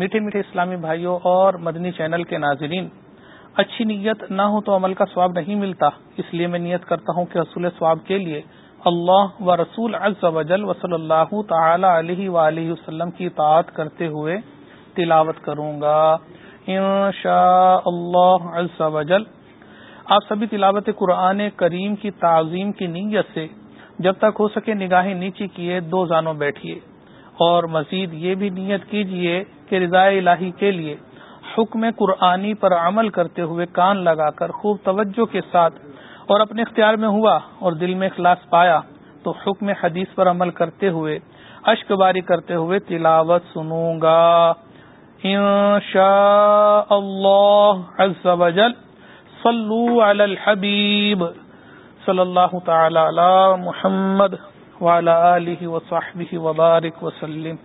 میٹھے میٹھے اسلامی بھائیوں اور مدنی چینل کے ناظرین، اچھی نیت نہ ہو تو عمل کا ثواب نہیں ملتا۔ اس لیے میں نیت کرتا ہوں کہ رسول ثواب کے لیے اللہ و رسول عز و جل و صلی اللہ تعالی علیہ وآلہ وسلم کی اطاعت کرتے ہوئے تلاوت کروں گا۔ انشاء اللہ عز و جل، آپ سبھی تلاوت قرآن کریم کی تعظیم کی نیت سے جب تک ہو سکے نگاہیں نیچی کیے، دو زانوں بیٹھیے۔ اور مزید یہ بھی نیت کیجیے کہ رضاء الہی کے لیے حکم قرآنی پر عمل کرتے ہوئے کان لگا کر خوب توجہ کے ساتھ اور اپنے اختیار میں ہوا اور دل میں اخلاص پایا تو حکم حدیث پر عمل کرتے ہوئے اشک باری کرتے ہوئے تلاوت سنوں گا۔ انشاء اللہ عز و جل صلو علی الحبیب صلی اللہ تعالی علی محمد وعلى آله وصحبه وبارك وسلم.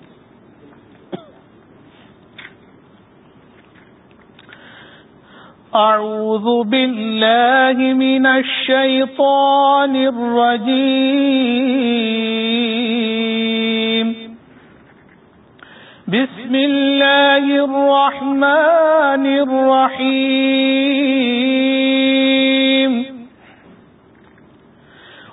أعوذ بالله من الشيطان الرجيم. بسم الله الرحمن الرحيم.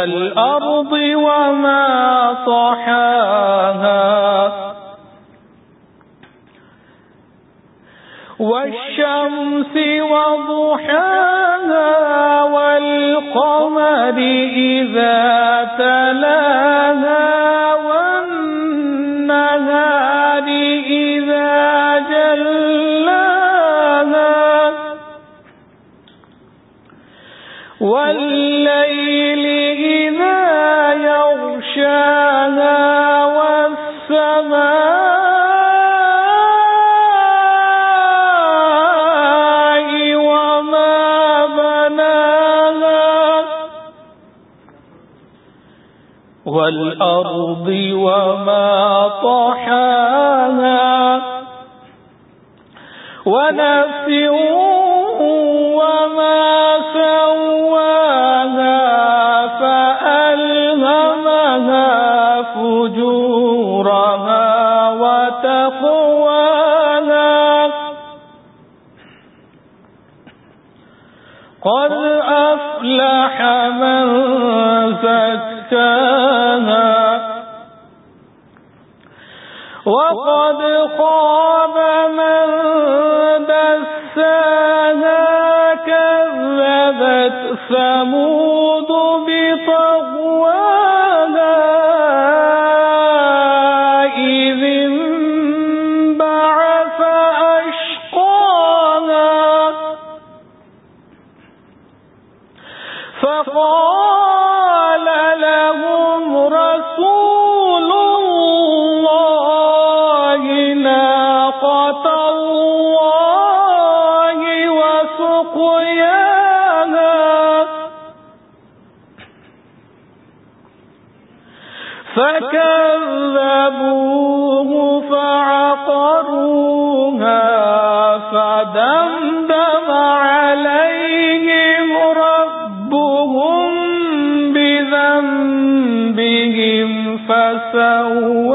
والأرض وما طحاها والشمس وضحاها والقمر إذا تلاها والنهار إذا جلاها. والليل والأرض وما طحاها ونفس وما سواها فألهمها فجورها وتقواها قد أفلح من زكاها وقد خاب من دساها كذبت ثمود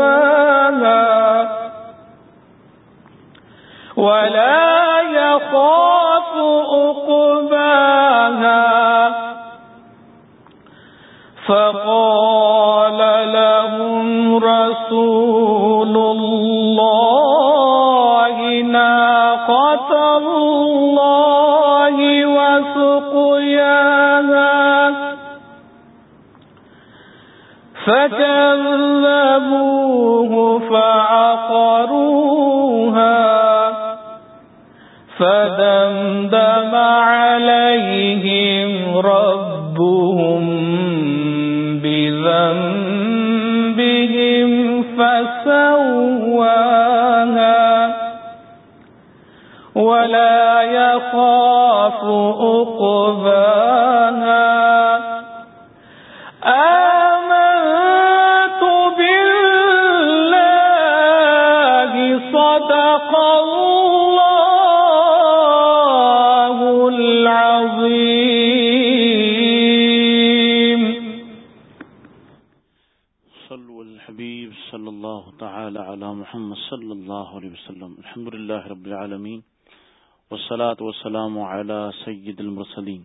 فسواها ولا يخاف أقباها فقال لهم رسول الله ناقة الله وسقياها فكذبوه فعقروها فدمدم عليهم ربهم بذنبهم فسواها ولا يخاف أقباها الحبیب صلی اللہ تعالی علی محمد صلی اللہ علیہ وسلم. الحمد للہ رب العالمین. والصلاة والسلام على سید المرسلین.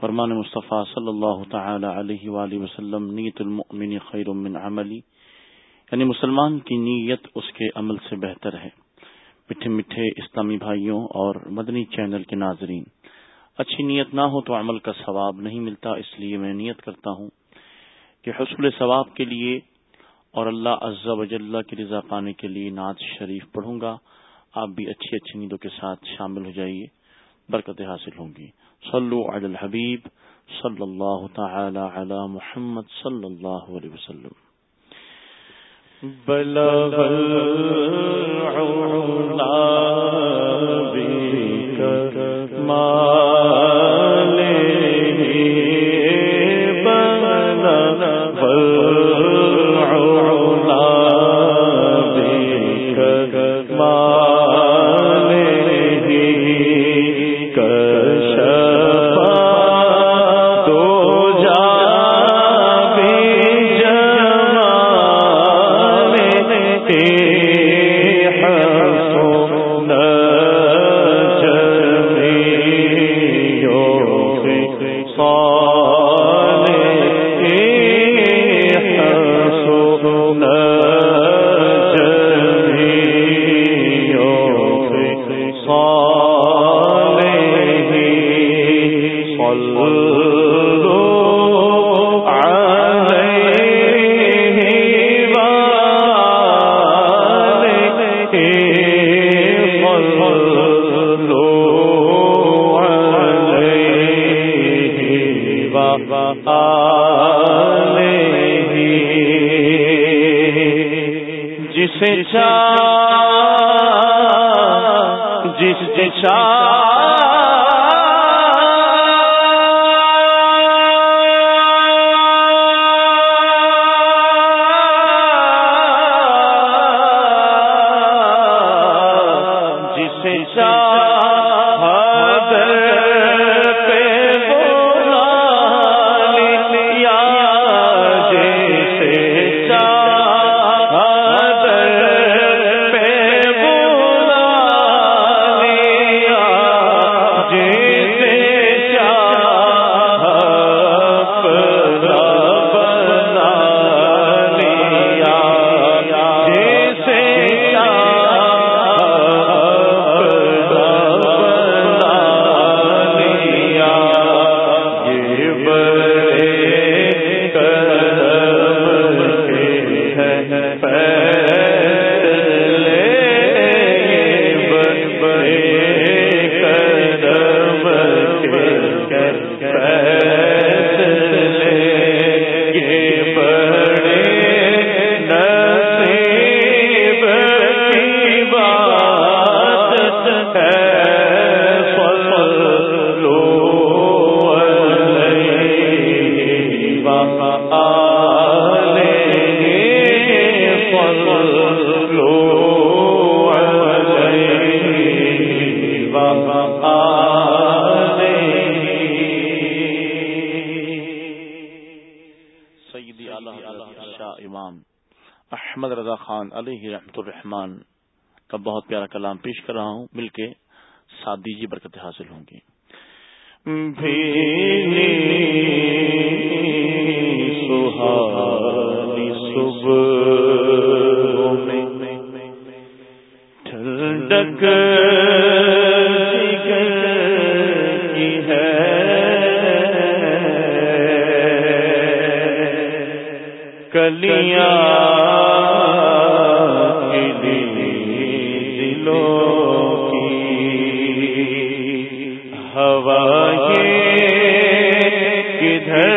فرمان مصطفیٰ صلی اللہ تعالی علیہ وآلہ وسلم، نیت المؤمن خیر من عملی. یعنی مسلمان کی نیت اس کے عمل سے بہتر ہے. مٹھے مٹھے اسلامی بھائیوں اور مدنی چینل کے ناظرین، اچھی نیت نہ ہو تو عمل کا ثواب نہیں ملتا، اس لیے میں نیت کرتا ہوں کہ حصول ثواب کے لیے اور اللہ عز و جل کی رضا پانے کے لیے نعت شریف پڑھوں گا۔ آپ بھی اچھی اچھی نیندوں کے ساتھ شامل ہو جائیے، برکتیں حاصل ہوں گی۔ صلو علی الحبیب صلی اللہ تعالی علی محمد صلی اللہ علیہ وسلم۔ بلغ جس جس الرحمن کا بہت پیارا کلام پیش کر رہا ہوں مل کے ساتھ دیجیے برکتیں حاصل ہوں گی۔ کلیاں ایک ہے۔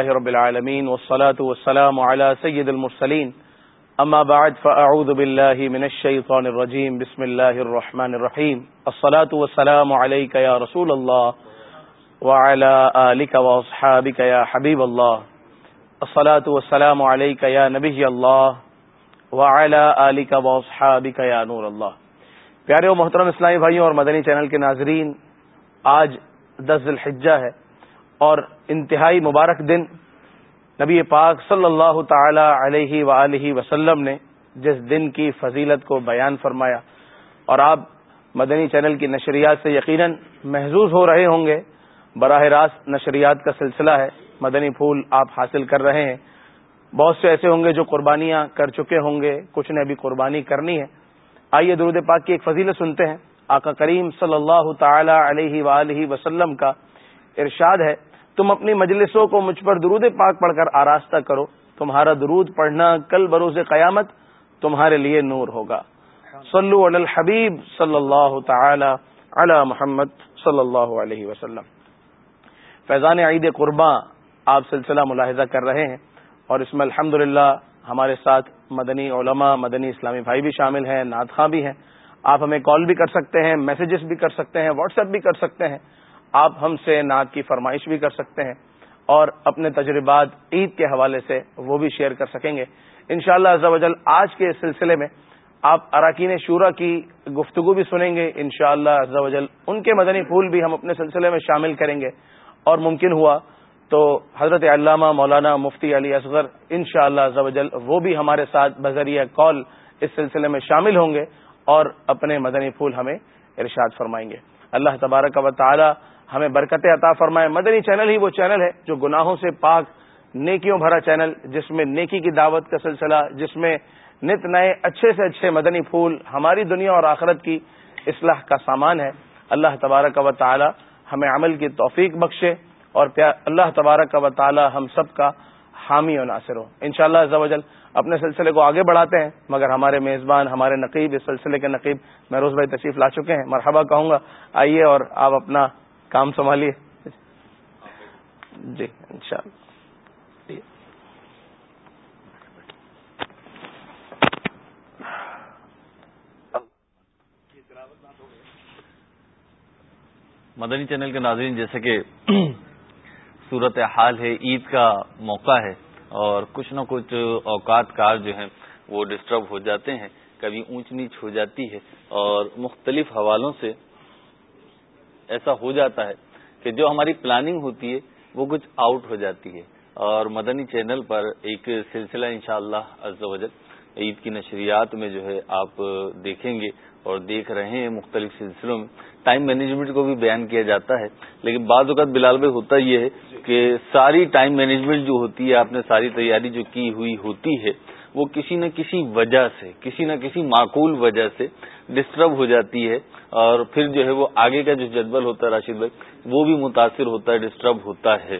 لله رب العالمين والصلاة والسلام على سيد المرسلين أما بعد فأعوذ بالله من الشيطان الرجيم بسم الله الرحمن الرحيم الصلاة والسلام عليك يا رسول الله وعلى آلك وأصحابك يا حبيب الله الصلاة والسلام عليك يا نبي الله وعلى آلك وأصحابك يا نور الله پیارے و محترم اسلامی بھائیوں اور مدنی چینل کے ناظرین، آج دس الحجہ ہے۔ انتہائی مبارک دن نبی پاک صلی اللہ تعالی علیہ و وسلم نے جس دن کی فضیلت کو بیان فرمایا۔ اور آپ مدنی چینل کی نشریات سے یقیناً محظوظ ہو رہے ہوں گے۔ براہ راست نشریات کا سلسلہ ہے۔ مدنی پھول آپ حاصل کر رہے ہیں۔ بہت سے ایسے ہوں گے جو قربانیاں کر چکے ہوں گے۔ کچھ نے ابھی قربانی کرنی ہے۔ آئیے درود پاک کی ایک فضیلت سنتے ہیں۔ آقا کریم صلی اللہ تعالی علیہ وآلہ وسلم کا ارشاد ہے۔ تم اپنی مجلسوں کو مجھ پر درود پاک پڑھ کر آراستہ کرو۔ تمہارا درود پڑھنا کل بروز قیامت تمہارے لیے نور ہوگا۔ صلو علی الحبیب صلی اللہ تعالی علی محمد صلی اللہ علیہ وسلم۔ فیضان عید قرباں آپ سلسلہ ملاحظہ کر رہے ہیں اور اس میں الحمد ہمارے ساتھ مدنی علماء، مدنی اسلامی بھائی بھی شامل ہیں نادخاں بھی ہیں۔ آپ ہمیں کال بھی کر سکتے ہیں میسیجز بھی کر سکتے ہیں واٹس ایپ بھی کر سکتے ہیں۔ آپ ہم سے نعت کی فرمائش بھی کر سکتے ہیں اور اپنے تجربات عید کے حوالے سے وہ بھی شیئر کر سکیں گے۔ انشاءاللہ شاء اللہ آج کے سلسلے میں آپ اراکین شورا کی گفتگو بھی سنیں گے۔ انشاءاللہ شاء اللہ ان کے مدنی پھول بھی ہم اپنے سلسلے میں شامل کریں گے۔ اور ممکن ہوا تو حضرت علامہ مولانا مفتی علی اصغر ان شاء اللہ وہ بھی ہمارے ساتھ بذریعہ کال اس سلسلے میں شامل ہوں گے اور اپنے مدنی پھول ہمیں ارشاد فرمائیں گے۔ اللہ تبارک و تعالی ہمیں برکت عطا فرمائے۔ مدنی چینل ہی وہ چینل ہے جو گناہوں سے پاک، نیکیوں بھرا چینل، جس میں نیکی کی دعوت کا سلسلہ، جس میں نت نئے اچھے سے اچھے مدنی پھول، ہماری دنیا اور آخرت کی اصلاح کا سامان ہے۔ اللہ تبارک و تعالی ہمیں عمل کی توفیق بخشے اور اللہ تبارک و تعالی ہم سب کا حامی و ناصر ہو۔ ان شاء اللہ اپنے سلسلے کو آگے بڑھاتے ہیں، مگر ہمارے میزبان، ہمارے نقیب، اس سلسلے کے نقیب محروز بھائی تشریف لا چکے ہیں۔ مرحبا کہوں گا۔ آئیے اور آپ اپنا کام سنبھالیے۔ جی ان شاء اللہ۔ مدنی چینل کے ناظرین، جیسے کہ صورت حال ہے، عید کا موقع ہے اور کچھ نہ کچھ اوقات کار جو ہیں وہ ڈسٹرب ہو جاتے ہیں، کبھی اونچ نیچ ہو جاتی ہے اور مختلف حوالوں سے ایسا ہو جاتا ہے کہ جو ہماری پلاننگ ہوتی ہے، وہ کچھ آؤٹ ہو جاتی ہے۔ اور مدنی چینل پر ایک سلسلہ انشاءاللہ شاء اللہ عید کی نشریات میں جو ہے آپ دیکھیں گے اور دیکھ رہے ہیں مختلف سلسلوں میں۔ ٹائم مینجمنٹ کو بھی بیان کیا جاتا ہے۔ لیکن بعض اوقات بلال بھائی ہوتا یہ ہے کہ ساری ٹائم مینجمنٹ جو ہوتی ہے، آپ نے ساری تیاری جو کی ہوئی ہوتی ہے وہ کسی نہ کسی وجہ سے، کسی نہ کسی معقول وجہ سے ڈسٹرب ہو جاتی ہے اور پھر جو ہے وہ آگے کا جو جدول ہوتا ہے راشد بھائی، وہ بھی متاثر ہوتا ہے ڈسٹرب ہوتا ہے۔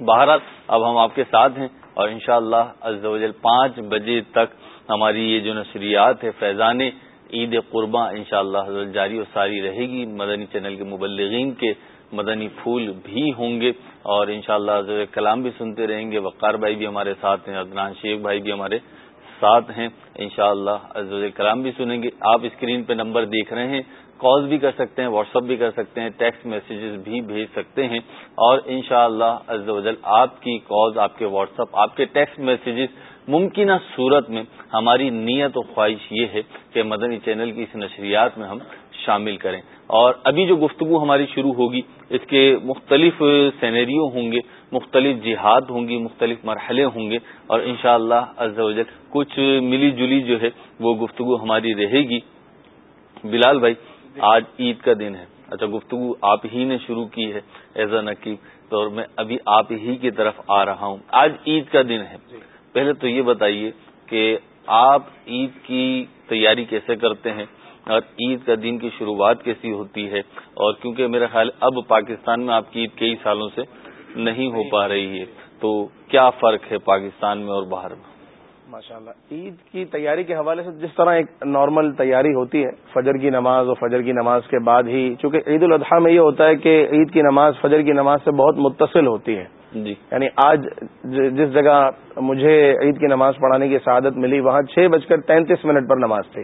بہرحال اب ہم آپ کے ساتھ ہیں اور انشاءاللہ شاء اللہ پانچ بجے تک ہماری یہ جو نشریات ہے فیضان عید قربا ان شاء اللہ جاری و ساری رہے گی۔ مدنی چینل کے مبلغین کے مدنی پھول بھی ہوں گے اور ان شاء اللہ کلام بھی سنتے رہیں گے، وقار بھائی بھی ہمارے ساتھ ہیں، عدنان شیخ بھائی بھی ہمارے ساتھ ہیں ان شاء اللہ کلام بھی سنیں گے۔ آپ اسکرین پہ نمبر دیکھ رہے ہیں کال بھی کر سکتے ہیں، واٹس اپ بھی کر سکتے ہیں، ٹیکسٹ میسیجز بھی بھیج سکتے ہیں۔ اور ان شاء اللہ آپ کی کالز، آپ کے واٹس اپ، آپ کے ٹیکسٹ میسیجز ممکنہ صورت میں ہماری نیت و خواہش یہ ہے کہ مدنی چینل کی اس نشریات میں ہم شامل کریں۔ اور ابھی جو گفتگو ہماری شروع ہوگی اس کے مختلف سینیریو ہوں گے مختلف جہاد ہوں گی مختلف مرحلے ہوں گے اور انشاءاللہ شاء اللہ کچھ ملی جلی جو ہے وہ گفتگو ہماری رہے گی۔ بلال بھائی آج عید کا دن ہے۔ اچھا گفتگو آپ ہی نے شروع کی ہے ایز اے نقیب۔ تو میں ابھی آپ ہی کی طرف آ رہا ہوں۔ آج عید کا دن ہے۔ پہلے تو یہ بتائیے کہ آپ عید کی تیاری کیسے کرتے ہیں؟ اور عید کا دن کی شروعات کیسی ہوتی ہے؟ اور کیونکہ میرا خیال اب پاکستان میں آپ کی عید کئی سالوں سے نہیں ہو پا رہی ہے تو کیا فرق ہے پاکستان میں اور باہر میں؟ ماشاء اللہ عید کی تیاری کے حوالے سے جس طرح ایک نارمل تیاری ہوتی ہے فجر کی نماز اور فجر کی نماز کے بعد ہی چونکہ عید الاضحیٰ میں یہ ہوتا ہے کہ عید کی نماز فجر کی نماز سے بہت متصل ہوتی ہے۔ جی۔ یعنی آج جس جگہ مجھے عید کی نماز پڑھانے کی سعادت ملی وہاں چھ بج کر تینتیس منٹ پر نماز تھی۔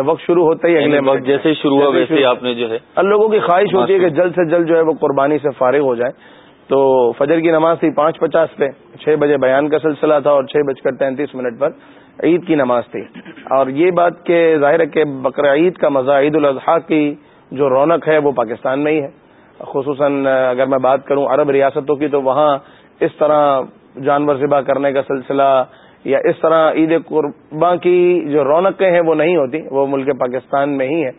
وقت شروع ہوتا ہی اگلے یعنی وقت جیسے شروع ہوا ویسے آپ نے جو ہے لوگوں کی خواہش ہوتی ہے کہ جلد سے جلد جو ہے وہ قربانی سے فارغ ہو جائے تو فجر کی نماز تھی پانچ پچاس پہ چھ بجے بیان کا سلسلہ تھا اور چھ بج کر تینتیس منٹ پر عید کی نماز تھی۔ اور یہ بات کہ ظاہر ہے کہ بقر عید کا مزہ عید الاضحیٰ کی جو رونق ہے وہ پاکستان میں ہی ہے۔ خصوصاً اگر میں بات کروں عرب ریاستوں کی تو وہاں اس طرح جانور ذبح کرنے کا سلسلہ یا اس طرح عید قربا کی جو رونقیں ہیں وہ نہیں ہوتی، وہ ملک پاکستان میں ہی ہے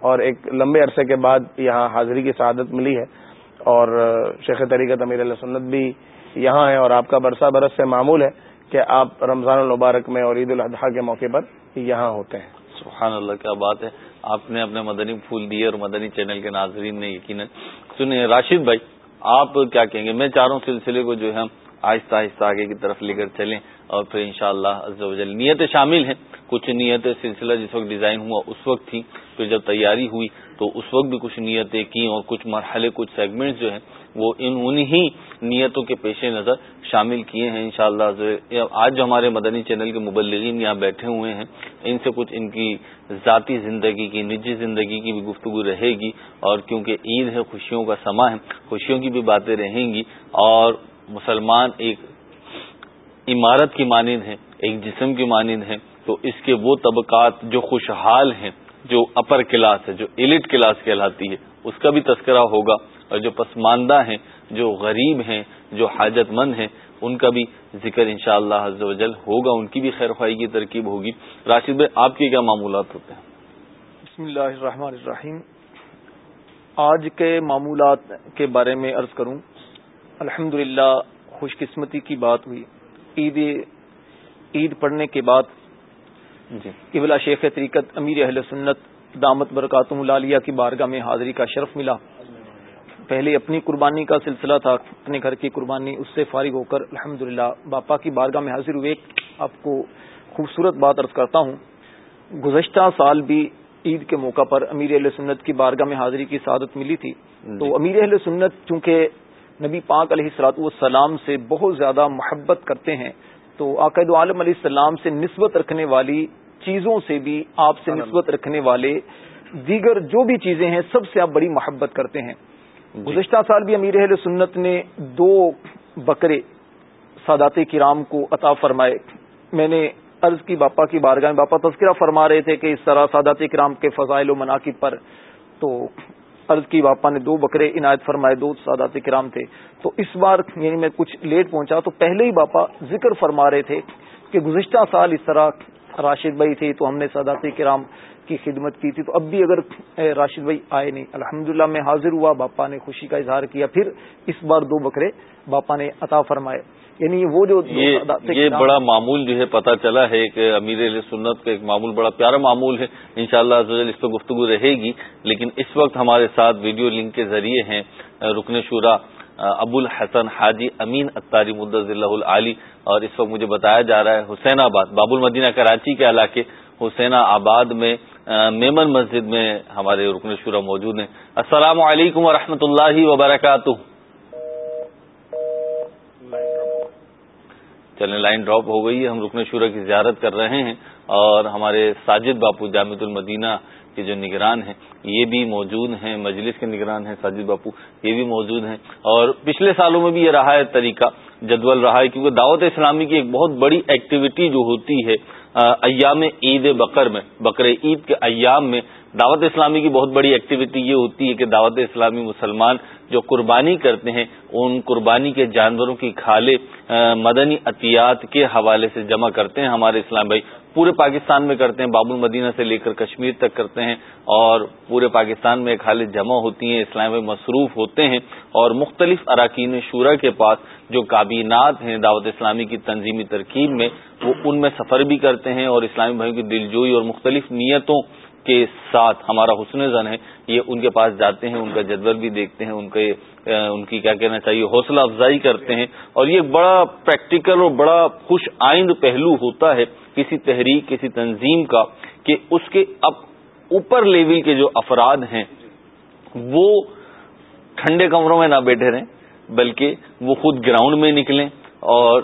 اور ایک لمبے عرصے کے بعد یہاں حاضری کی سعادت ملی ہے۔ اور شیخ طریقت امیر اللہ سنت بھی یہاں ہے اور آپ کا برسہ برس سے معمول ہے کہ آپ رمضان المبارک میں اور عید الاضحیٰ کے موقع پر یہاں ہوتے ہیں۔ سبحان اللہ، کیا بات ہے۔ آپ نے اپنے مدنی پھول دیے اور مدنی چینل کے ناظرین نے یقیناً سنیں راشد بھائی، آپ کیا کہیں گے؟ میں چاروں سلسلے کو جو ہے آہستہ آہستہ آگے کی طرف لے کر چلیں اور پھر انشاءاللہ شاء اللہ نیتیں شامل ہیں۔ کچھ نیتیں سلسلہ جس وقت ڈیزائن ہوا اس وقت تھی، پھر جب تیاری ہوئی تو اس وقت بھی کچھ نیتیں کی اور کچھ مرحلے، کچھ سیگمنٹس جو ہیں وہ ان ہی نیتوں کے پیش نظر شامل کیے ہیں۔ انشاءاللہ آج جو ہمارے مدنی چینل کے مبلغین یہاں بیٹھے ہوئے ہیں، ان سے کچھ ان کی ذاتی زندگی کی، نجی زندگی کی بھی گفتگو رہے گی اور کیونکہ عید ہے، خوشیوں کا سما ہے، خوشیوں کی بھی باتیں رہیں گی اور مسلمان ایک عمارت کی مانند ہے، ایک جسم کی مانند ہے، تو اس کے وہ طبقات جو خوشحال ہیں، جو اپر کلاس ہے، جو ایلٹ کلاس کہلاتی ہے، اس کا بھی تذکرہ ہوگا۔ اور جو پسماندہ ہیں، جو غریب ہیں، جو حاجت مند ہیں، ان کا بھی ذکر انشاءاللہ شاء اللہ ہوگا۔ ان کی بھی خیر خواہی کی ترکیب ہوگی۔ راشد بھائی، آپ کے کیا معمولات ہوتے ہیں؟ بسم اللہ الرحمن الرحیم۔ آج کے معمولات کے بارے میں عرض کروں الحمد خوش قسمتی کی بات ہوئی۔ عید عید پڑھنے کے بعد جی۔ قبلہ شیخ طریقت امیر اہل سنت دامت برکاتم العالیہ کی بارگاہ میں حاضری کا شرف ملا۔ پہلے اپنی قربانی کا سلسلہ تھا اپنے گھر کی قربانی اس سے فارغ ہو کر الحمد باپا کی بارگاہ میں حاضر ہوئے۔ آپ کو خوبصورت بات عرض کرتا ہوں۔ گزشتہ سال بھی عید کے موقع پر امیر اہل سنت کی بارگاہ میں حاضری کی سعادت ملی تھی۔ جی۔ تو امیر اہل سنت چونکہ نبی پاک علیہ السلاط والسلام سے بہت زیادہ محبت کرتے ہیں تو عقید عالم علیہ السلام سے نسبت رکھنے والی چیزوں سے بھی آپ سے نسبت رکھنے والے دیگر جو بھی چیزیں ہیں سب سے آپ بڑی محبت کرتے ہیں۔ جی۔ گزشتہ سال بھی امیر اہل سنت نے دو بکرے سادات کرام کو عطا فرمائے۔ میں نے عرض کی باپا کی بارگاہ میں باپا تذکرہ فرما رہے تھے کہ اس طرح سادات کرام کے فضائل و مناقب پر۔ تو عرض کی، باپا نے دو بکرے عنایت فرمائے، دو سادات کرام تھے۔ تو اس بار یعنی میں کچھ لیٹ پہنچا تو پہلے ہی باپا ذکر فرما رہے تھے کہ گزشتہ سال اس طرح راشد بھائی تھے تو ہم نے سادات کرام کی خدمت کی تھی۔ تو اب بھی اگر راشد بھائی آئے نہیں الحمد میں حاضر ہوا، باپا نے خوشی کا اظہار کیا۔ پھر اس بار دو بکرے باپا نے عطا فرمائے۔ یعنی وہ جو یہ بڑا معمول جو ہے پتا چلا ہے کہ امیر علیہ سنت کا ایک معمول بڑا پیارا معمول ہے۔ انشاءاللہ شاء اللہ اس پہ گفتگو رہے گی۔ لیکن اس وقت ہمارے ساتھ ویڈیو لنک کے ذریعے ہیں رکن شورا ابو الحسن حاجی امین اتاری مدض اللہ العلی اور اس وقت مجھے بتایا جا رہا ہے حسین آباد باب المدینہ کراچی کے علاقے۔ حسین آباد میں میمن مسجد میں ہمارے رکن شورا موجود ہیں۔ السلام علیکم و اللہ وبرکاتہ۔ چلیں لائن ڈراپ ہو گئی ہے، ہم رکن شورا کی زیارت کر رہے ہیں اور ہمارے ساجد باپو جامع المدینہ کے جو نگران ہیں، یہ بھی موجود ہیں، مجلس کے نگران ہیں ساجد باپو، یہ بھی موجود ہیں۔ اور پچھلے سالوں میں بھی یہ رہا ہے طریقہ، جدول رہا ہے، کیونکہ دعوت اسلامی کی ایک بہت بڑی ایکٹیویٹی جو ہوتی ہے ایام عید بقر میں، بقر عید کے ایام میں دعوت اسلامی کی بہت بڑی ایکٹیویٹی یہ ہوتی ہے کہ دعوت اسلامی مسلمان جو قربانی کرتے ہیں، ان قربانی کے جانوروں کی کھالے مدنی عطیات کے حوالے سے جمع کرتے ہیں ہمارے اسلام بھائی۔ پورے پاکستان میں کرتے ہیں باب المدینہ سے لے کر کشمیر تک کرتے ہیں اور پورے پاکستان میں کھالے جمع ہوتی ہیں، اسلام بھائی مصروف ہوتے ہیں اور مختلف اراکین شورا کے پاس جو کابینات ہیں دعوت اسلامی کی تنظیمی ترکیب میں، وہ ان میں سفر بھی کرتے ہیں اور اسلامی بھائیوں کی دلجوئی اور مختلف نیتوں کے ساتھ ہمارا حسن زن ہے، یہ ان کے پاس جاتے ہیں، ان کا جدول بھی دیکھتے ہیں، ان کے ان کی کیا کہنا چاہیے حوصلہ افزائی کرتے ہیں۔ اور یہ بڑا پریکٹیکل اور بڑا خوش آئند پہلو ہوتا ہے کسی تحریک کسی تنظیم کا کہ اس کے اب اوپر لیول کے جو افراد ہیں وہ ٹھنڈے کمروں میں نہ بیٹھے رہیں بلکہ وہ خود گراؤنڈ میں نکلیں۔ اور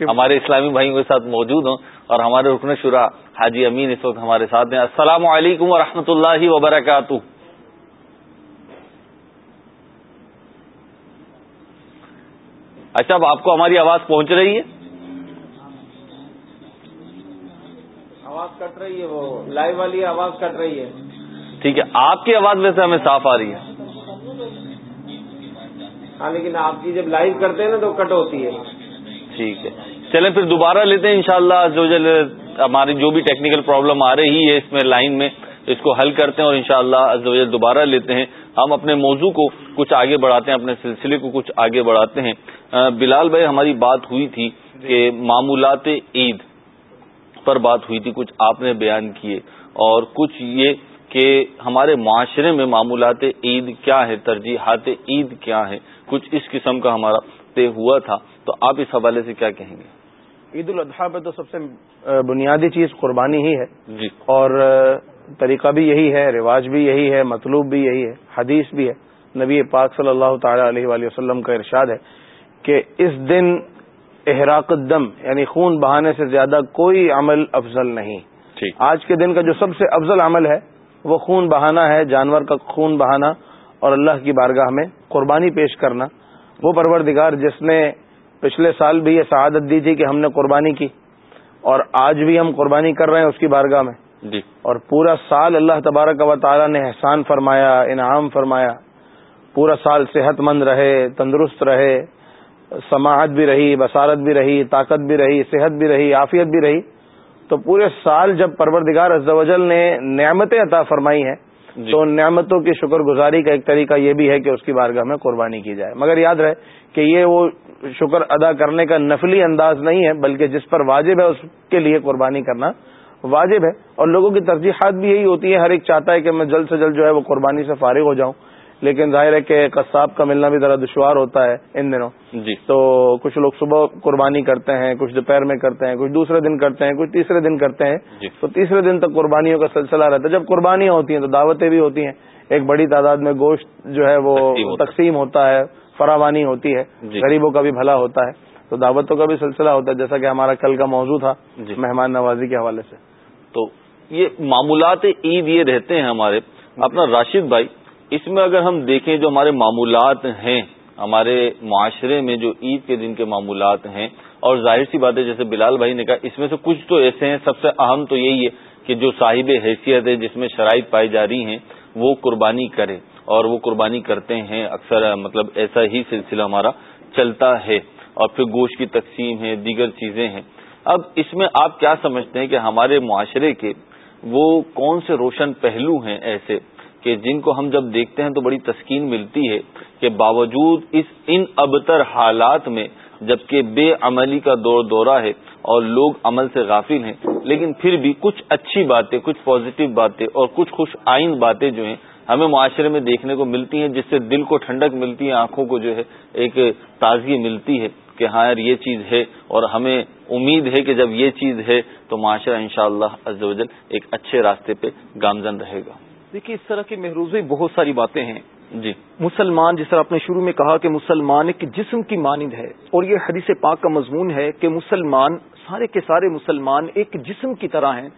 ہمارے اسلامی بھائیوں کے ساتھ موجود ہوں اور ہمارے رکن شرا حاجی امین اس وقت ہمارے ساتھ ہیں۔ السلام علیکم ورحمۃ اللہ وبرکاتہ۔ اچھا اب آپ کو ہماری آواز پہنچ رہی ہے؟ آواز کٹ رہی ہے وہ لائیو والی آواز کٹ رہی ہے۔ ٹھیک ہے آپ کی آواز ویسے ہمیں صاف آ رہی ہے۔ ہاں لیکن آپ کی جب لائیو کرتے ہیں نا تو کٹ ہوتی ہے۔ ٹھیک ہے۔ چلیں پھر دوبارہ لیتے ہیں انشاءاللہ جو ہماری جو بھی ٹیکنیکل پرابلم آ رہی ہے اس میں لائن میں اس کو حل کرتے ہیں اور انشاءاللہ شاء دوبارہ لیتے ہیں۔ ہم اپنے موضوع کو کچھ آگے بڑھاتے ہیں اپنے سلسلے کو کچھ آگے بڑھاتے ہیں۔ بلال بھائی ہماری بات ہوئی تھی کہ معمولات عید پر بات ہوئی تھی کچھ آپ نے بیان کیے۔ اور کچھ یہ کہ ہمارے معاشرے میں معمولات عید کیا ہے ترجیحات عید کیا ہے کچھ اس قسم کا ہمارا طے ہوا تھا۔ تو آپ اس حوالے سے کیا کہیں گے؟ عید الاضحیٰ پہ تو سب سے بنیادی چیز قربانی ہی ہے۔ جی۔ اور طریقہ بھی یہی ہے رواج بھی یہی ہے مطلوب بھی یہی ہے حدیث بھی ہے۔ نبی پاک صلی اللہ تعالی علیہ وآلہ وسلم کا ارشاد ہے کہ اس دن احراق الدم یعنی خون بہانے سے زیادہ کوئی عمل افضل نہیں۔ آج کے دن کا جو سب سے افضل عمل ہے وہ خون بہانا ہے جانور کا خون بہانا اور اللہ کی بارگاہ میں قربانی پیش کرنا۔ وہ پروردگار جس نے پچھلے سال بھی یہ سعادت دی تھی کہ ہم نے قربانی کی اور آج بھی ہم قربانی کر رہے ہیں اس کی بارگاہ میں۔ جی۔ اور پورا سال اللہ تبارک و تعالی نے احسان فرمایا انعام فرمایا۔ پورا سال صحت مند رہے تندرست رہے سماعت بھی رہی بصارت بھی رہی طاقت بھی رہی صحت بھی رہی عافیت بھی رہی۔ تو پورے سال جب پروردگار ازل نے نعمتیں عطا فرمائی ہیں جی۔ تو نعمتوں کی شکر گزاری کا ایک طریقہ یہ بھی ہے کہ اس کی بارگاہ میں قربانی کی جائے۔ مگر یاد رہے کہ یہ وہ شکر ادا کرنے کا نفلی انداز نہیں ہے بلکہ جس پر واجب ہے اس کے لیے قربانی کرنا۔ واجب ہے اور لوگوں کی ترجیحات بھی یہی ہوتی ہے ہر ایک چاہتا ہے کہ میں جلد سے جلد جو ہے وہ قربانی سے فارغ ہو جاؤں لیکن ظاہر ہے کہ قصاب کا ملنا بھی ذرا دشوار ہوتا ہے ان دنوں۔ جی۔ تو کچھ لوگ صبح قربانی کرتے ہیں کچھ دوپہر میں کرتے ہیں کچھ دوسرے دن کرتے ہیں کچھ تیسرے دن کرتے ہیں۔ جی۔ تو تیسرے دن تک قربانیوں کا سلسلہ رہتا ہے۔ جب قربانیاں ہوتی ہیں تو دعوتیں بھی ہوتی ہیں۔ ایک بڑی تعداد میں گوشت جو ہے وہ تقسیم ہوتا ہے فراوانی ہوتی ہے۔ جی۔ غریبوں کا بھی بھلا ہوتا ہے۔ تو دعوتوں کا بھی سلسلہ ہوتا ہے جیسا کہ ہمارا کل کا موضوع تھا جی۔ مہمان نوازی کے حوالے سے۔ تو یہ معمولات عید یہ رہتے ہیں ہمارے۔ اپنا راشد بھائی، اس میں اگر ہم دیکھیں جو ہمارے معمولات ہیں، ہمارے معاشرے میں جو عید کے دن کے معمولات ہیں، اور ظاہر سی بات ہے، جیسے بلال بھائی نے کہا، اس میں سے کچھ تو ایسے ہیں، سب سے اہم تو یہی ہے کہ جو صاحب حیثیت ہے، جس میں شرائط پائی جا رہی ہیں، وہ قربانی کرے اور وہ قربانی کرتے ہیں، اکثر مطلب ایسا ہی سلسلہ ہمارا چلتا ہے۔ اور پھر گوشت کی تقسیم ہے، دیگر چیزیں ہیں۔ اب اس میں آپ کیا سمجھتے ہیں کہ ہمارے معاشرے کے وہ کون سے روشن پہلو ہیں ایسے کہ جن کو ہم جب دیکھتے ہیں تو بڑی تسکین ملتی ہے کہ باوجود اس ان ابتر حالات میں جبکہ بے عملی کا دور دورہ ہے اور لوگ عمل سے غافل ہیں، لیکن پھر بھی کچھ اچھی باتیں، کچھ پازیٹو باتیں اور کچھ خوش آئند باتیں جو ہیں ہمیں معاشرے میں دیکھنے کو ملتی ہیں، جس سے دل کو ٹھنڈک ملتی ہے، آنکھوں کو جو ہے ایک تازگی ملتی ہے۔ کہ ہاں یار یہ چیز ہے اور ہمیں امید ہے کہ جب یہ چیز ہے تو معاشرہ ان شاء اللہ ایک اچھے راستے پہ گامزن رہے گا۔ دیکھیے اس طرح کی محروزی بہت ساری باتیں ہیں۔ جی۔ مسلمان جس طرح آپ نے شروع میں کہا کہ مسلمان ایک جسم کی مانند ہے اور یہ حدیث پاک کا مضمون ہے کہ مسلمان سارے کے سارے مسلمان ایک جسم کی طرح ہیں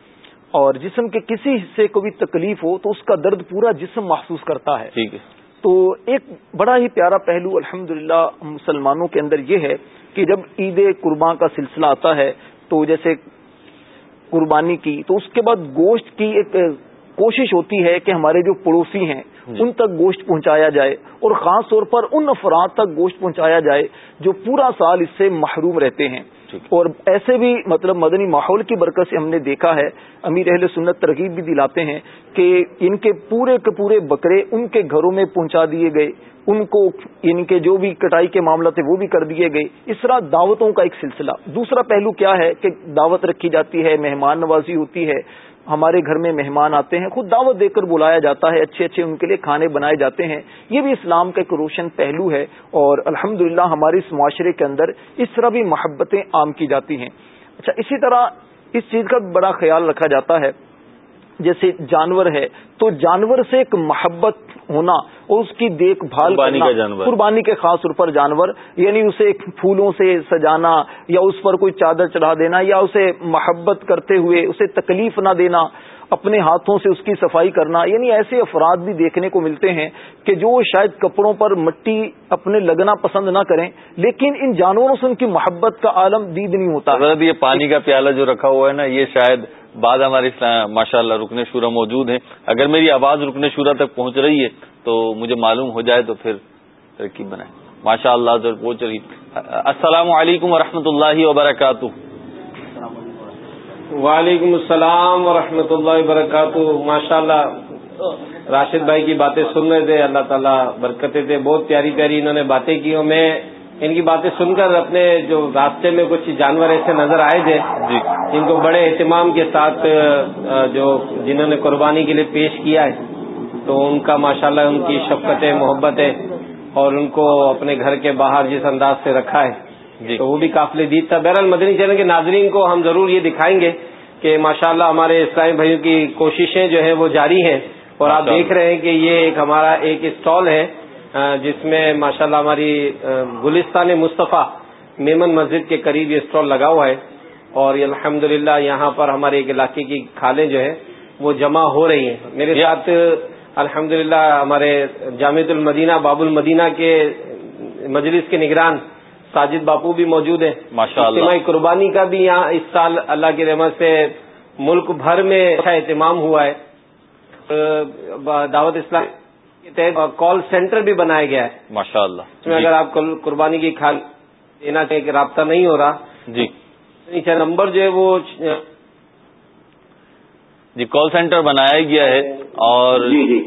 اور جسم کے کسی حصے کو بھی تکلیف ہو تو اس کا درد پورا جسم محسوس کرتا ہے۔ ٹھیک ہے۔ تو ایک بڑا ہی پیارا پہلو الحمد مسلمانوں کے اندر یہ ہے کہ جب عید قربان کا سلسلہ آتا ہے تو جیسے قربانی کی تو اس کے بعد گوشت کی ایک کوشش ہوتی ہے کہ ہمارے جو پڑوسی ہیں۔ ان تک گوشت پہنچایا جائے اور خاص طور پر ان افراد تک گوشت پہنچایا جائے جو پورا سال اس سے محروم رہتے ہیں اور ایسے بھی مطلب مدنی ماحول کی برکت سے ہم نے دیکھا ہے، امیر اہل سنت ترغیب بھی دلاتے ہیں کہ ان کے پورے کے پورے بکرے ان کے گھروں میں پہنچا دیے گئے، ان کو ان کے جو بھی کٹائی کے معاملہ تھے وہ بھی کر دیے گئے۔ اس طرح دعوتوں کا ایک سلسلہ۔ دوسرا پہلو کیا ہے کہ دعوت رکھی جاتی ہے، مہمان نوازی ہوتی ہے۔ ہمارے گھر میں مہمان آتے ہیں، خود دعوت دے کر بلایا جاتا ہے، اچھے اچھے ان کے لیے کھانے بنائے جاتے ہیں۔ یہ بھی اسلام کا ایک روشن پہلو ہے اور الحمد ہمارے اس معاشرے کے اندر اس طرح بھی محبتیں عام کی جاتی ہیں۔ اچھا اسی طرح اس چیز کا بڑا خیال رکھا جاتا ہے۔ جیسے جانور ہے تو جانور سے ایک محبت ہونا اور اس کی دیکھ بھال قربانی کے خاص طور پر جانور یعنی اسے پھولوں سے سجانا یا اس پر کوئی چادر چڑھا دینا یا اسے محبت کرتے ہوئے اسے تکلیف نہ دینا اپنے ہاتھوں سے اس کی صفائی کرنا یعنی ایسے افراد بھی دیکھنے کو ملتے ہیں کہ جو شاید کپڑوں پر مٹی اپنے لگنا پسند نہ کریں لیکن ان جانوروں سے ان کی محبت کا عالم دید نہیں ہوتا۔ یہ پانی کا پیالہ جو رکھا ہوا ہے نا یہ شاید بعد ہمارے ماشاء اللہ رکن شورا موجود ہیں۔ اگر میری آواز رکن شورا تک پہنچ رہی ہے تو مجھے معلوم ہو جائے تو پھر ترکیب بنائے ماشاء اللہ پہنچ رہی السلام علیکم و اللہ وبرکاتہ۔ وعلیکم السلام ورحمۃ اللہ وبرکاتہ۔ ماشاء اللہ راشد بھائی کی باتیں سن رہے تھے، اللہ تعالیٰ برکتیں تھے بہت پیاری پیاری انہوں نے باتیں کی۔ میں ان کی باتیں سن کر اپنے جو راستے میں کچھ جانور ایسے نظر آئے تھے جی۔ جن کو بڑے اہتمام کے ساتھ جو جنہوں نے قربانی کے لیے پیش کیا ہے تو ان کا ماشاءاللہ ان کی شفقتیں محبتیں اور ان کو اپنے گھر کے باہر جس انداز سے رکھا ہے۔ جی۔ تو وہ بھی قافل دید تھا۔ بہرحال مدنی چینل کے ناظرین کو ہم ضرور یہ دکھائیں گے کہ ماشاءاللہ ہمارے اسلامی بھائیوں کی کوششیں جو ہیں وہ جاری ہیں اور آپ دیکھ رہے ہیں کہ یہ ایک ہمارا ایک اسٹال ہے۔ جس میں ماشاءاللہ ہماری گلستان مصطفیٰ میمن مسجد کے قریب یہ اسٹال لگا ہوا ہے اور الحمد یہاں پر ہمارے ایک علاقے کی کھالیں جو ہے وہ جمع ہو رہی ہیں۔ میرے ساتھ الحمد ہمارے جامع المدینہ باب المدینہ کے مجلس کے نگران ساجد باپو بھی موجود ہیں۔ اجتماعی قربانی کا بھی یہاں اس سال اللہ کی رحمت سے ملک بھر میں اچھا اہتمام ہوا ہے۔ دعوت اسلام کال سینٹر بھی بنایا گیا ہے۔ ماشاء اللہ اس میں اگر آپ قربانی کی کھال دینا چاہیں کہ رابطہ نہیں ہو رہا۔ جی۔ نمبر جو ہے وہ جی کال سینٹر بنایا گیا ہے اور جی جی۔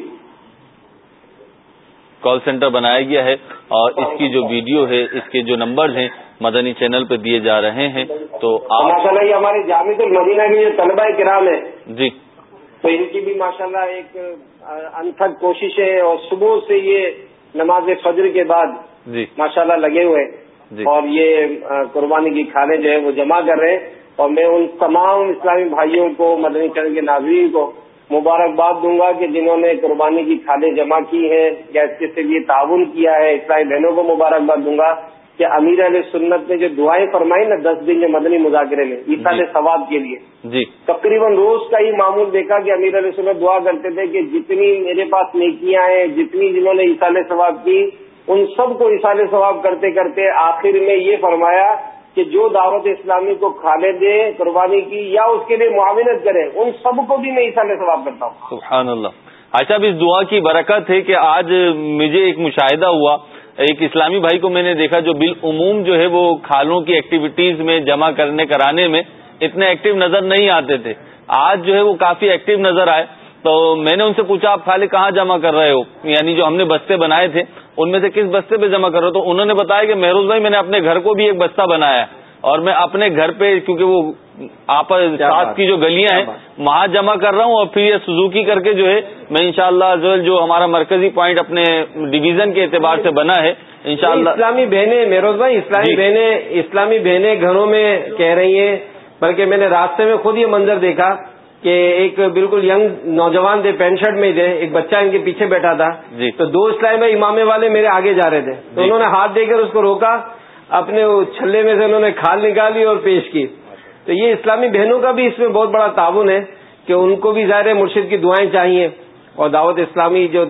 کال سینٹر بنایا گیا ہے اور اس کی جو ویڈیو ہے اس کے جو نمبر ہیں مدنی چینل پہ دیے جا رہے ہیں۔ تو آپ ہمارے جامع المدینہ کی جو طلبہ کرام ہے جی۔ تو ان کی بھی ماشاءاللہ ایک انتھک کوشش ہے اور صبح سے یہ نماز فجر کے بعد جی۔ ماشاءاللہ لگے ہوئے جی۔ اور یہ قربانی کی کھانے جو ہے وہ جمع کر رہے ہیں۔ اور میں ان تمام اسلامی بھائیوں کو مدنی چند کے ناظرین کو مبارکباد دوں گا کہ جنہوں نے قربانی کی کھالیں جمع کی ہیں یا اس کے یہ تعاون کیا ہے اسلامی بہنوں کو مبارکباد دوں گا۔ کہ امیر علیہ سنت نے جو دعائیں فرمائی نا دس دن جو مدنی مذاکرے میں عیسال جی۔ ثواب کے لیے۔ جی۔ تقریباً روز کا ہی معمول دیکھا کہ امیر علیہ سنت دعا کرتے تھے کہ جتنی میرے پاس نیکیاں ہیں جتنی جنہوں نے عیسال ثواب کی ان سب کو عیسال ثواب کرتے کرتے آخر میں یہ فرمایا کہ جو دعوت اسلامی کو کھانے دے قربانی کی یا اس کے لیے معاونت کرے ان سب کو بھی میں عیسال ثواب کرتا ہوں۔ سبحان اللہ۔ اچھا اس دعا کی برکت ہے کہ آج مجھے ایک مشاہدہ ہوا۔ ایک اسلامی بھائی کو میں نے دیکھا جو بالعموم جو ہے وہ کھالوں کی ایکٹیویٹیز میں جمع کرنے کرانے میں اتنے ایکٹیو نظر نہیں آتے تھے۔ آج جو ہے وہ کافی ایکٹیو نظر آئے۔ تو میں نے ان سے پوچھا، آپ کھالے کہاں جمع کر رہے ہو؟ یعنی جو ہم نے بستے بنائے تھے، ان میں سے کس بستے پہ جمع کر رہے ہو؟ تو انہوں نے بتایا کہ مہروز بھائی، میں نے اپنے گھر کو بھی ایک بستہ بنایا اور میں اپنے گھر پہ، کیونکہ وہ آپس ساتھ کی جو گلیاں ہیں وہاں جمع کر رہا ہوں اور پھر یہ سزوکی کر کے جو ہے میں انشاءاللہ شاء جو ہمارا مرکزی پوائنٹ اپنے ڈویژن کے اعتبار سے بنا ہے انشاءاللہ اسلامی بہنیں میروز بھائی اسلامی جی۔ بہنیں اسلامی بہنیں گھروں میں کہہ رہی ہیں بلکہ میں نے راستے میں خود یہ منظر دیکھا کہ ایک بالکل ینگ نوجوان تھے پینٹ شرٹ میں تھے ایک بچہ ان کے پیچھے بیٹھا تھا۔ جی۔ تو دو بھائی امامے والے میرے آگے جا رہے تھے۔ تو جی۔ انہوں نے ہاتھ دے کر اس کو روکا اپنے چھلے میں سے انہوں نے کھال نکالی اور پیش کی۔ تو یہ اسلامی بہنوں کا بھی اس میں بہت بڑا تعاون ہے کہ ان کو بھی ظاہر مرشد کی دعائیں چاہیے اور دعوت اسلامی جو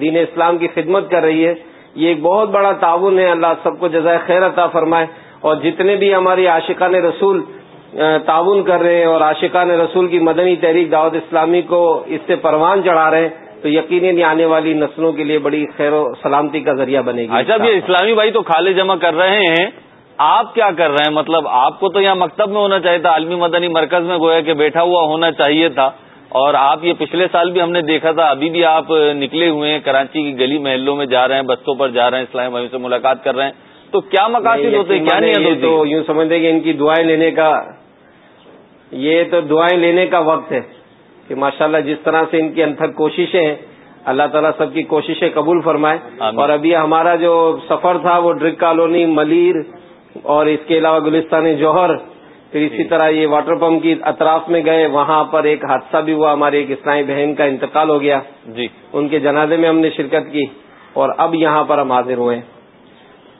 دین اسلام کی خدمت کر رہی ہے، یہ ایک بہت بڑا تعاون ہے۔ اللہ سب کو جزائے خیر عطا فرمائے۔ اور جتنے بھی ہماری عاشقان رسول تعاون کر رہے ہیں اور عاشقان رسول کی مدنی تحریک دعوت اسلامی کو اس سے پروان چڑھا رہے ہیں، تو یقیناً آنے والی نسلوں کے لیے بڑی خیر و سلامتی کا ذریعہ بنے گی۔ اچھا یہ اسلامی بھائی تو کھالے جمع کر رہے ہیں۔ آپ کیا کر رہے ہیں؟ مطلب آپ کو تو یہاں مکتب میں ہونا چاہیے تھا عالمی مدنی مرکز میں گویا کہ بیٹھا ہوا ہونا چاہیے تھا۔ اور آپ یہ پچھلے سال بھی ہم نے دیکھا تھا ابھی بھی آپ نکلے ہوئے ہیں کراچی کی گلی محلوں میں جا رہے ہیں بستوں پر جا رہے ہیں اسلامی بھائیوں سے ملاقات کر رہے ہیں۔ تو کیا مقاصد ہوتے؟ ہیں کیا نہیں تو یوں سمجھتے کہ ان کی دعائیں لینے کا یہ تو دعائیں لینے کا وقت ہے کہ ماشاءاللہ جس طرح سے ان کی انتھک کوششیں ہیں اللہ تعالیٰ سب کی کوششیں قبول فرمائے۔ اور ابھی ہمارا جو سفر تھا وہ ڈرگ کالونی ملیر اور اس کے علاوہ گلستان جوہر پھر اسی۔ طرح یہ واٹر پمپ کی اطراف میں گئے وہاں پر ایک حادثہ بھی ہوا ہماری ایک اسلامی بہن کا انتقال ہو گیا۔ جی۔ ان کے جنازے میں ہم نے شرکت کی اور اب یہاں پر ہم حاضر ہوئے۔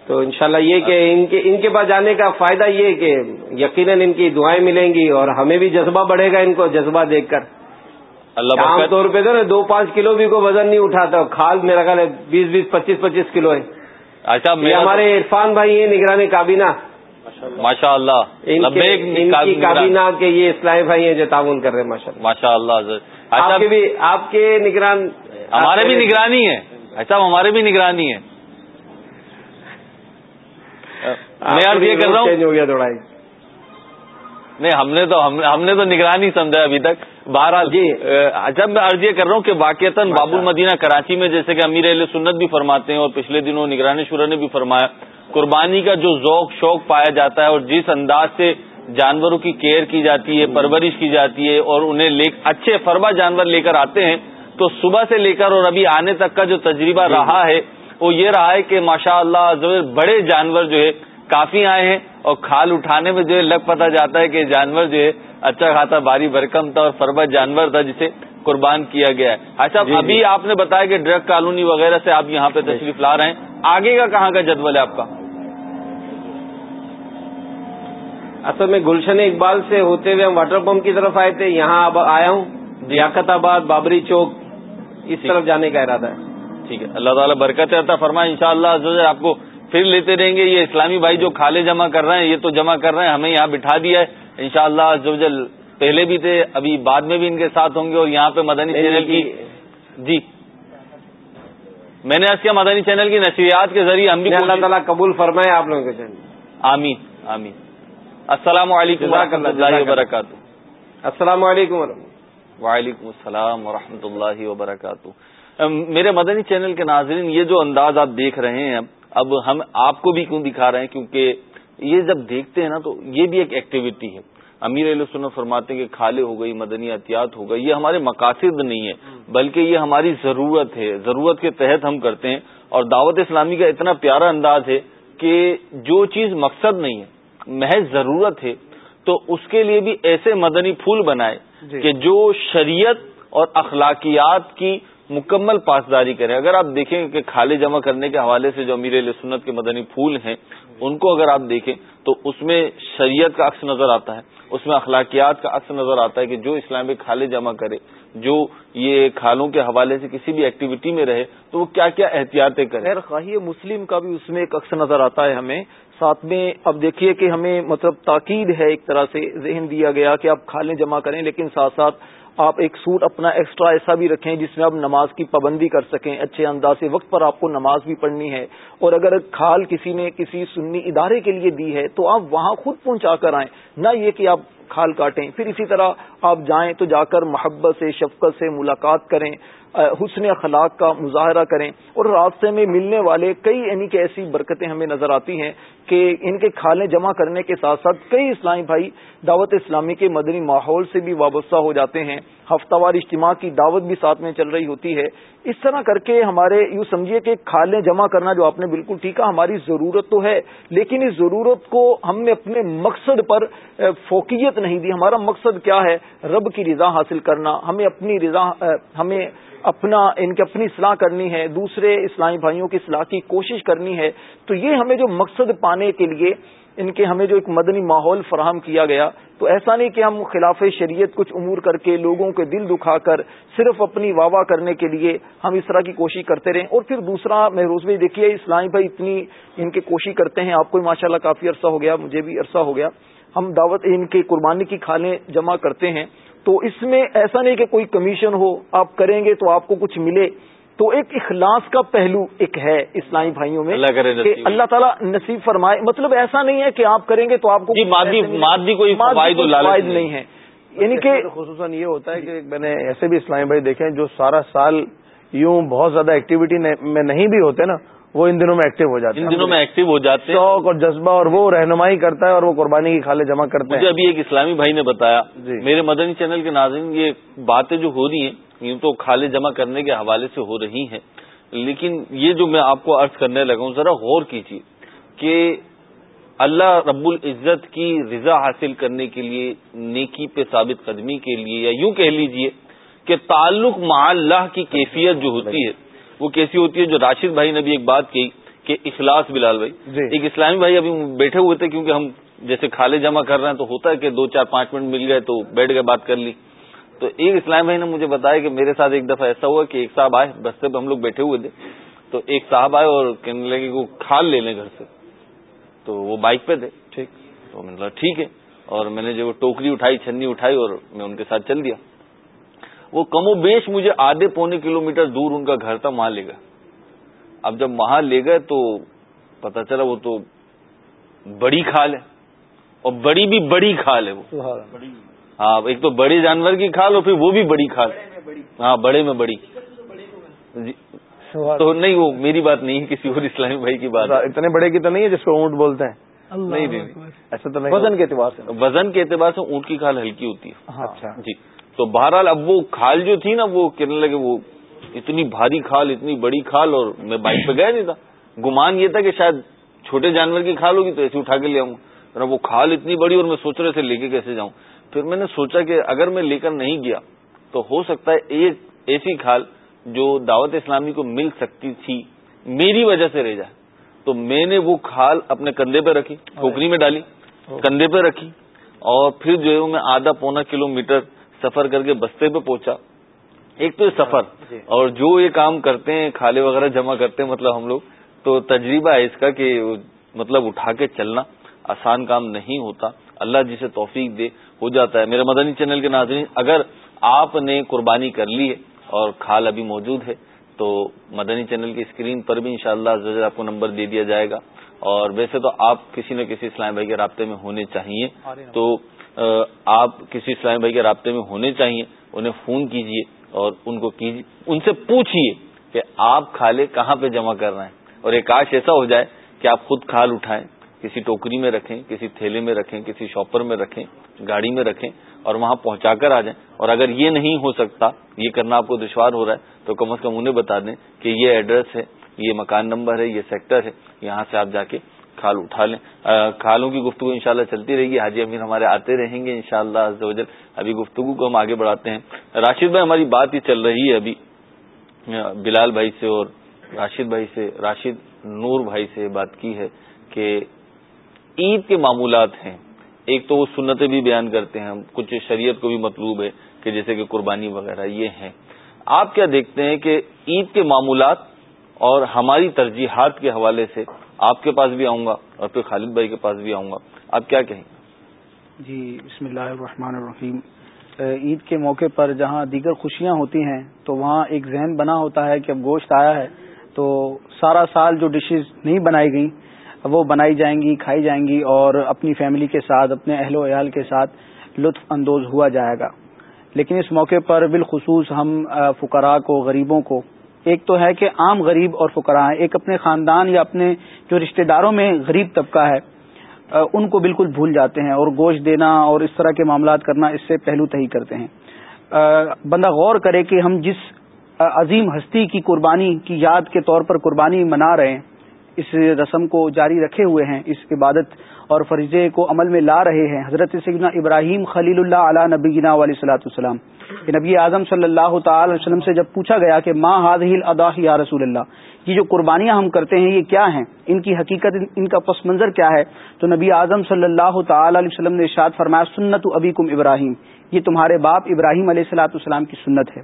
تو انشاءاللہ یہ کہ ان کے ان کے پاس جانے کا فائدہ یہ کہ یقیناً ان کی دعائیں ملیں گی اور ہمیں بھی جذبہ بڑھے گا ان کو جذبہ دیکھ کر۔ اللہ عام طور پہ تو نا دو پانچ کلو بھی کوئی وزن نہیں اٹھاتا کھال میرا خیال ہے بیس بیس پچیس پچیس کلو ہے۔ اچھا ہمارے عرفان بھائی ہیں نگرانی کابینہ۔ ماشاء اللہ کی کابینہ۔ کے یہ اسلائی بھائی ہیں جو تعاون کر رہے ہیں ماشاء اللہ اچھا بھی آپ کے نگران ہمارے بھی نگرانی ہے ایسا ہمارے بھی نگرانی ہے میں یہ کر رہا ہوں ہو گیا تھوڑا نہیں ہم نے تو ہم نے تو نگرانی سمجھا ابھی تک۔ بہرحال جی۔ جب میں عرض یہ کر رہا ہوں کہ واقعتاً باب المدینہ کراچی میں جیسے کہ امیر علیہ سنت بھی فرماتے ہیں اور پچھلے دنوں نگرانی شورا نے بھی فرمایا قربانی کا جو ذوق شوق پایا جاتا ہے اور جس انداز سے جانوروں کی کیئر کی جاتی ہے پرورش کی جاتی ہے اور انہیں اچھے فربا جانور لے کر آتے ہیں تو صبح سے لے کر اور ابھی آنے تک کا جو تجربہ جی۔ رہا ہے وہ یہ رہا ہے کہ ماشاء اللہ بڑے جانور جو ہے کافی آئے ہیں۔ اور کھال اٹھانے میں جو ہے لگ پتا جاتا ہے کہ جانور جو ہے اچھا خاصا باری برکم تھا اور فربا جانور تھا جسے قربان کیا گیا ہے۔ اچھا جی، ابھی آپ نے بتایا کہ ڈرگ کالونی وغیرہ سے آپ یہاں پہ تشریف لا رہے ہیں۔ آگے کا کہاں کا جدول ہے آپ کا؟ اصل میں گلشن اقبال سے ہوتے ہوئے ہم واٹر پمپ کی طرف آئے تھے یہاں اب آیا ہوں۔ لیاقت آباد بابری چوک اس طرف جانے کا ارادہ ہے۔ ٹھیک ہے اللہ تعالیٰ برکت عطا فرمائے۔ ان شاء اللہ آپ کو پھر لیتے رہیں گے یہ اسلامی بھائی جو کھالے جمع کر رہے ہیں یہ تو جمع کر رہے ہیں ہمیں یہاں بٹھا دیا ہے۔ ان شاء اللہ پہلے بھی تھے ابھی بعد میں بھی ان کے ساتھ ہوں گے اور یہاں پہ مدنی چینل کی جی۔ میں نے کیا مدنی چینل کی نشریات کے ذریعے ہم بھی اللہ تعالیٰ قبول فرمائے آپ لوگوں کے آمین آمین۔ السلام علیکم و اللہ وبرکاتہ۔ السلام علیکم وعلیکم السلام و اللہ وبرکاتہ۔ میرے مدنی چینل کے ناظرین یہ جو انداز آپ دیکھ رہے ہیں اب ہم آپ کو بھی کیوں دکھا رہے ہیں؟ کیونکہ یہ جب دیکھتے ہیں نا تو یہ بھی ایک ایکٹیویٹی ہے۔ امیر علیہ سنت فرماتے ہیں کہ کھالے ہو گئی مدنی احتیاط ہو گئی یہ ہمارے مقاصد نہیں ہے بلکہ یہ ہماری ضرورت ہے۔ ضرورت کے تحت ہم کرتے ہیں۔ اور دعوت اسلامی کا اتنا پیارا انداز ہے کہ جو چیز مقصد نہیں ہے محض ضرورت ہے تو اس کے لیے بھی ایسے مدنی پھول بنائے جی۔ کہ جو شریعت اور اخلاقیات کی مکمل پاسداری کریں۔ اگر آپ دیکھیں کہ کھالے جمع کرنے کے حوالے سے جو امیر علیہ سنت کے مدنی پھول ہیں، ان کو اگر آپ دیکھیں تو اس میں شریعت کا عکس نظر آتا ہے۔ اس میں اخلاقیات کا عکس نظر آتا ہے کہ جو اسلام میں کھالے جمع کرے، جو یہ کھالوں کے حوالے سے کسی بھی ایکٹیویٹی میں رہے، تو وہ کیا کیا احتیاطیں کرے خواہی مسلم کا بھی اس میں ایک عکس نظر آتا ہے ہمیں۔ ساتھ میں اب دیکھیے کہ ہمیں مطلب تاکید ہے ایک طرح سے ذہن دیا گیا کہ آپ کھالیں جمع کریں، لیکن ساتھ ساتھ آپ ایک سوٹ اپنا ایکسٹرا ایسا بھی رکھیں جس میں آپ نماز کی پابندی کر سکیں، اچھے انداز سے وقت پر آپ کو نماز بھی پڑھنی ہے۔ اور اگر کھال کسی نے کسی سنی ادارے کے لیے دی ہے تو آپ وہاں خود پہنچا کر آئیں۔ نہ یہ کہ آپ کھال کاٹیں۔ پھر اسی طرح آپ جائیں تو جا کر محبت سے، شفقت سے ملاقات کریں حسن اخلاق کا مظاہرہ کریں۔ اور راستے میں ملنے والے کئی یعنی کہ ایسی برکتیں ہمیں نظر آتی ہیں کہ ان کے کھالیں جمع کرنے کے ساتھ ساتھ کئی اسلامی بھائی دعوت اسلامی کے مدنی ماحول سے بھی وابستہ ہو جاتے ہیں۔ ہفتہ وار اجتماع کی دعوت بھی ساتھ میں چل رہی ہوتی ہے۔ اس طرح کر کے ہمارے یوں سمجھیے کہ کھالیں جمع کرنا جو آپ نے بالکل ٹھیک ہے ہماری ضرورت تو ہے، لیکن اس ضرورت کو ہم نے اپنے مقصد پر فوقیت نہیں دی۔ ہمارا مقصد کیا ہے؟ رب کی رضا حاصل کرنا۔ ہمیں اپنی رضا ہمیں اپنا، ان کی اپنی اصلاح کرنی ہے۔ دوسرے اسلامی بھائیوں کی اصلاح کی کوشش کرنی ہے۔ تو یہ ہمیں جو مقصد پانے کے لیے ان کے ہمیں جو ایک مدنی ماحول فراہم کیا گیا، تو ایسا نہیں کہ ہم خلاف شریعت کچھ امور کر کے لوگوں کے دل دکھا کر صرف اپنی واہ واہ کرنے کے لیے ہم اس طرح کی کوشش کرتے رہیں۔ اور پھر دوسرا محروز بھائی، دیکھیے اسلامی بھائی اتنی ان کی کوشش کرتے ہیں، آپ کو ماشاء اللہ کافی عرصہ ہو گیا، مجھے بھی عرصہ ہو گیا۔ ہم دعوت ان کے قربانی کی کھالیں جمع کرتے ہیں۔ تو اس میں ایسا نہیں کہ کوئی کمیشن ہو، آپ کریں گے تو آپ کو کچھ ملے۔ تو ایک اخلاص کا پہلو ایک ہے اسلامی بھائیوں میں اللہ کرے کہ اللہ تعالیٰ نصیب فرمائے۔ مطلب ایسا نہیں ہے کہ آپ کریں گے تو آپ کو جی، مادی کوئی فوائد نہیں ہے۔ یعنی کہ خصوصاً یہ ہوتا ہے کہ میں نے ایسے بھی اسلامی بھائی دیکھے ہیں جو سارا سال یوں بہت زیادہ ایکٹیویٹی میں نہیں بھی ہوتے نا وہ ان دنوں میں ایکٹیو ہو جاتے ہیں۔ ان دنوں میں ایکٹیو ہو جاتے ہیں۔ شوق اور جذبہ اور وہ رہنمائی کرتا ہے اور وہ قربانی کی کھالے جمع کرتے ہیں۔ ابھی ایک اسلامی بھائی نے بتایا جی۔ میرے مدنی چینل کے ناظرین یہ باتیں جو ہو رہی ہیں یوں تو کھالے جمع کرنے کے حوالے سے ہو رہی ہیں۔ لیکن یہ جو میں آپ کو ارض کرنے لگا ہوں ذرا غور کیجیے کہ اللہ رب العزت کی رضا حاصل کرنے کے لیے نیکی پہ ثابت قدمی کے لیے یا یوں کہہ لیجیے کہ تعلق مع اللہ کی کیفیت جو ہوتی ہے وہ کیسی ہوتی ہے جو راشد بھائی نے بھی ایک بات کی کہ اخلاص بلال بھائی۔ جی۔ ایک اسلامی بھائی ابھی بیٹھے ہوئے تھے کیونکہ ہم جیسے کھالے جمع کر رہے ہیں تو ہوتا ہے کہ دو چار پانچ منٹ مل گئے تو بیٹھ گئے بات کر لی۔ تو ایک اسلام بھائی نے مجھے بتایا کہ میرے ساتھ ایک دفعہ ایسا ہوا کہ ایک صاحب آئے بستے پہ ہم لوگ بیٹھے ہوئے تھے۔ تو ایک صاحب آئے اور کہنے لگے کہ وہ کھال لے لیں گھر سے۔ تو وہ بائک پہ تھے۔ ٹھیک۔ تو میں نے کہا ٹھیک ہے۔ اور میں نے جو ٹوکری اٹھائی چھنی اٹھائی اور میں ان کے ساتھ چل دیا۔ وہ کم و بیش مجھے آدھے پونے کلو میٹر دور ان کا گھر تھا وہاں لے گئے۔ اب جب وہاں لے گئے تو پتا چلا وہ تو بڑی کھال ہے اور بڑی بھی بڑی کھال ہے وہ۔ ہاں ایک تو بڑے جانور کی کھال اور پھر وہ بھی بڑی کھال۔ ہاں بڑے میں بڑی۔ جی۔ تو نہیں وہ میری بات نہیں کسی اور اسلامی بھائی کی بات اتنے بڑے کی تو نہیں ہے جس کو اونٹ بولتے ہیں۔ نہیں نہیں ایسا تو نہیں۔ وزن کے اعتبار سے۔ وزن کے اعتبار سے اونٹ کی کھال ہلکی ہوتی ہے۔ ہاں۔ اچھا۔ جی۔ تو بہرحال اب وہ کھال جو تھی نا وہ کہنے لگے وہ اتنی بھاری کھال اتنی بڑی کھال اور میں بائک پہ گیا نہیں تھا۔ گمان یہ تھا کہ شاید چھوٹے جانور کی کھال ہوگی تو ایسے اٹھا کے لے آؤں وہ کھال اتنی بڑی اور میں سوچ رہے تھے لے کے کیسے جاؤں۔ پھر میں نے سوچا کہ اگر میں لے کر نہیں گیا تو ہو سکتا ہے ایک ایسی کھال جو دعوت اسلامی کو مل سکتی تھی میری وجہ سے رہ جائے۔ تو میں نے وہ کھال اپنے کندھے پہ رکھی ٹوکری میں ڈالی کندھے پہ رکھی اور پھر جو ہے میں آدھا پونا کلو میٹر سفر کر کے بستے پہ پہنچا۔ ایک تو سفر جی۔ اور جو یہ کام کرتے ہیں کھالے وغیرہ جمع کرتے ہیں مطلب ہم لوگ تو تجربہ ہے اس کا کہ مطلب اٹھا کے چلنا آسان کام نہیں ہوتا۔ اللہ جسے توفیق دے ہو جاتا ہے۔ میرے مدنی چینل کے ناظرین اگر آپ نے قربانی کر لی ہے اور کھال ابھی موجود ہے تو مدنی چینل کی اسکرین پر بھی انشاءاللہ شاء اللہ آپ کو نمبر دے دیا جائے گا۔ اور ویسے تو آپ کسی نہ کسی اسلام بھائی کے رابطے میں ہونے چاہیے۔ تو آپ کسی اسلام بھائی کے رابطے میں ہونے چاہیے، انہیں فون کیجیے اور ان کو کیجیے ان سے پوچھیے کہ آپ کھالے کہاں پہ جمع کر رہے ہیں؟ اور ایک کاش ایسا ہو جائے کہ آپ خود کھال اٹھائیں، کسی ٹوکری میں رکھیں، کسی تھیلے میں رکھیں، کسی شاپر میں رکھیں، گاڑی میں رکھیں اور وہاں پہنچا کر آ جائیں۔ اور اگر یہ نہیں ہو سکتا، یہ کرنا آپ کو دشوار ہو رہا ہے، تو کم از کم انہیں بتا دیں کہ یہ ایڈریس ہے، یہ مکان نمبر ہے، یہ سیکٹر ہے، یہاں سے آپ جا کے کھال اٹھا لیں۔ کھالوں کی گفتگو انشاءاللہ چلتی رہے گی۔ حاجی امیر ہمارے آتے رہیں گے انشاءاللہ شاء اللہ ابھی گفتگو کو ہم آگے بڑھاتے ہیں۔ راشد بھائی، ہماری بات ہی چل رہی ہے ابھی۔ بلال بھائی سے اور راشد بھائی سے، راشد نور بھائی سے بات کی ہے کہ عید کے معمولات ہیں۔ ایک تو وہ سنتیں بھی بیان کرتے ہیں۔ کچھ شریعت کو بھی مطلوب ہے کہ جیسے کہ قربانی وغیرہ، یہ ہیں۔ آپ کیا دیکھتے ہیں کہ عید کے معمولات اور ہماری ترجیحات کے حوالے سے آپ کے پاس بھی آؤں گا اور پھر خالد بھائی کے پاس بھی آؤں گا۔ آپ کیا کہیں؟ گے جی بسم اللہ الرحمن الرحیم۔ عید کے موقع پر جہاں دیگر خوشیاں ہوتی ہیں، تو وہاں ایک ذہن بنا ہوتا ہے کہ اب گوشت آیا ہے، تو سارا سال جو ڈشز نہیں بنائی گئی وہ بنائی جائیں گی، کھائی جائیں گی اور اپنی فیملی کے ساتھ، اپنے اہل و عیال کے ساتھ لطف اندوز ہوا جائے گا۔ لیکن اس موقع پر بالخصوص ہم فقراء کو، غریبوں کو ایک تو ہے کہ عام غریب اور فقراء ہیں، ایک اپنے خاندان یا اپنے جو رشتہ داروں میں غریب طبقہ ہے ان کو بالکل بھول جاتے ہیں اور گوشت دینا اور اس طرح کے معاملات کرنا اس سے پہلو تہی کرتے ہیں۔ بندہ غور کرے کہ ہم جس عظیم ہستی کی قربانی، کی یاد کے طور پر قربانی منا رہے ہیں، اس رسم کو جاری رکھے ہوئے ہیں، اس عبادت اور فریضے کو عمل میں لا رہے ہیں۔ حضرت سیدنا ابراہیم خلیل اللہ علیہ نبینا علیہ صلاحت السلام کہ نبی اعظم صلی اللہ تعالی وسلم سے جب پوچھا گیا کہ ماں حاضل ادا یا رسول اللہ، یہ جو قربانیاں ہم کرتے ہیں، یہ کیا ہیں؟ ان کی حقیقت، ان کا پس منظر کیا ہے؟ تو نبی اعظم صلی اللہ تعالی علیہ وسلم نے ارشاد فرمایا، سنت ابی کم ابراہیم، یہ تمہارے باپ ابراہیم علیہ السلاۃ السلام کی سنت ہے۔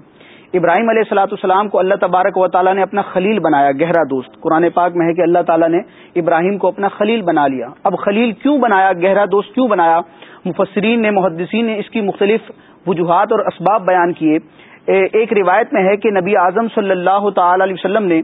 ابراہیم علیہ السلاۃ السلام کو اللہ تبارک و تعالیٰ نے اپنا خلیل بنایا، گہرا دوست۔ قرآن پاک میں ہے کہ اللہ تعالیٰ نے ابراہیم کو اپنا خلیل بنا لیا۔ اب خلیل کیوں بنایا، گہرا دوست کیوں بنایا؟ مفسرین نے، محدثین نے اس کی مختلف وجوہات اور اسباب بیان کیے۔ ایک روایت میں ہے کہ نبی اعظم صلی اللہ تعالی علیہ وسلم نے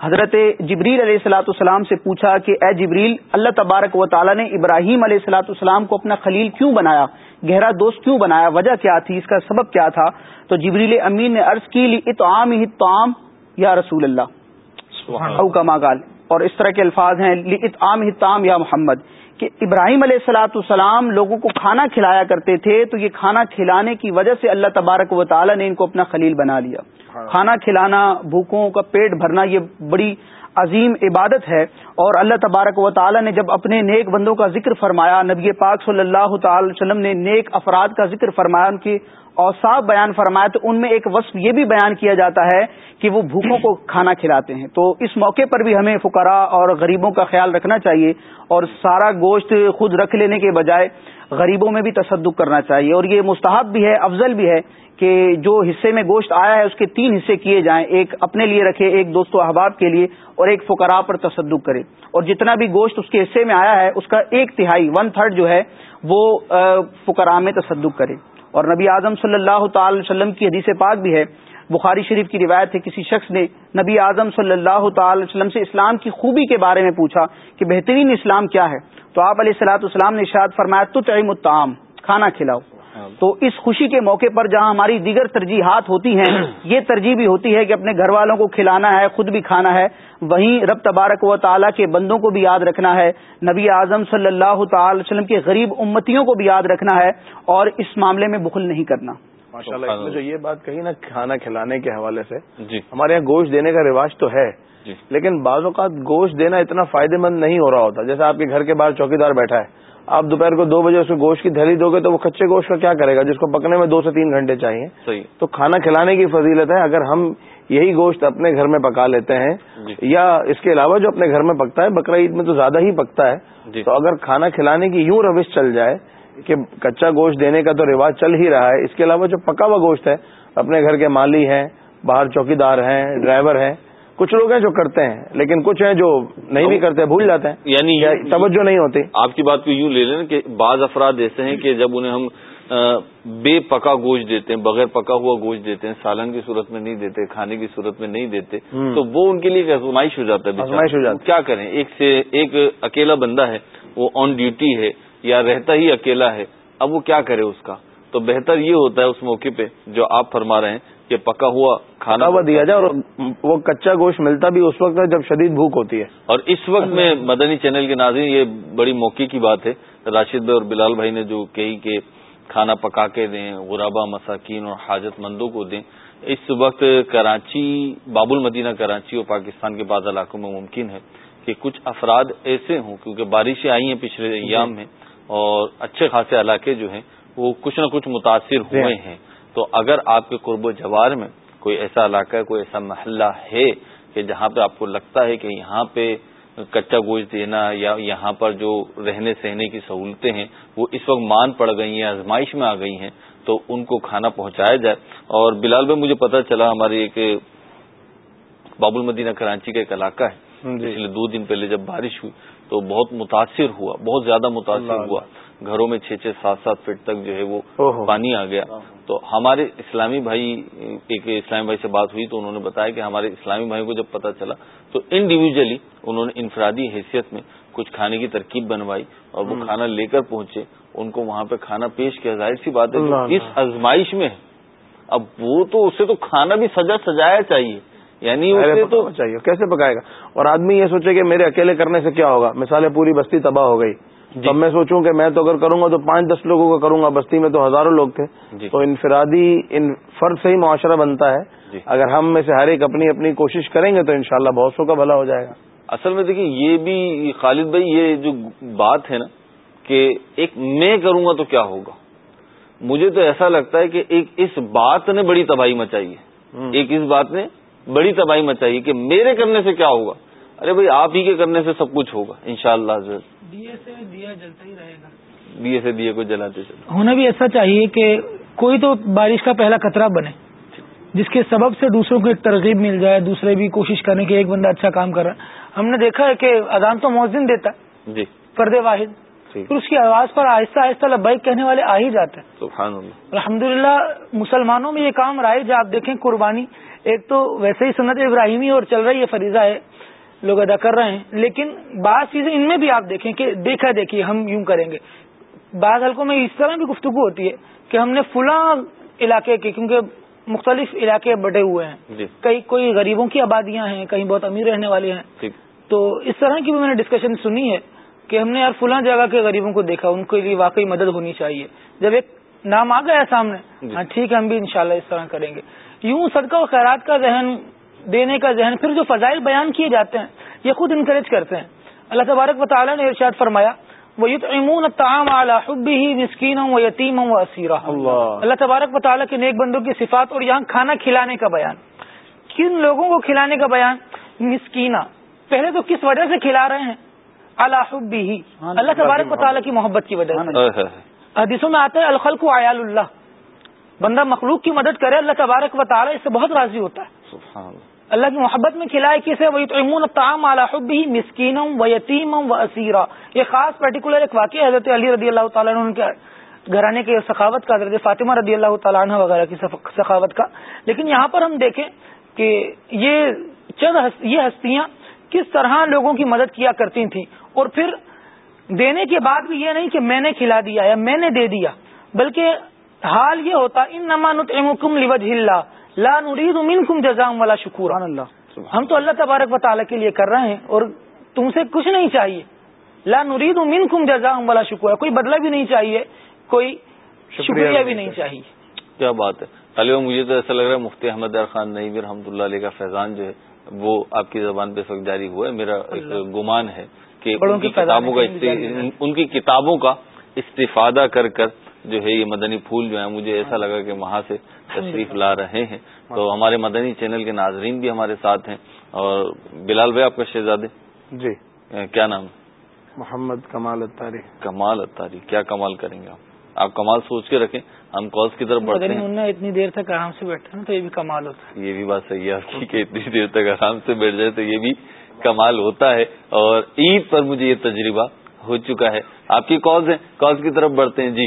حضرت جبریل علیہ السلاۃ السلام سے پوچھا کہ اے جبریل اللہ تبارک و تعالیٰ نے ابراہیم علیہ السلاۃ السلام کو اپنا خلیل کیوں بنایا؟ گہرا دوست کیوں بنایا؟ وجہ کیا تھی؟ اس کا سبب کیا تھا؟ تو جبریل امین نے عرض کی لی اتعام ہی تام یا رسول اللہ. او کا ماگال اور اس طرح کے الفاظ ہیں لی اتعام ہی تام یا محمد. کہ ابراہیم علیہ السلاۃ السلام لوگوں کو کھانا کھلایا کرتے تھے، تو یہ کھانا کھلانے کی وجہ سے اللہ تبارک و تعالی نے ان کو اپنا خلیل بنا لیا۔ کھانا کھلانا، بھوکوں کا پیٹ بھرنا، یہ بڑی عظیم عبادت ہے۔ اور اللہ تبارک و تعالی نے جب اپنے نیک بندوں کا ذکر فرمایا، نبی پاک صلی اللہ تعالی وسلم نے نیک افراد کا ذکر فرمایا، ان کی اوساف بیان فرمایا تو ان میں ایک وصف یہ بھی بیان کیا جاتا ہے کہ وہ بھوکوں کو کھانا کھلاتے ہیں۔ تو اس موقع پر بھی ہمیں فقراء اور غریبوں کا خیال رکھنا چاہیے اور سارا گوشت خود رکھ لینے کے بجائے غریبوں میں بھی تصدق کرنا چاہیے۔ اور یہ مستحب بھی ہے، افضل بھی ہے کہ جو حصے میں گوشت آیا ہے اس کے تین حصے کیے جائیں، ایک اپنے لیے رکھے، ایک دوست و احباب کے لیے اور ایک فقراء پر تصدق کرے۔ اور جتنا بھی گوشت اس کے حصے میں آیا ہے، اس کا ایک تہائی ون تھرڈ جو ہے، وہ فقراء میں تصدق کرے۔ اور نبی اعظم صلی اللہ تعالی وسلم کی حدیث پاک بھی ہے۔ بخاری شریف کی روایت ہے، کسی شخص نے نبی اعظم صلی اللہ تعالی وسلم سے اسلام کی خوبی کے بارے میں پوچھا کہ بہترین اسلام کیا ہے، تو آپ علیہ السلاۃ اسلام نے اشاد فرمایا تو تعیم الطعام، کھانا کھلاؤ۔ تو اس خوشی کے موقع پر جہاں ہماری دیگر ترجیحات ہوتی ہیں یہ ترجیح بھی ہوتی ہے کہ اپنے گھر والوں کو کھلانا ہے خود بھی کھانا ہے۔ وہیں رب تبارک و تعالیٰ کے بندوں کو بھی یاد رکھنا ہے۔ نبی اعظم صلی اللہ تعالی وسلم کے غریب امتیوں کو بھی یاد رکھنا ہے اور اس معاملے میں بخل نہیں کرنا۔ ماشاء اللہ جو یہ بات کہی نا کھانا کھلانے کے حوالے سے جی۔ ہمارے یہاں گوشت دینے کا رواج تو ہے جی۔ لیکن بعض اوقات گوشت دینا اتنا فائدے مند نہیں ہو رہا ہوتا۔ جیسے آپ کے گھر کے باہر چوکی دار بیٹھا ہے آپ دوپہر کو دو بجے اس کو گوشت کی دہلی دو گے تو وہ کچے گوشت کا کیا کرے گا؟ جس کو پکنے میں دو سے تین گھنٹے چاہیے۔ صحیح۔ تو کھانا کھلانے کی فضیلت ہے اگر ہم یہی گوشت اپنے گھر میں پکا لیتے ہیں جی۔ یا اس کے علاوہ جو اپنے گھر میں پکتا ہے بکرا عید میں تو زیادہ ہی پکتا ہے۔ جی۔ تو اگر کھانا کھلانے کی یوں روش چل جائے کہ کچا گوشت دینے کا تو رواج چل ہی رہا ہے اس کے علاوہ جو پکا ہوا گوشت ہے اپنے گھر کے مالی ہیں باہر چوکی دار ہیں ڈرائیور ہیں کچھ لوگ ہیں جو کرتے ہیں لیکن کچھ ہیں جو نہیں بھی کرتے بھول جاتے ہیں یعنی توجہ نہیں ہوتی۔ آپ کی بات کو یوں لے لیں کہ بعض افراد ایسے ہیں کہ جب انہیں ہم بے پکا گوشت دیتے ہیں بغیر پکا ہوا گوشت دیتے ہیں سالن کی صورت میں نہیں دیتے کھانے کی صورت میں نہیں دیتے تو وہ ان کے لیے آزمائش ہو جاتا ہے آزمائش ہو جاتا کیا کریں؟ ایک سے ایک اکیلا بندہ ہے وہ آن ڈیوٹی ہے یا رہتا ہی اکیلا ہے اب وہ کیا کرے اس کا؟ تو بہتر یہ ہوتا ہے اس موقع پہ جو آپ فرما رہے ہیں کہ پکا ہوا کھانا ہوا دیا جائے اور وہ کچا گوشت ملتا بھی اس وقت جب شدید بھوک ہوتی ہے۔ اور اس وقت میں مدنی چینل کے ناظرین یہ بڑی موقع کی بات ہے۔ راشد بھائی اور بلال بھائی نے جو کہی کہ کھانا پکا کے دیں غرابا مساکین اور حاجت مندوں کو دیں اس وقت کراچی باب المدینہ کراچی اور پاکستان کے بعض علاقوں میں ممکن ہے کہ کچھ افراد ایسے ہوں کیونکہ بارشیں آئی ہیں پچھلے ایام میں اور اچھے خاصے علاقے جو ہیں وہ کچھ نہ کچھ متاثر ہوئے ہیں۔ تو اگر آپ کے قرب و جوار میں کوئی ایسا علاقہ کوئی ایسا محلہ ہے کہ جہاں پہ آپ کو لگتا ہے کہ یہاں پہ کچا گوشت دینا یا یہاں پر جو رہنے سہنے کی سہولتیں ہیں وہ اس وقت مان پڑ گئی ہیں آزمائش میں آ گئی ہیں تو ان کو کھانا پہنچایا جائے۔ اور بلال بھائی مجھے پتا چلا ہماری ایک باب المدینہ کراچی کا ایک علاقہ ہے۔ جی۔ پچھلے دو دن پہلے جب بارش ہوئی تو بہت متاثر ہوا بہت زیادہ متاثر ہوا۔ گھروں میں چھ چھ سات سات فٹ تک جو ہے وہ پانی آ گیا۔ تو ہمارے اسلامی بھائی ایک اسلامی بھائی سے بات ہوئی تو انہوں نے بتایا کہ ہمارے اسلامی بھائی کو جب پتا چلا تو انڈیویجلی انہوں نے انفرادی حیثیت میں کچھ کھانے کی ترکیب بنوائی اور وہ کھانا لے کر پہنچے۔ ان کو وہاں پہ کھانا پیش کیا۔ ظاہر سی بات ہے اس ازمائش میں اب وہ تو اسے تو کھانا بھی سجا سجایا چاہیے۔ یعنی اسے تو چاہیے؟ کیسے پکائے گا؟ اور آدمی یہ سوچے کہ میرے اکیلے کرنے سے کیا ہوگا؟ مثالیں پوری بستی تباہ ہو گئی۔ جی۔ میں سوچوں کہ میں تو اگر کروں گا تو پانچ دس لوگوں کا کروں گا بستی میں تو ہزاروں لوگ تھے۔ جی۔ تو انفرادی ان فرد سے ہی معاشرہ بنتا ہے۔ جی۔ اگر ہم میں سے ہر ایک اپنی اپنی کوشش کریں گے تو انشاءاللہ بہت سو کا بھلا ہو جائے گا۔ اصل میں دیکھیں یہ بھی خالد بھائی یہ جو بات ہے نا کہ ایک میں کروں گا تو کیا ہوگا؟ مجھے تو ایسا لگتا ہے کہ ایک اس بات نے بڑی تباہی مچائی ہے۔ ایک اس بات نے بڑی تباہی مچائی کہ میرے کرنے سے کیا ہوگا؟ ارے بھائی آپ ہی کے کرنے سے سب کچھ ہوگا ان شاء اللہ دیے سے دیا جلتا ہی رہے گا۔ دیے سے دیے کو جلاتے چلے ہونا بھی ایسا چاہیے کہ کوئی تو بارش کا پہلا خطرہ بنے جس کے سبب سے دوسروں کو ایک ترغیب مل جائے دوسرے بھی کوشش کرنے کی ایک بندہ اچھا کام کر رہا ہے ہم نے دیکھا ہے کہ اذان تو مؤذن دیتا ہے جی۔ فرد واحد۔ پھر اس کی آواز پر آہستہ آہستہ لبیک کہنے والے آ ہی جاتے ہیں۔ الحمد للہ مسلمانوں میں یہ کام رائج آپ دیکھیں قربانی ایک تو ویسے ہی سنت ابراہیمی اور چل رہی ہے فریضہ ہے۔ لوگ ادا کر رہے ہیں۔ لیکن بعض چیزیں ان میں بھی آپ دیکھیں کہ دیکھا دیکھیے ہم یوں کریں گے۔ بعض حلقوں میں اس طرح بھی گفتگو ہوتی ہے کہ ہم نے فلاں علاقے کے کیونکہ مختلف علاقے بڑے ہوئے ہیں۔ جی۔ کئی کوئی غریبوں کی آبادیاں ہیں کہیں بہت امیر رہنے والے ہیں۔ تو اس طرح کی بھی میں نے ڈسکشن سنی ہے کہ ہم نے یار فلاں جگہ کے غریبوں کو دیکھا ان کے لیے واقعی مدد ہونی چاہیے۔ جب ایک نام آ گیا سامنے جی۔ ہاں ٹھیک ہے ہم بھی انشاءاللہ اس طرح کریں گے۔ یوں صدقہ و خیرات کا ذہن دینے کا ذہن پھر جو فضائل بیان کیے جاتے ہیں یہ خود انکریج کرتے ہیں۔ اللہ تبارک و تعالیٰ نے ارشاد فرمایا وہ امون تعام ہی مسکین و یتیم و اسیرہ اللہ تبارک و تعالیٰ کے نیک بندوں کی صفات اور یہاں کھانا کھلانے کا بیان۔ کن لوگوں کو کھلانے کا بیان؟ مسکینہ۔ پہلے تو کس وجہ سے کھلا رہے ہیں؟ اللہ ہی اللہ تبارک و تعالیٰ کی محبت کی وجہ سے۔ حدیثوں میں آتا ہے الخلق و عیال اللہ۔ بندہ مخلوق کی مدد کرے اللہ تبارک و تعالیٰ اس سے بہت راضی ہوتا ہے۔ سبحان اللہ کی محبت میں کھلائے کسے وہی تو امون تعام الحب ہی مسکینم و یتیمم و اسیرا یہ خاص پرٹیکولر ایک واقعہ حضرت علی رضی اللہ تعالیٰ نے ان کے گھرانے کے سخاوت کا، حضرت فاطمہ رضی اللہ تعالیٰ عنہ وغیرہ کی سخاوت کا۔ لیکن یہاں پر ہم دیکھیں کہ یہ چند ہست- یہ ہستیاں کس طرح لوگوں کی مدد کیا کرتی تھیں۔ اور پھر دینے کے بعد بھی یہ نہیں کہ میں نے کھلا دیا یا میں نے دے دیا، بلکہ حال یہ ہوتا ان نمانت امکم اللہ لا نرید منکم جزام والا شکور سبحان اللہ. ہم تو اللہ تبارک و تعالیٰ کے لیے کر رہے ہیں اور تم سے کچھ نہیں چاہیے. لا نرید منکم جزام والا شکور کوئی بدلہ بھی نہیں چاہیے. کوئی شکریہ بھی نہیں چاہیے. کیا بات ہے؟ طالبہ مجھے تو ایسا لگ رہا ہے مفتی احمد در خان نئی رحمۃ اللہ علیہ کا فیضان جو ہے وہ آپ کی زبان پہ اس وقت جاری ہوا ہے. میرا ایک گمان ہے کہ کی کتابوں کا۔ ان کی کتابوں کا استفادہ کر کر جو ہے یہ مدنی پھول جو ہے مجھے ایسا لگا کہ وہاں سے تشریف لا رہے ہیں۔ تو ہمارے مدنی چینل کے ناظرین بھی ہمارے ساتھ ہیں۔ اور بلال بھائی آپ کا شہزادے؟ جی۔ کیا نام؟ محمد کمال اتاری کمال اتاری کیا کمال کریں گے آپ؟ آپ کمال سوچ کے رکھیں ہم کالس کی طرف بڑھتے مدنی ہیں؟ منہ اتنی دیر تک آرام سے بیٹھے نا تو یہ بھی کمال ہوتا ہے۔ یہ بھی بات صحیح ہے آپ کی کہ اتنی دیر تک آرام سے بیٹھ جائے تو یہ بھی کمال ہوتا ہے۔ اور عید پر مجھے یہ تجربہ ہو چکا ہے۔ آپ کی کالز ہیں کالز کی طرف بڑھتے ہیں۔ جی۔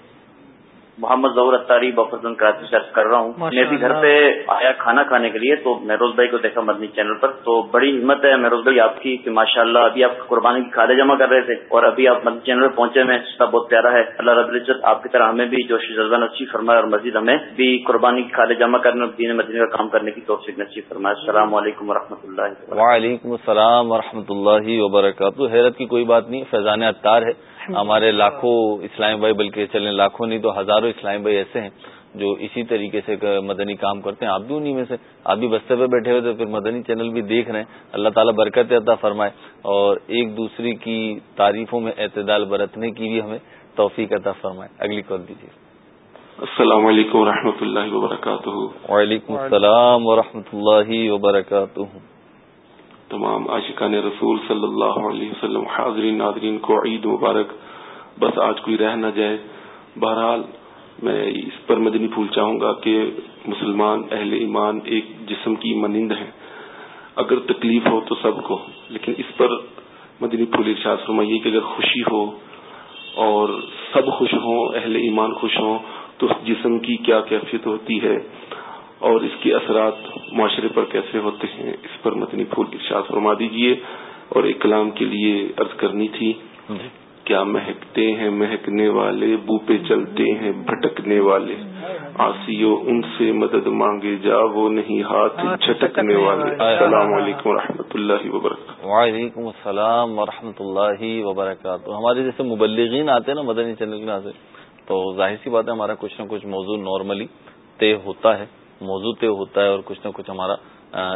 محمد ظہور اتاری بفرزن کراچی سے کر رہا ہوں۔ میں بھی گھر۔ پہ آیا کھانا کھانے کے لیے تو مہروز بھائی کو دیکھا مدنی چینل پر۔ تو بڑی ہمت ہے مہروز بھائی آپ کی کہ ماشاء اللہ ابھی آپ قربانی کی کھادے جمع کر رہے تھے اور ابھی آپ مدنی چینل پہ پہنچے میں بہت پیارا ہے۔ اللہ رب العزت آپ کی طرح ہمیں بھی جوش جذبہ نصیب فرمائے اور مزید ہمیں بھی قربانی کی کھادے جمع کرنے اور دین مدنی کا کام کرنے کی توفیق نصیب فرمائے۔ السلام علیکم و رحمۃ اللہ وعلیکم السلام ورحمۃ اللہ وبرکاتہ۔ حیرت کی کوئی بات نہیں فیضان اتار ہے۔ ہمارے لاکھوں اسلام بھائی بلکہ چلیں لاکھوں نہیں تو ہزاروں اسلام بھائی ایسے ہیں جو اسی طریقے سے مدنی کام کرتے ہیں۔ آپ بھی انہیں میں سے آپ بھی بستے پہ بیٹھے ہوئے تو پھر مدنی چینل بھی دیکھ رہے ہیں۔ اللہ تعالیٰ برکت عطا فرمائے اور ایک دوسرے کی تعریفوں میں اعتدال برتنے کی بھی ہمیں توفیق عطا فرمائے۔ اگلی کال دیجیے۔ السلام علیکم ورحمۃ اللہ وبرکاتہ۔ وعلیکم السلام ورحمۃ اللہ وبرکاتہ۔ تمام عاشقان رسول صلی اللہ علیہ وسلم، حاضرین، ناظرین کو عید مبارک۔ بس آج کوئی رہ نہ جائے۔ بہرحال میں اس پر مدنی پھول چاہوں گا کہ مسلمان، اہل ایمان ایک جسم کی مانند ہیں۔ اگر تکلیف ہو تو سب کو، لیکن اس پر مدنی پھول ارشاد فرمائیے کہ اگر خوشی ہو اور سب خوش ہوں، اہل ایمان خوش ہوں، تو اس جسم کی کیا کیفیت ہوتی ہے؟ اور اس کے اثرات معاشرے پر کیسے ہوتے ہیں اس پر مدنی پھول ارشاد فرما دیجیے۔ اور ایک کلام کے لیے عرض کرنی تھی کیا مہکتے ہیں مہکنے والے بو پہ چلتے ہیں بھٹکنے والے۔ آسیو ان سے مدد مانگے جا وہ نہیں ہاتھ جھٹکنے والے۔ السلام علیکم ورحمۃ اللہ وبرکاتہ۔ وعلیکم السلام ورحمۃ اللہ وبرکاتہ۔ ہمارے جیسے مبلغین آتے ہیں نا مدنی چینل کے ناظر تو ظاہر سی بات ہے ہمارا کچھ نہ کچھ موضوع نارملی طے ہوتا ہے۔ موضوع طے ہوتا ہے اور کچھ نہ کچھ ہمارا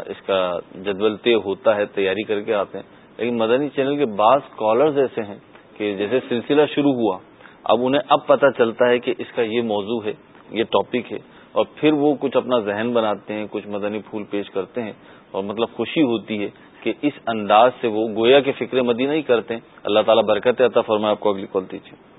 اس کا جدول طے ہوتا ہے، تیاری کر کے آتے ہیں۔ لیکن مدنی چینل کے بعض کالرز ایسے ہیں کہ جیسے سلسلہ شروع ہوا، اب انہیں اب پتہ چلتا ہے کہ اس کا یہ موضوع ہے، یہ ٹاپک ہے۔ اور پھر وہ کچھ اپنا ذہن بناتے ہیں، کچھ مدنی پھول پیش کرتے ہیں۔ اور مطلب خوشی ہوتی ہے کہ اس انداز سے وہ گویا کے فکر مدینہ ہی کرتے ہیں۔ اللہ تعالیٰ برکت عطا فرمائے، آپ کو اگلی کال دیجیے۔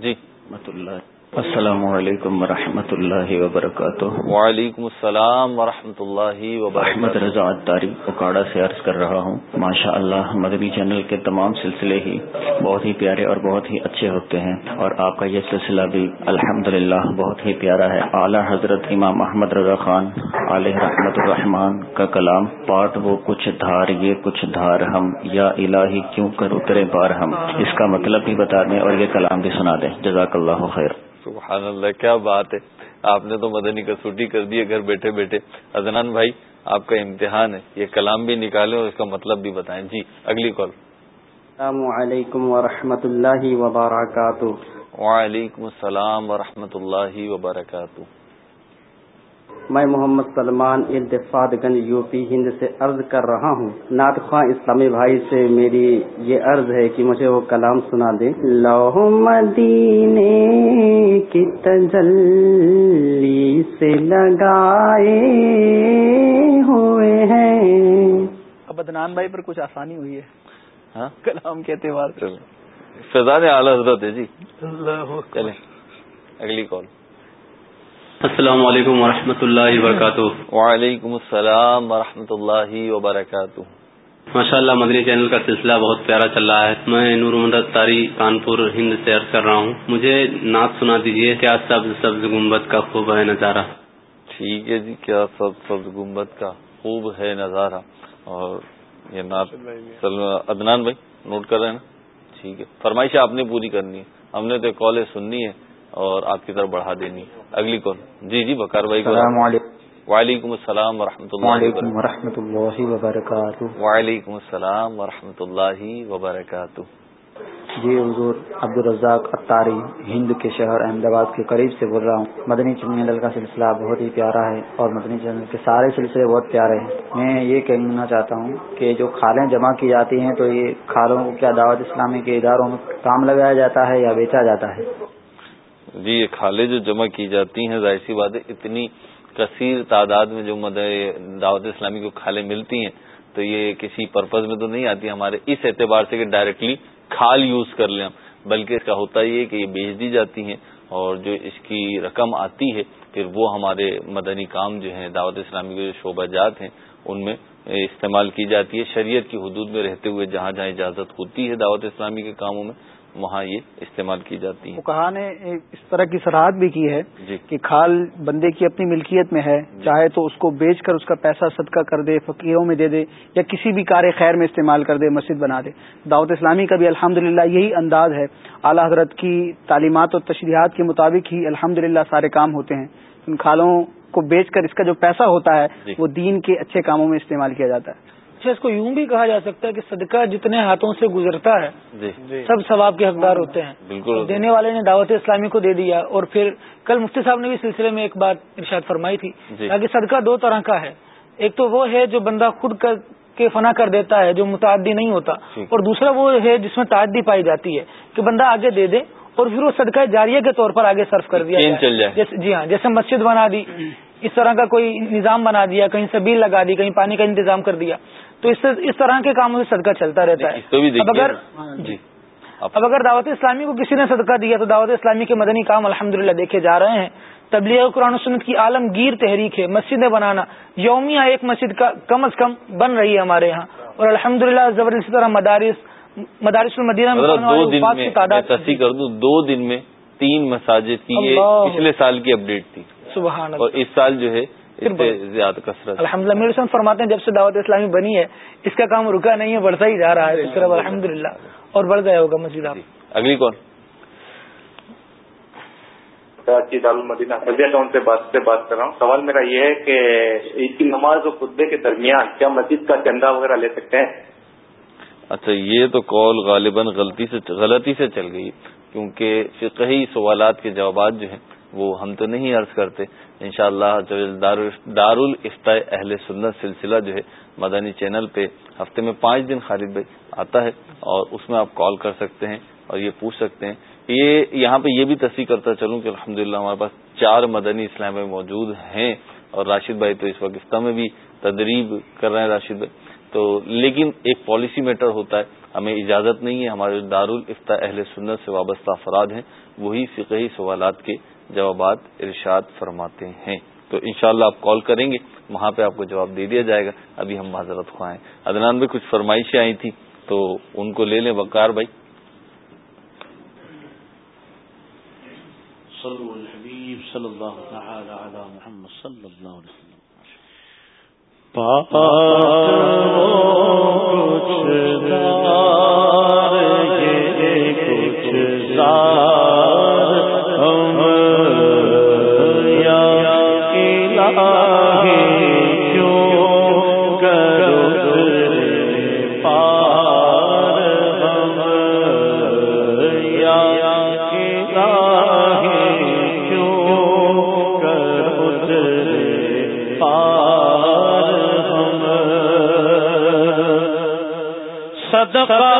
جی۔ رحمت اللہ السلام علیکم ورحمۃ اللہ وبرکاتہ۔ وعلیکم السلام ورحمۃ اللہ وبرکاتہ۔ احمد رضا تاری اکاڑا سے عرض کر رہا ہوں۔ ماشاء اللہ مدنی چینل کے تمام سلسلے ہی بہت ہی پیارے اور بہت ہی اچھے ہوتے ہیں۔ اور آپ کا یہ سلسلہ بھی الحمد بہت ہی پیارا ہے۔ اعلیٰ حضرت امام احمد رضا خان علیہ رحمت الرحمان کا کلام پاٹ وہ کچھ دھار یہ کچھ دھار ہم یا الہی کیوں کر اترے بار ہم؟ اس کا مطلب بھی بتا دیں اور یہ کلام بھی سنا دیں۔ جزاک اللہ خیر۔ سبحان اللہ کیا بات ہے۔ آپ نے تو مدنی کسوٹی کر دی ہے گھر بیٹھے بیٹھے۔ ادنان بھائی آپ کا امتحان ہے۔ یہ کلام بھی نکالیں اور اس کا مطلب بھی بتائیں۔ جی اگلی کال۔ السلام علیکم ورحمۃ اللہ وبرکاتہ۔ وعلیکم السلام ورحمۃ اللہ وبرکاتہ۔ میں محمد سلمان التفاد گنج یو پی ہند سے عرض کر رہا ہوں۔ نعت خواہ اسلامی بھائی سے میری یہ عرض ہے کہ مجھے وہ کلام سنا دیں۔ لوہ مدینے کی تجلی سے لگائے ہوئے ہیں۔ اب ادنان بھائی پر کچھ آسانی ہوئی ہے۔ ہاں؟ کلام کے اعتبار فضان اعلی حضرت ہے جی۔ چلیں اگلی کال۔ السلام علیکم ورحمۃ اللہ وبرکاتہ۔ وعلیکم السلام ورحمۃ اللہ وبرکاتہ۔ ماشاء اللہ مدنی چینل کا سلسلہ بہت پیارا چل رہا ہے۔ میں نور محمد تاری کانپور ہند سے عرض کر رہا ہوں۔ مجھے نعت سنا دیجیے کیا سبز سبز گنبد کا خوب ہے نظارہ؟ ٹھیک ہے جی کیا سبز سبز گنبد کا خوب ہے نظارہ؟ اور یہ نعت ادنان بھائی نوٹ کر رہے ہیں نا؟ ٹھیک ہے۔ فرمائش آپ نے پوری کرنی ہے۔ ہم نے تو کالیں سننی ہے اور آپ کی طرف بڑھا دینی۔ اگلی کون جی جی بکار بھائی السلام علیکم۔ وعلیکم السلام ورحمۃ اللہ ورحمۃ اللہ وبرکاتہ۔ وعلیکم السلام ورحمۃ اللہ وبرکاتہ۔ جی حضور عبدالرزاق اتاری ہند کے شہر احمد آباد کے قریب سے بول رہا ہوں۔ مدنی چینل کا سلسلہ بہت ہی پیارا ہے اور مدنی چینل کے سارے سلسلے بہت پیارے ہیں۔ میں یہ کہنا چاہتا ہوں کہ جو کھالیں جمع کی جاتی ہیں تو یہ کھالوں کو کیا دعوت اسلامی کے اداروں میں کام لگایا جاتا ہے یا بیچا جاتا ہے؟ جی یہ کھالیں جو جمع کی جاتی ہیں، ظاہر سی بات ہے، اتنی کثیر تعداد میں جو دعوت اسلامی کو کھالیں ملتی ہیں، تو یہ کسی پرپز میں تو نہیں آتی۔ ہمارے اس اعتبار سے کہ ڈائریکٹلی کھال یوز کر لیں ہم۔ بلکہ اس کا ہوتا یہ کہ یہ بیچ دی جاتی ہیں اور جو اس کی رقم آتی ہے، پھر وہ ہمارے مدنی کام جو ہیں، دعوت اسلامی کے جو شعبہ جات ہیں، ان میں استعمال کی جاتی ہے۔ شریعت کی حدود میں رہتے ہوئے جہاں جہاں اجازت ہوتی ہے دعوت اسلامی کے کاموں میں وہاں یہ استعمال کی جاتی ہے کہا نے اس طرح کی سراہد بھی کی ہے جی۔ کہ کھال بندے کی اپنی ملکیت میں ہے چاہے تو اس کو بیچ کر اس کا پیسہ صدقہ کر دے فقیروں میں دے دے یا کسی بھی کار خیر میں استعمال کر دے مسجد بنا دے۔ دعوت اسلامی کا بھی الحمد یہی انداز ہے۔ اعلیٰ حضرت کی تعلیمات اور تشریحات کے مطابق ہی الحمد سارے کام ہوتے ہیں۔ ان کھالوں کو بیچ کر اس کا جو پیسہ ہوتا ہے جی۔ وہ دین کے اچھے کاموں میں استعمال کیا جاتا ہے۔ اچھا اس کو یوں بھی کہا جا سکتا ہے کہ صدقہ جتنے ہاتھوں سے گزرتا ہے جی۔ سب ثواب کے حقدار ہوتے ہیں۔ بالکل دینے والے نے دعوت اسلامی کو دے دیا اور پھر کل مفتی صاحب نے بھی سلسلے میں ایک بات ارشاد فرمائی تھی جی۔ تاکہ صدقہ دو طرح کا ہے۔ ایک تو وہ ہے جو بندہ خود کر کے فنا کر دیتا ہے جو متعدی نہیں ہوتا۔ اور دوسرا وہ ہے جس میں تعدی پائی جاتی ہے کہ بندہ آگے دے دے اور پھر وہ صدقہ جاریہ کے طور پر آگے صرف کر دیا چل جائے۔ جی ہاں جیسے مسجد بنا دی اس طرح کا کوئی نظام بنا دیا کہیں سے بیل لگا دی کہیں پانی کا انتظام کر دیا۔ تو اس اس طرح کے کاموں سے صدقہ چلتا رہتا ہے۔ اب اگر جی۔ اب اگر دعوت اسلامی کو کسی نے صدقہ دیا تو دعوت اسلامی کے مدنی کام الحمد دیکھے جا رہے ہیں۔ تبلیغ قرآن و سنت کی عالمگیر تحریک ہے۔ مسجدیں بنانا یومیہ ایک مسجد کا کم از کم بن رہی ہے ہمارے یہاں۔ اور الحمد للہ زبر اسی طرح مدارس مدارس المدینہ دو دن میں تصحیح کر دوں دو دن میں تین مساجد کی یہ پچھلے سال کی اپڈیٹ تھی۔ سبحان اور اس سال جو ہے زیادہ کثرت۔ الحمد للہ میرے فرماتے ہیں جب سے دعوت اسلامی بنی ہے اس کا کام رکا نہیں ہے بڑھتا ہی جا رہا ہے۔ اس طرح الحمد للہ اور بڑھ گیا ہوگا مسجد آپ۔ اگلی کون؟ رضیہ ٹاؤن سے بات سے بات کر رہا ہوں۔ سوال میرا یہ ہے کہ عید کی نماز اور خطبے کے درمیان کیا مسجد کا چندہ وغیرہ لے سکتے ہیں؟ اچھا یہ تو کال غالباً غلطی سے غلطی سے چل گئی کیونکہ فقہی سوالات کے جوابات جو ہیں وہ ہم تو نہیں عرض کرتے۔ انشاءاللہ شاء اللہ دار الفتا اہل سنت سلسلہ جو ہے مدنی چینل پہ ہفتے میں پانچ دن خالد بھائی آتا ہے اور اس میں آپ کال کر سکتے ہیں اور یہ پوچھ سکتے ہیں۔ یہ یہاں پہ یہ بھی تصدیق کرتا چلوں کہ الحمدللہ ہمارے پاس چار مدنی اسلام میں موجود ہیں اور راشد بھائی تو اس وقت میں بھی تدریب کر رہے ہیں راشد بھائی۔ تو لیکن ایک پالیسی میٹر ہوتا ہے۔ ہمیں اجازت نہیں ہے، ہمارے دارالفتا اہل سنت سے وابستہ افراد ہیں۔ وہی فقہی سوالات کے جوابات ارشاد فرماتے ہیں۔ تو انشاءاللہ آپ کال کریں گے وہاں پہ آپ کو جواب دے دیا جائے گا۔ ابھی ہم معذرت خواہیں عدنان میں کچھ فرمائشیں آئی تھیں تو ان کو لے لیں۔ وقار بھائی۔ پا صدقہ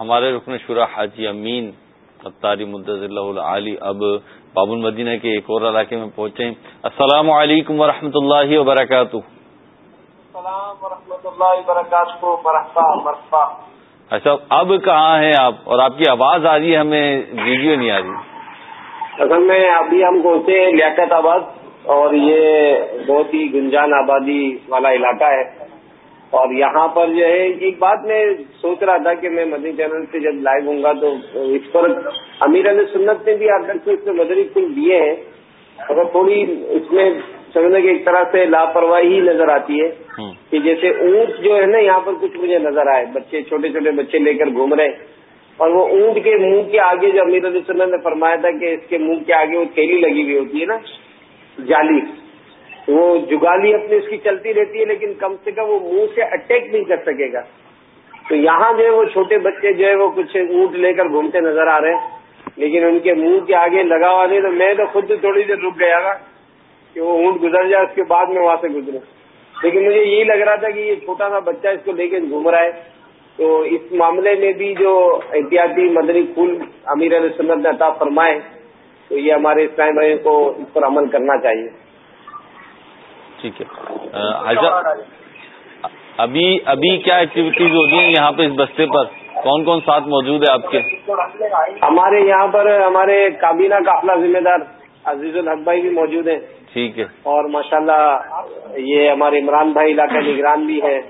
ہمارے رکن شرح حاجی امین اتاری مدض اللہ علی اب باب المدینہ کے ایک اور علاقے میں پہنچے السلام علیکم ورحمۃ اللہ وبرکاتہ۔ ورحمۃ اللہ وبرکاتہ اچھا اب کہاں ہیں آپ؟ اور آپ کی آواز آ رہی ہے ہمیں ویڈیو نہیں آ رہی۔ اصل میں ابھی ہم پہنچے لیاقت آباد اور یہ بہت ہی گنجان آبادی والا علاقہ ہے۔ اور یہاں پر جو ہے ایک بات میں سوچ رہا تھا کہ میں مدنی چینل سے جب لائیو ہوں گا تو اس پر امیر علیہ سنت نے بھی آ کر کے اس میں مدری پھول دیے ہیں۔ اگر تھوڑی اس میں سمجھنے کی ایک طرح سے لاپرواہی نظر آتی ہے کہ جیسے اونٹ جو ہے نا یہاں پر کچھ مجھے نظر آئے۔ بچے چھوٹے چھوٹے بچے لے کر گھوم رہے اور وہ اونٹ کے منہ کے آگے جو امیر علیہ سنت نے فرمایا تھا کہ اس کے منہ کے آگے وہ تھیلی لگی ہوئی ہوتی ہے نا جالی۔ وہ جگالی اپنی اس کی چلتی رہتی ہے لیکن کم سے کم وہ منہ سے اٹیک نہیں کر سکے گا۔ تو یہاں جو ہے وہ چھوٹے بچے جو ہے وہ کچھ اونٹ لے کر گھومتے نظر آ رہے ہیں لیکن ان کے منہ کے آگے لگا ہوا نہیں۔ تو میں تو خود تھوڑی دیر رک گیا گا کہ وہ اونٹ گزر جائے اس کے بعد میں وہاں سے گزروں۔ لیکن مجھے یہی لگ رہا تھا کہ یہ چھوٹا سا بچہ اس کو لے کے گھوم رہا ہے۔ تو اس معاملے میں بھی جو احتیاطی مدنی پھول امیر علیہ سنت نے عطا فرمائے تو یہ ہمارے اسلام بھائی کو اس پر عمل کرنا چاہیے۔ ٹھیک ہے۔ ابھی ابھی کیا ایکٹیویٹیز ہو رہی ہیں یہاں پہ اس بستے پر؟ کون کون ساتھ موجود ہے آپ کے؟ ہمارے یہاں پر ہمارے کابینہ قافلہ ذمہ دار عزیز الحق بھائی بھی موجود ہیں۔ ٹھیک ہے۔ اور ماشاءاللہ یہ ہمارے عمران بھائی علاقہ نگران بھی ہے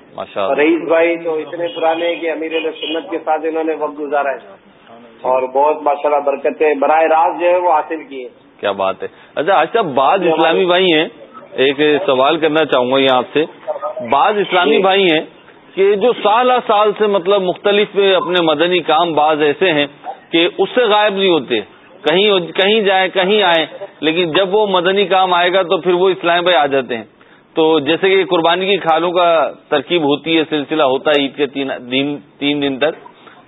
رئیس بھائی تو اتنے پرانے ہیں کہ امیر سنت کے ساتھ انہوں نے وقت گزارا ہے۔ اور بہت ماشاءاللہ برکتیں براہ راست جو ہے وہ حاصل کی کیا بات ہے۔ اچھا اچھا بعض اسلامی بھائی ہیں۔ ایک سوال کرنا چاہوں گا یہ آپ سے۔ بعض اسلامی جی۔ بھائی ہیں کہ جو سال سال سے مطلب مختلف اپنے مدنی کام بعض ایسے ہیں کہ اس سے غائب نہیں ہوتے۔ کہیں کہیں جائیں کہیں آئیں لیکن جب وہ مدنی کام آئے گا تو پھر وہ اسلام بھائی آ جاتے ہیں۔ تو جیسے کہ قربانی کی کھالوں کا ترکیب ہوتی ہے، سلسلہ ہوتا ہے عید کے تین تین دن تک،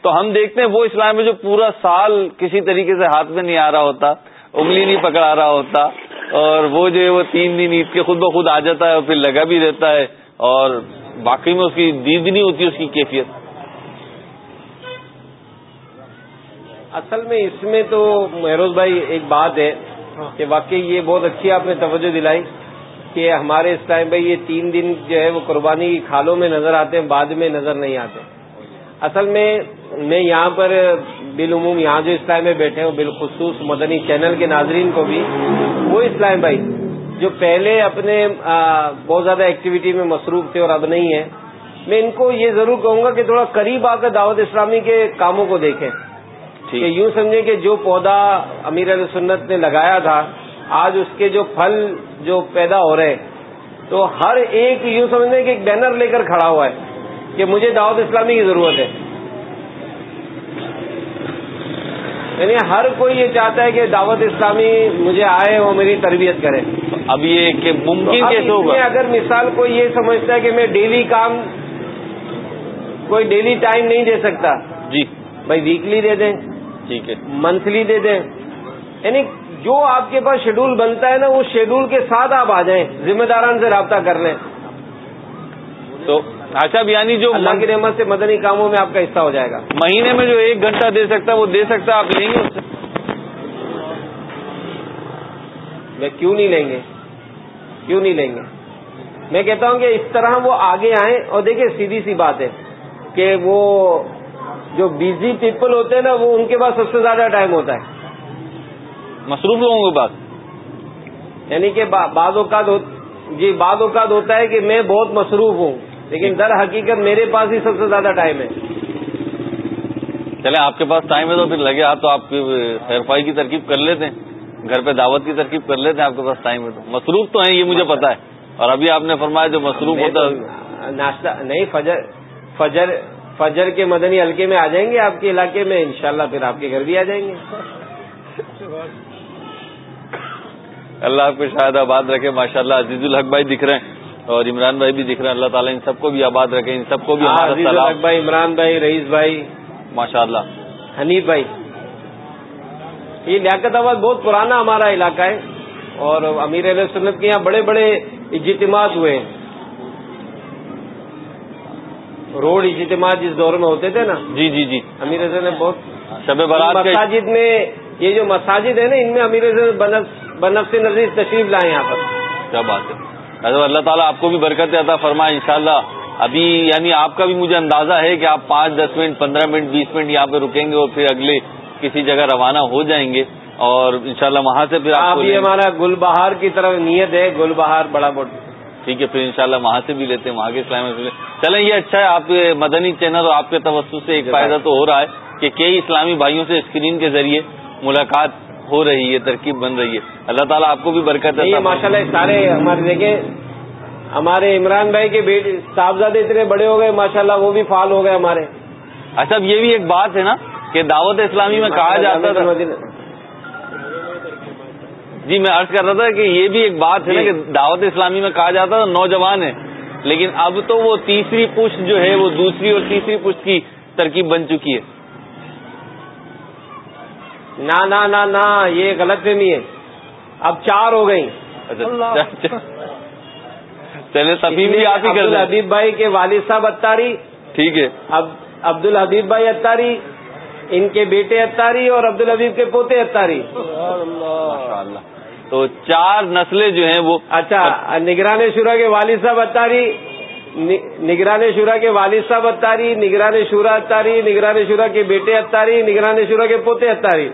تو ہم دیکھتے ہیں وہ اسلام میں جو پورا سال کسی طریقے سے ہاتھ میں نہیں آ رہا ہوتا، انگلی نہیں پکڑا رہا ہوتا، اور وہ جو ہے وہ تین دن عید کے خود بخود آ جاتا ہے اور پھر لگا بھی رہتا ہے، اور باقی میں اس کی دید نہیں ہوتی، اس کی کیفیت۔ اصل میں اس میں تو مہروز بھائی ایک بات ہے کہ واقعی یہ بہت اچھی آپ نے توجہ دلائی کہ ہمارے اس ٹائم پہ یہ تین دن جو ہے وہ قربانی کی کھالوں میں نظر آتے ہیں بعد میں نظر نہیں آتے۔ اصل میں میں یہاں پر بالعموم یہاں جو اسلام میں بیٹھے ہوں بالخصوص مدنی چینل کے ناظرین کو بھی وہ اسلام بھائی جو پہلے اپنے بہت زیادہ ایکٹیویٹی میں مصروف تھے اور اب نہیں ہے میں ان کو یہ ضرور کہوں گا کہ تھوڑا قریب آ کر دعوت اسلامی کے کاموں کو دیکھیں۔ کہ یوں سمجھیں کہ جو پودا امیر علیہ سنت نے لگایا تھا آج اس کے جو پھل جو پیدا ہو رہے تو ہر ایک یوں سمجھیں کہ ایک بینر لے کر کھڑا ہوا ہے کہ مجھے دعوت اسلامی کی ضرورت ہے۔ یعنی ہر کوئی یہ چاہتا ہے کہ دعوت اسلامی مجھے آئے وہ میری تربیت کرے۔ اب یہ کہ ممکن کیسے ہوگا؟ اگر مثال کوئی یہ سمجھتا ہے کہ میں ڈیلی کام کوئی ڈیلی ٹائم نہیں دے سکتا جی۔ بھائی ویکلی دے دیں۔ ٹھیک ہے منتھلی دے دیں یعنی جو آپ کے پاس شیڈول بنتا ہے نا اس شیڈول کے ساتھ آپ آ جائیں ذمہ داران سے رابطہ کر لیں۔ تو اچھا یعنی جو اللہ کی نعمت سے مدنی کاموں میں آپ کا حصہ ہو جائے گا۔ مہینے میں جو ایک گھنٹہ دے سکتا ہے وہ دے سکتا ہے آپ لیں گے اس سے میں کیوں نہیں لیں گے؟ کیوں نہیں لیں گے؟ میں کہتا ہوں کہ اس طرح وہ آگے آئیں اور دیکھیں سیدھی سی بات ہے کہ وہ جو بزی پیپل ہوتے ہیں نا وہ ان کے پاس سب سے زیادہ ٹائم ہوتا ہے۔ مصروف لوگوں کے پاس یعنی کہ بعض اوقات جی بعض اوقات ہوتا ہے کہ میں بہت مصروف ہوں لیکن در حقیقت میرے پاس ہی سب سے زیادہ ٹائم ہے۔ چلے آپ کے پاس ٹائم ہے تو پھر لگے آپ تو آپ خیرفائی کی ترکیب کر لیتے ہیں۔ گھر پہ دعوت کی ترکیب کر لیتے ہیں آپ کے پاس ٹائم ہے تو۔ مصروف تو ہیں یہ مجھے پتا ہے۔ اور ابھی آپ نے فرمایا جو مصروف ہوتا ناشتہ نہیں فجر فجر فجر کے مدنی حلقے میں آ جائیں گے آپ کے علاقے میں؟ انشاءاللہ پھر آپ کے گھر بھی آ جائیں گے۔ اللہ آپ کو شاید آباد رکھے ماشاء اللہ عزیز الحق بھائی دکھ رہے ہیں اور عمران بھائی بھی دکھ رہے ہیں۔ اللہ تعالیٰ ان سب کو بھی آباد رکھے ان سب کو بھی عزیز الحق بھائی عمران بھائی رئیس بھائی۔ ماشاء اللہ حنیف بھائی۔ یہ لیاقت آباد بہت پرانا ہمارا علاقہ ہے اور امیر علیہ سنت کے یہاں بڑے بڑے اجتماعات ہوئے ہیں۔ روڈ اجتماع جس دور میں ہوتے تھے نا۔ جی جی جی۔ امیر نے بہت شب برات مساجد میں یہ جو مساجد ہے نا ان میں امیر بنف سے نظیر تشریف لائے یہاں پر۔ کیا بات ہے۔ اللہ تعالیٰ آپ کو بھی برکت عطا فرمائے انشاءاللہ۔ ابھی یعنی آپ کا بھی مجھے اندازہ ہے کہ آپ پانچ دس منٹ پندرہ منٹ بیس منٹ یہاں پہ رکیں گے اور پھر اگلے کسی جگہ روانہ ہو جائیں گے۔ اور انشاءاللہ وہاں سے پھر آپ یہ ہمارا گل بہار کی طرف نیت ہے گل بہار بڑا بڑا ٹھیک ہے پھر انشاءاللہ وہاں سے بھی لیتے ہیں وہاں کے اسلام چلیں یہ اچھا ہے آپ مدنی چینل اور آپ کے توسط سے ایک فائدہ تو ہو رہا ہے کہ کئی اسلامی بھائیوں سے اسکرین کے ذریعے ملاقات ہو رہی ہے ترکیب بن رہی ہے۔ اللہ تعالیٰ آپ کو بھی برکت ہے ماشاء اللہ سارے ہمارے دیکھیں ہمارے عمران بھائی کے بیٹے صاحبزادے اتنے بڑے ہو گئے ماشاء اللہ وہ بھی فعال ہو گئے ہمارے۔ اچھا اب یہ بھی ایک بات ہے نا کہ دعوت اسلامی میں کہا جاتا تھا۔ جی میں عرض کر رہا تھا کہ یہ بھی ایک بات ہے نا کہ دعوت اسلامی میں کہا جاتا تھا نوجوان ہے لیکن اب تو وہ تیسری پشت جو ہے وہ دوسری اور تیسری پشت کی ترکیب بن چکی ہے۔ نہ نہ یہ غلط فہمی ہے۔ اب چار ہو گئی چلے تبھی بھی آپ ہی کر حبیب بھائی کے والد صاحب اتاری ٹھیک ہے۔ اب عبد الحبیب بھائی اتاری ان کے بیٹے اتاری اور عبد الحبیب کے پوتے اتاری تو چار نسلیں جو ہیں وہ اچھا نگران شورا کے والد صاحب اتاری نگران شورا کے والد صاحب اتاری نگران شورا اتاری نگران شورا کے بیٹے اتاری نگران شورا کے پوتے اتاری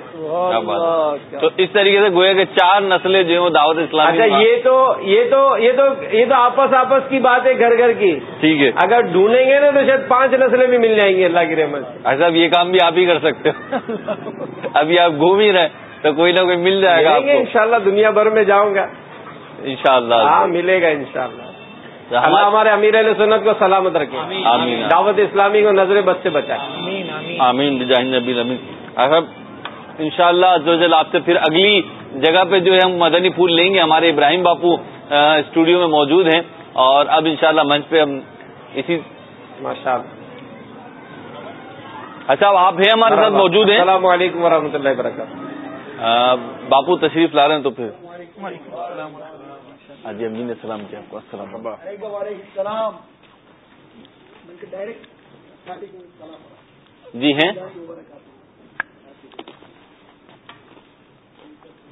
تو اس طریقے سے گویا کہ چار نسلیں جو ہیں وہ دعوت اسلام اچھا یہ تو یہ تو یہ تو یہ تو آپس آپس کی بات ہے گھر گھر کی۔ ٹھیک ہے۔ اگر ڈھونڈیں گے نا تو شاید پانچ نسلیں بھی مل جائیں گی اللہ کی رحمت اچھا یہ کام بھی آپ ہی کر سکتے ہو۔ ابھی آپ گھوم ہی رہے تو کوئی نہ کوئی مل جائے گا ان شاء اللہ دنیا بھر میں جاؤں گا۔ ان شاء اللہ ہاں ملے گا ان شاء اللہ اللہ ہمارے امیر علیہ سنت کو سلامت رکھے۔ دعوت اسلامی کو نظر بد سے بچائے۔ آمین نبی امین اگر ان شاء اللہ آپ سے پھر اگلی جگہ پہ جو ہے ہم مدنی پھول لیں گے ہمارے ابراہیم باپو اسٹوڈیو میں موجود ہیں۔ اور اب انشاءاللہ منچ پہ ہم اسی ماشاء اللہ۔ اچھا آپ ہیں ہمارے ساتھ موجود ہیں۔ السلام علیکم ورحمۃ اللہ وبرکاتہ۔ باپو تشریف لا رہے ہیں تو پھر۔ ہاں جی امین السلام کیا آپ کو السلام جی ہیں؟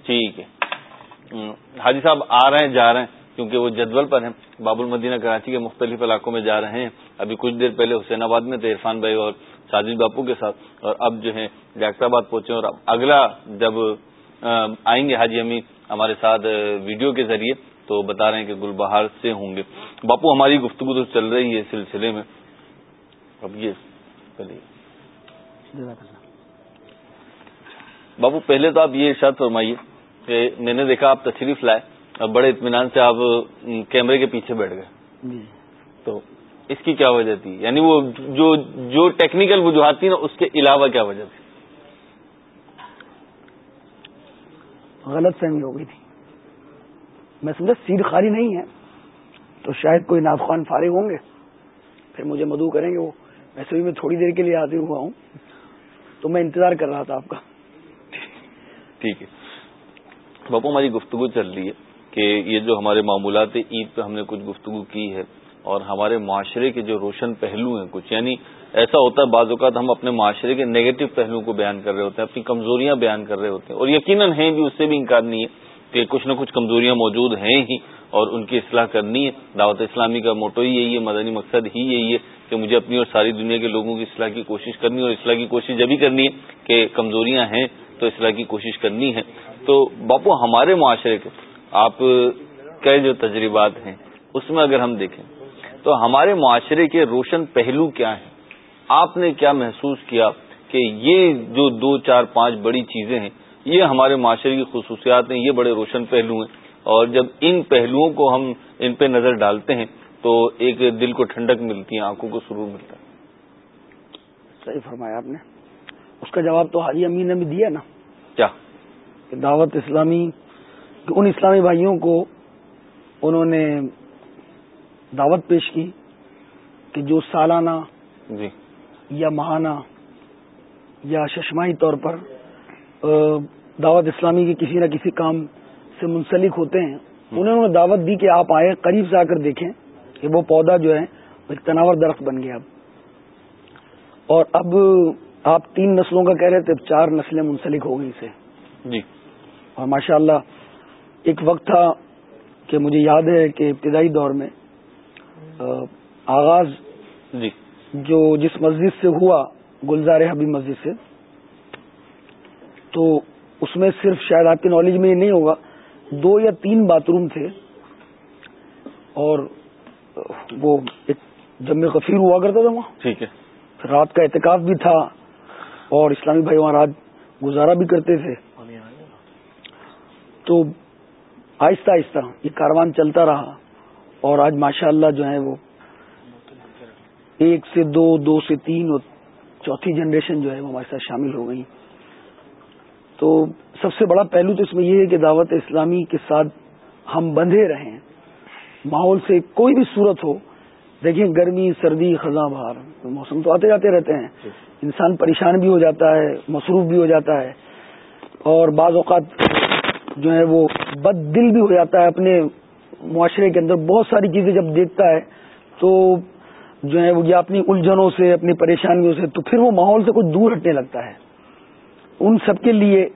ٹھیک ہے۔ حاجی صاحب آ رہے ہیں جا رہے ہیں کیونکہ وہ جدول پر ہیں۔ باب المدینہ کراچی کے مختلف علاقوں میں جا رہے ہیں۔ ابھی کچھ دیر پہلے حسین آباد میں تھے عرفان بھائی اور ساجد باپو کے ساتھ۔ اور اب جو ہے ڈاکٹر آباد پہنچے اور اگلا جب آئیں گے حاجی امی ہمارے ساتھ ویڈیو کے ذریعے تو بتا رہے ہیں کہ گل بہار سے ہوں گے۔ باپو ہماری گفتگو تو چل رہی ہے سلسلے میں۔ اب یہ باپو پہلے تو آپ یہ ارشاد فرمائیے کہ میں نے دیکھا آپ تشریف لائے اور بڑے اطمینان سے آپ کیمرے کے پیچھے بیٹھ گئے۔ جی۔ تو اس کی کیا وجہ تھی؟ یعنی وہ جو جو ٹیکنیکل وجوہات تھی نا اس کے علاوہ کیا وجہ تھی؟ غلط فہمی ہو گئی تھی۔ میں سمجھا سیٹ خالی نہیں ہے۔ تو شاید کوئی نافخوان فارغ ہوں گے۔ پھر مجھے مدعو کریں گے وہ۔ ویسے بھی میں تھوڑی دیر کے لیے آتے ہوا ہوں۔ تو میں انتظار کر رہا تھا آپ کا۔ ٹھیک ہے۔ باپو ہماری گفتگو چل رہی ہے کہ یہ جو ہمارے معمولات عید پہ ہم نے کچھ گفتگو کی ہے اور ہمارے معاشرے کے جو روشن پہلو ہیں کچھ یعنی ایسا ہوتا ہے بعض اوقات ہم اپنے معاشرے کے نیگیٹو پہلوؤں کو بیان کر رہے ہوتے ہیں، اپنی کمزوریاں بیان کر رہے ہوتے ہیں، اور یقیناً ہیں بھی، اس سے بھی انکار نہیں ہے کہ کچھ نہ کچھ کمزوریاں موجود ہیں ہی اور ان کی اصلاح کرنی ہے۔ دعوت اسلامی کا موٹو ہی یہی ہے، مدنی مقصد ہی یہی ہے کہ مجھے اپنی اور ساری دنیا کے لوگوں کی اصلاح کی کوشش کرنی اور اصلاح کی کوشش جبھی کرنی ہے کہ کمزوریاں ہیں تو اصلاح کی کوشش کرنی ہے۔ تو باپو، ہمارے معاشرے کے آپ کے جو تجربات ہیں، اس میں اگر ہم دیکھیں تو ہمارے معاشرے کے روشن پہلو کیا ہیں؟ آپ نے کیا محسوس کیا کہ یہ جو دو چار پانچ بڑی چیزیں ہیں یہ ہمارے معاشرے کی خصوصیات ہیں یہ بڑے روشن پہلو ہیں۔ اور جب ان پہلوؤں کو ہم ان پہ نظر ڈالتے ہیں تو ایک دل کو ٹھنڈک ملتی ہے آنکھوں کو سرور ملتا ہے۔ صحیح فرمایا آپ نے۔ اس کا جواب تو حاجی امین نے بھی دیا نا۔ کیا؟ کہ دعوت اسلامی ان اسلامی بھائیوں کو انہوں نے دعوت پیش کی کہ جو سالانہ جی۔ یا ماہانہ یا ششماہی طور پر دعوت اسلامی کے کسی نہ کسی کام سے منسلک ہوتے ہیں انہوں نے دعوت دی کہ آپ آئے قریب سے آ کر دیکھیں کہ وہ پودا جو ہے ایک تناور درخت بن گیا اب۔ اور اب آپ تین نسلوں کا کہہ رہے تھے چار نسلیں منسلک ہو گئی اسے۔ جی۔ اور ماشاء اللہ ایک وقت تھا کہ مجھے یاد ہے کہ ابتدائی دور میں آغاز جی۔ جو جس مسجد سے ہوا گلزار حبیب مسجد سے تو اس میں صرف شاید آپ کی نالج میں یہ نہیں ہوگا دو یا تین باتھ روم تھے اور وہ ایک جمع غفیر ہوا کرتا تھا وہاں۔ ٹھیک ہے۔ رات کا اعتکاف بھی تھا اور اسلامی بھائی وہاں رات گزارا بھی کرتے تھے۔ تو آہستہ آہستہ یہ کاروان چلتا رہا۔ اور آج ماشاء اللہ جو ہے وہ ایک سے دو دو سے تین اور چوتھی جنریشن جو ہے وہ ہمارے ساتھ شامل ہو گئی تو سب سے بڑا پہلو تو اس میں یہ ہے کہ دعوت اسلامی کے ساتھ ہم بندھے رہیں۔ ماحول سے کوئی بھی صورت ہو، دیکھیں گرمی، سردی، خزاں، بہار، موسم تو آتے جاتے رہتے ہیں۔ انسان پریشان بھی ہو جاتا ہے، مصروف بھی ہو جاتا ہے۔ اور بعض اوقات جو ہے وہ بد دل بھی ہو جاتا ہے اپنے معاشرے کے اندر بہت ساری چیزیں جب دیکھتا ہے تو جو ہے وہ یا اپنی الجھنوں سے، اپنی پریشانیوں سے، تو پھر وہ ماحول سے کچھ دور ہٹنے لگتا ہے۔ ان سب کے لیے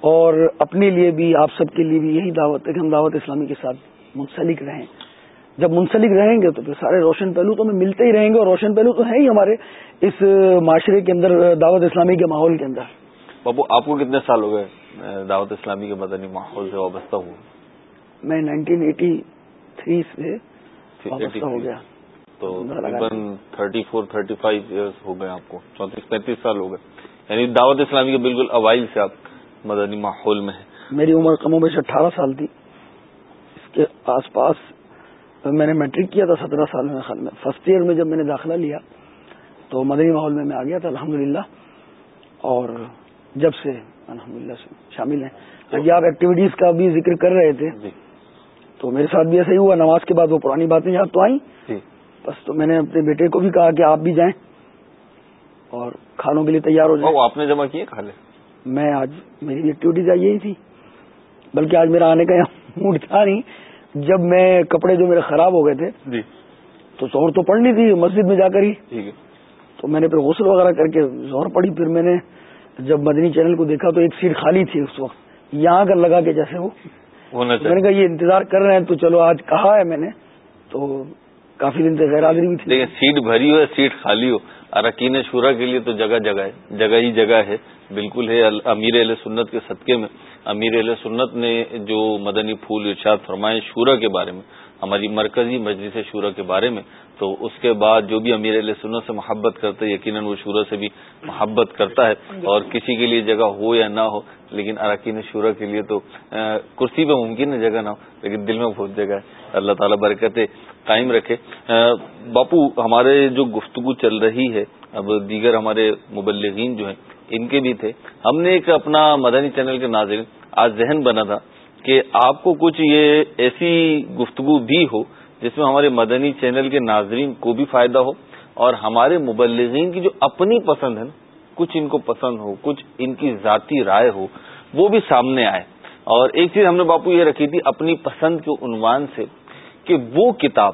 اور اپنے لیے بھی، آپ سب کے لیے بھی یہی دعوت ہے کہ ہم دعوت اسلامی کے ساتھ منسلک رہیں۔ جب منسلک رہیں گے تو پھر سارے روشن پہلو تو ہمیں ملتے ہی رہیں گے اور روشن پہلو تو ہیں ہی ہمارے اس معاشرے کے اندر، دعوت اسلامی کے ماحول کے اندر۔ بابو، آپ کو کتنے سال ہو گئے دعوت اسلامی کے مدنی ماحول سے وابستہ ہوں میں نائنٹین ایٹی تھری سے ہو گیا۔ تو تقریباً thirty four thirty five years ہو گئے آپ کو۔ چونتیس پینتیس سال ہو گئے۔ یعنی دعوت اسلامی کے بالکل اوائل سے آپ مدنی ماحول میں ہیں۔ میری عمر کم و بیش اٹھارہ سال تھی۔ اس کے آس پاس میں نے میٹرک کیا تھا سترہ سال میں خیال میں فرسٹ ایئر میں جب میں نے داخلہ لیا تو مدنی ماحول میں میں آ گیا تھا الحمد اور جب سے الحمد سے شامل ہیں۔ آپ ایکٹیویٹیز کا بھی ذکر کر رہے تھے۔ جی۔ تو میرے ساتھ بھی ایسا ہی ہوا نماز کے بعد وہ پرانی باتیں یاد تو آئیں۔ جی۔ بس تو میں نے اپنے بیٹے کو بھی کہا کہ آپ بھی جائیں اور کھانوں کے لیے تیار ہو جائیں۔ آپ نے جمع کیے کھا لے میں آج میری ایکٹیویٹیز آئی یہی تھی بلکہ آج میرا آنے کا موڈ تھا نہیں۔ جب میں کپڑے جو میرے خراب ہو گئے تھے جی۔ تو زور تو پڑنی تھی مسجد میں جا کر ہی۔ ٹھیک ہے۔ تو میں نے پھر غسل وغیرہ کر کے زور پڑی۔ پھر میں نے جب مدنی چینل کو دیکھا تو ایک سیٹ خالی تھی اس وقت یہاں کر لگا کے جیسے وہ۔ ہونا میں نے کہا یہ انتظار کر رہے ہیں تو چلو آج کہا ہے میں نے. تو کافی دن سے غیر حاضری بھی تھی۔ لیکن سیٹ بھری ہو یا سیٹ خالی ہو۔ اراکین شورا کے لیے تو جگہ جگہ ہے۔ جگہ ہی جگہ ہے۔ بالکل ہے۔ امیر علیہ سنت کے صدقے میں۔ امیر علیہ سنت نے جو مدنی پھول ارشاد فرمائے شورا کے بارے میں ہماری مرکزی مجلس شورا کے بارے میں تو اس کے بعد جو بھی امیر علیہ سنت سے محبت کرتا ہے یقیناً وہ شورا سے بھی محبت کرتا ہے۔ اور کسی کے لیے جگہ ہو یا نہ ہو لیکن اراکین شورا کے لیے تو کرسی پہ ممکن ہے جگہ نہ ہو لیکن دل میں بہت جگہ ہے۔ اللہ تعالیٰ برکتیں قائم رکھے۔ باپو ہمارے جو گفتگو چل رہی ہے اب دیگر ہمارے مبلغین جو ہیں ان کے بھی تھے۔ ہم نے ایک اپنا مدنی چینل کے ناظرین آج ذہن بنا تھا۔ کہ آپ کو کچھ یہ ایسی گفتگو بھی ہو جس میں ہمارے مدنی چینل کے ناظرین کو بھی فائدہ ہو اور ہمارے مبلغین کی جو اپنی پسند ہے نا، کچھ ان کو پسند ہو، کچھ ان کی ذاتی رائے ہو، وہ بھی سامنے آئے۔ اور ایک چیز ہم نے باپو یہ رکھی تھی اپنی پسند کے عنوان سے کہ وہ کتاب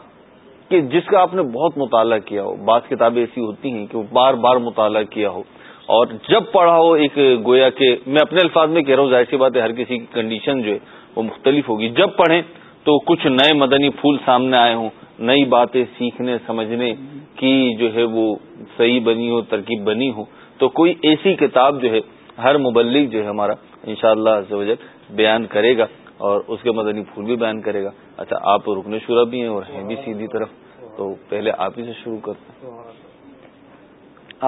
کہ جس کا آپ نے بہت مطالعہ کیا ہو، بعض کتابیں ایسی ہوتی ہیں کہ وہ بار بار مطالعہ کیا ہو۔ اور جب پڑھا ہو ایک گویا کہ میں اپنے الفاظ میں کہہ رہا ہوں، ظاہر سی بات ہے ہر کسی کی کنڈیشن جو ہے وہ مختلف ہوگی۔ جب پڑھیں تو کچھ نئے مدنی پھول سامنے آئے ہوں نئی باتیں سیکھنے سمجھنے کی جو ہے وہ صحیح بنی ہو ترکیب بنی ہو تو کوئی ایسی کتاب جو ہے ہر مبلک جو ہے ہمارا انشاءاللہ شاء اللہ بیان کرے گا اور اس کے مدنی پھول بھی بیان کرے گا۔ اچھا آپ رکن شورا بھی ہیں اور ہیں بھی سیدھی طرف تو پہلے آپ ہی سے شروع کرتے ہیں۔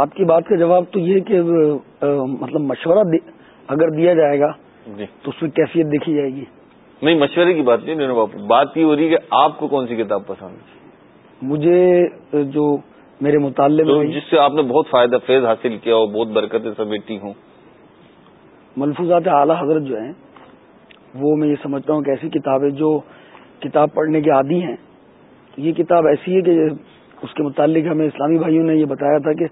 آپ کی بات کا جواب تو یہ کہ مطلب مشورہ اگر دیا جائے گا جی۔ تو اس میں کیفیت دیکھی جائے گی۔ نہیں مشورے کی بات نہیں باپو بات یہ ہو رہی ہے کہ آپ کو کون سی کتاب پسند ہے؟ مجھے جو میرے مطالعے میں جس سے آپ نے بہت فائدہ فیض حاصل کیا ہو بہت برکتیں سمیٹی ہوں۔ ملفوظات اعلیٰ حضرت جو ہیں وہ میں یہ سمجھتا ہوں کہ ایسی کتاب ہے جو کتاب پڑھنے کے عادی ہیں یہ کتاب ایسی ہے کہ اس کے متعلق ہمیں اسلامی بھائیوں نے یہ بتایا تھا کہ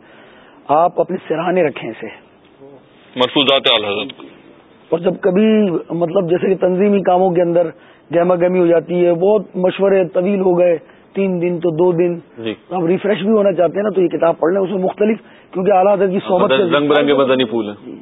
آپ اپنے سراہنے رکھیں اسے۔ مرفوظات اور جب کبھی مطلب جیسے کہ تنظیمی کاموں کے اندر گہما گہمی ہو جاتی ہے بہت مشورے طویل ہو گئے تین دن تو دو دن۔ جی۔ آپ ریفریش بھی ہونا چاہتے ہیں نا تو یہ کتاب پڑھ لیں اس میں مختلف کیونکہ اعلیٰ کی صحبت رنگ برنگے بدنی پھول ہیں۔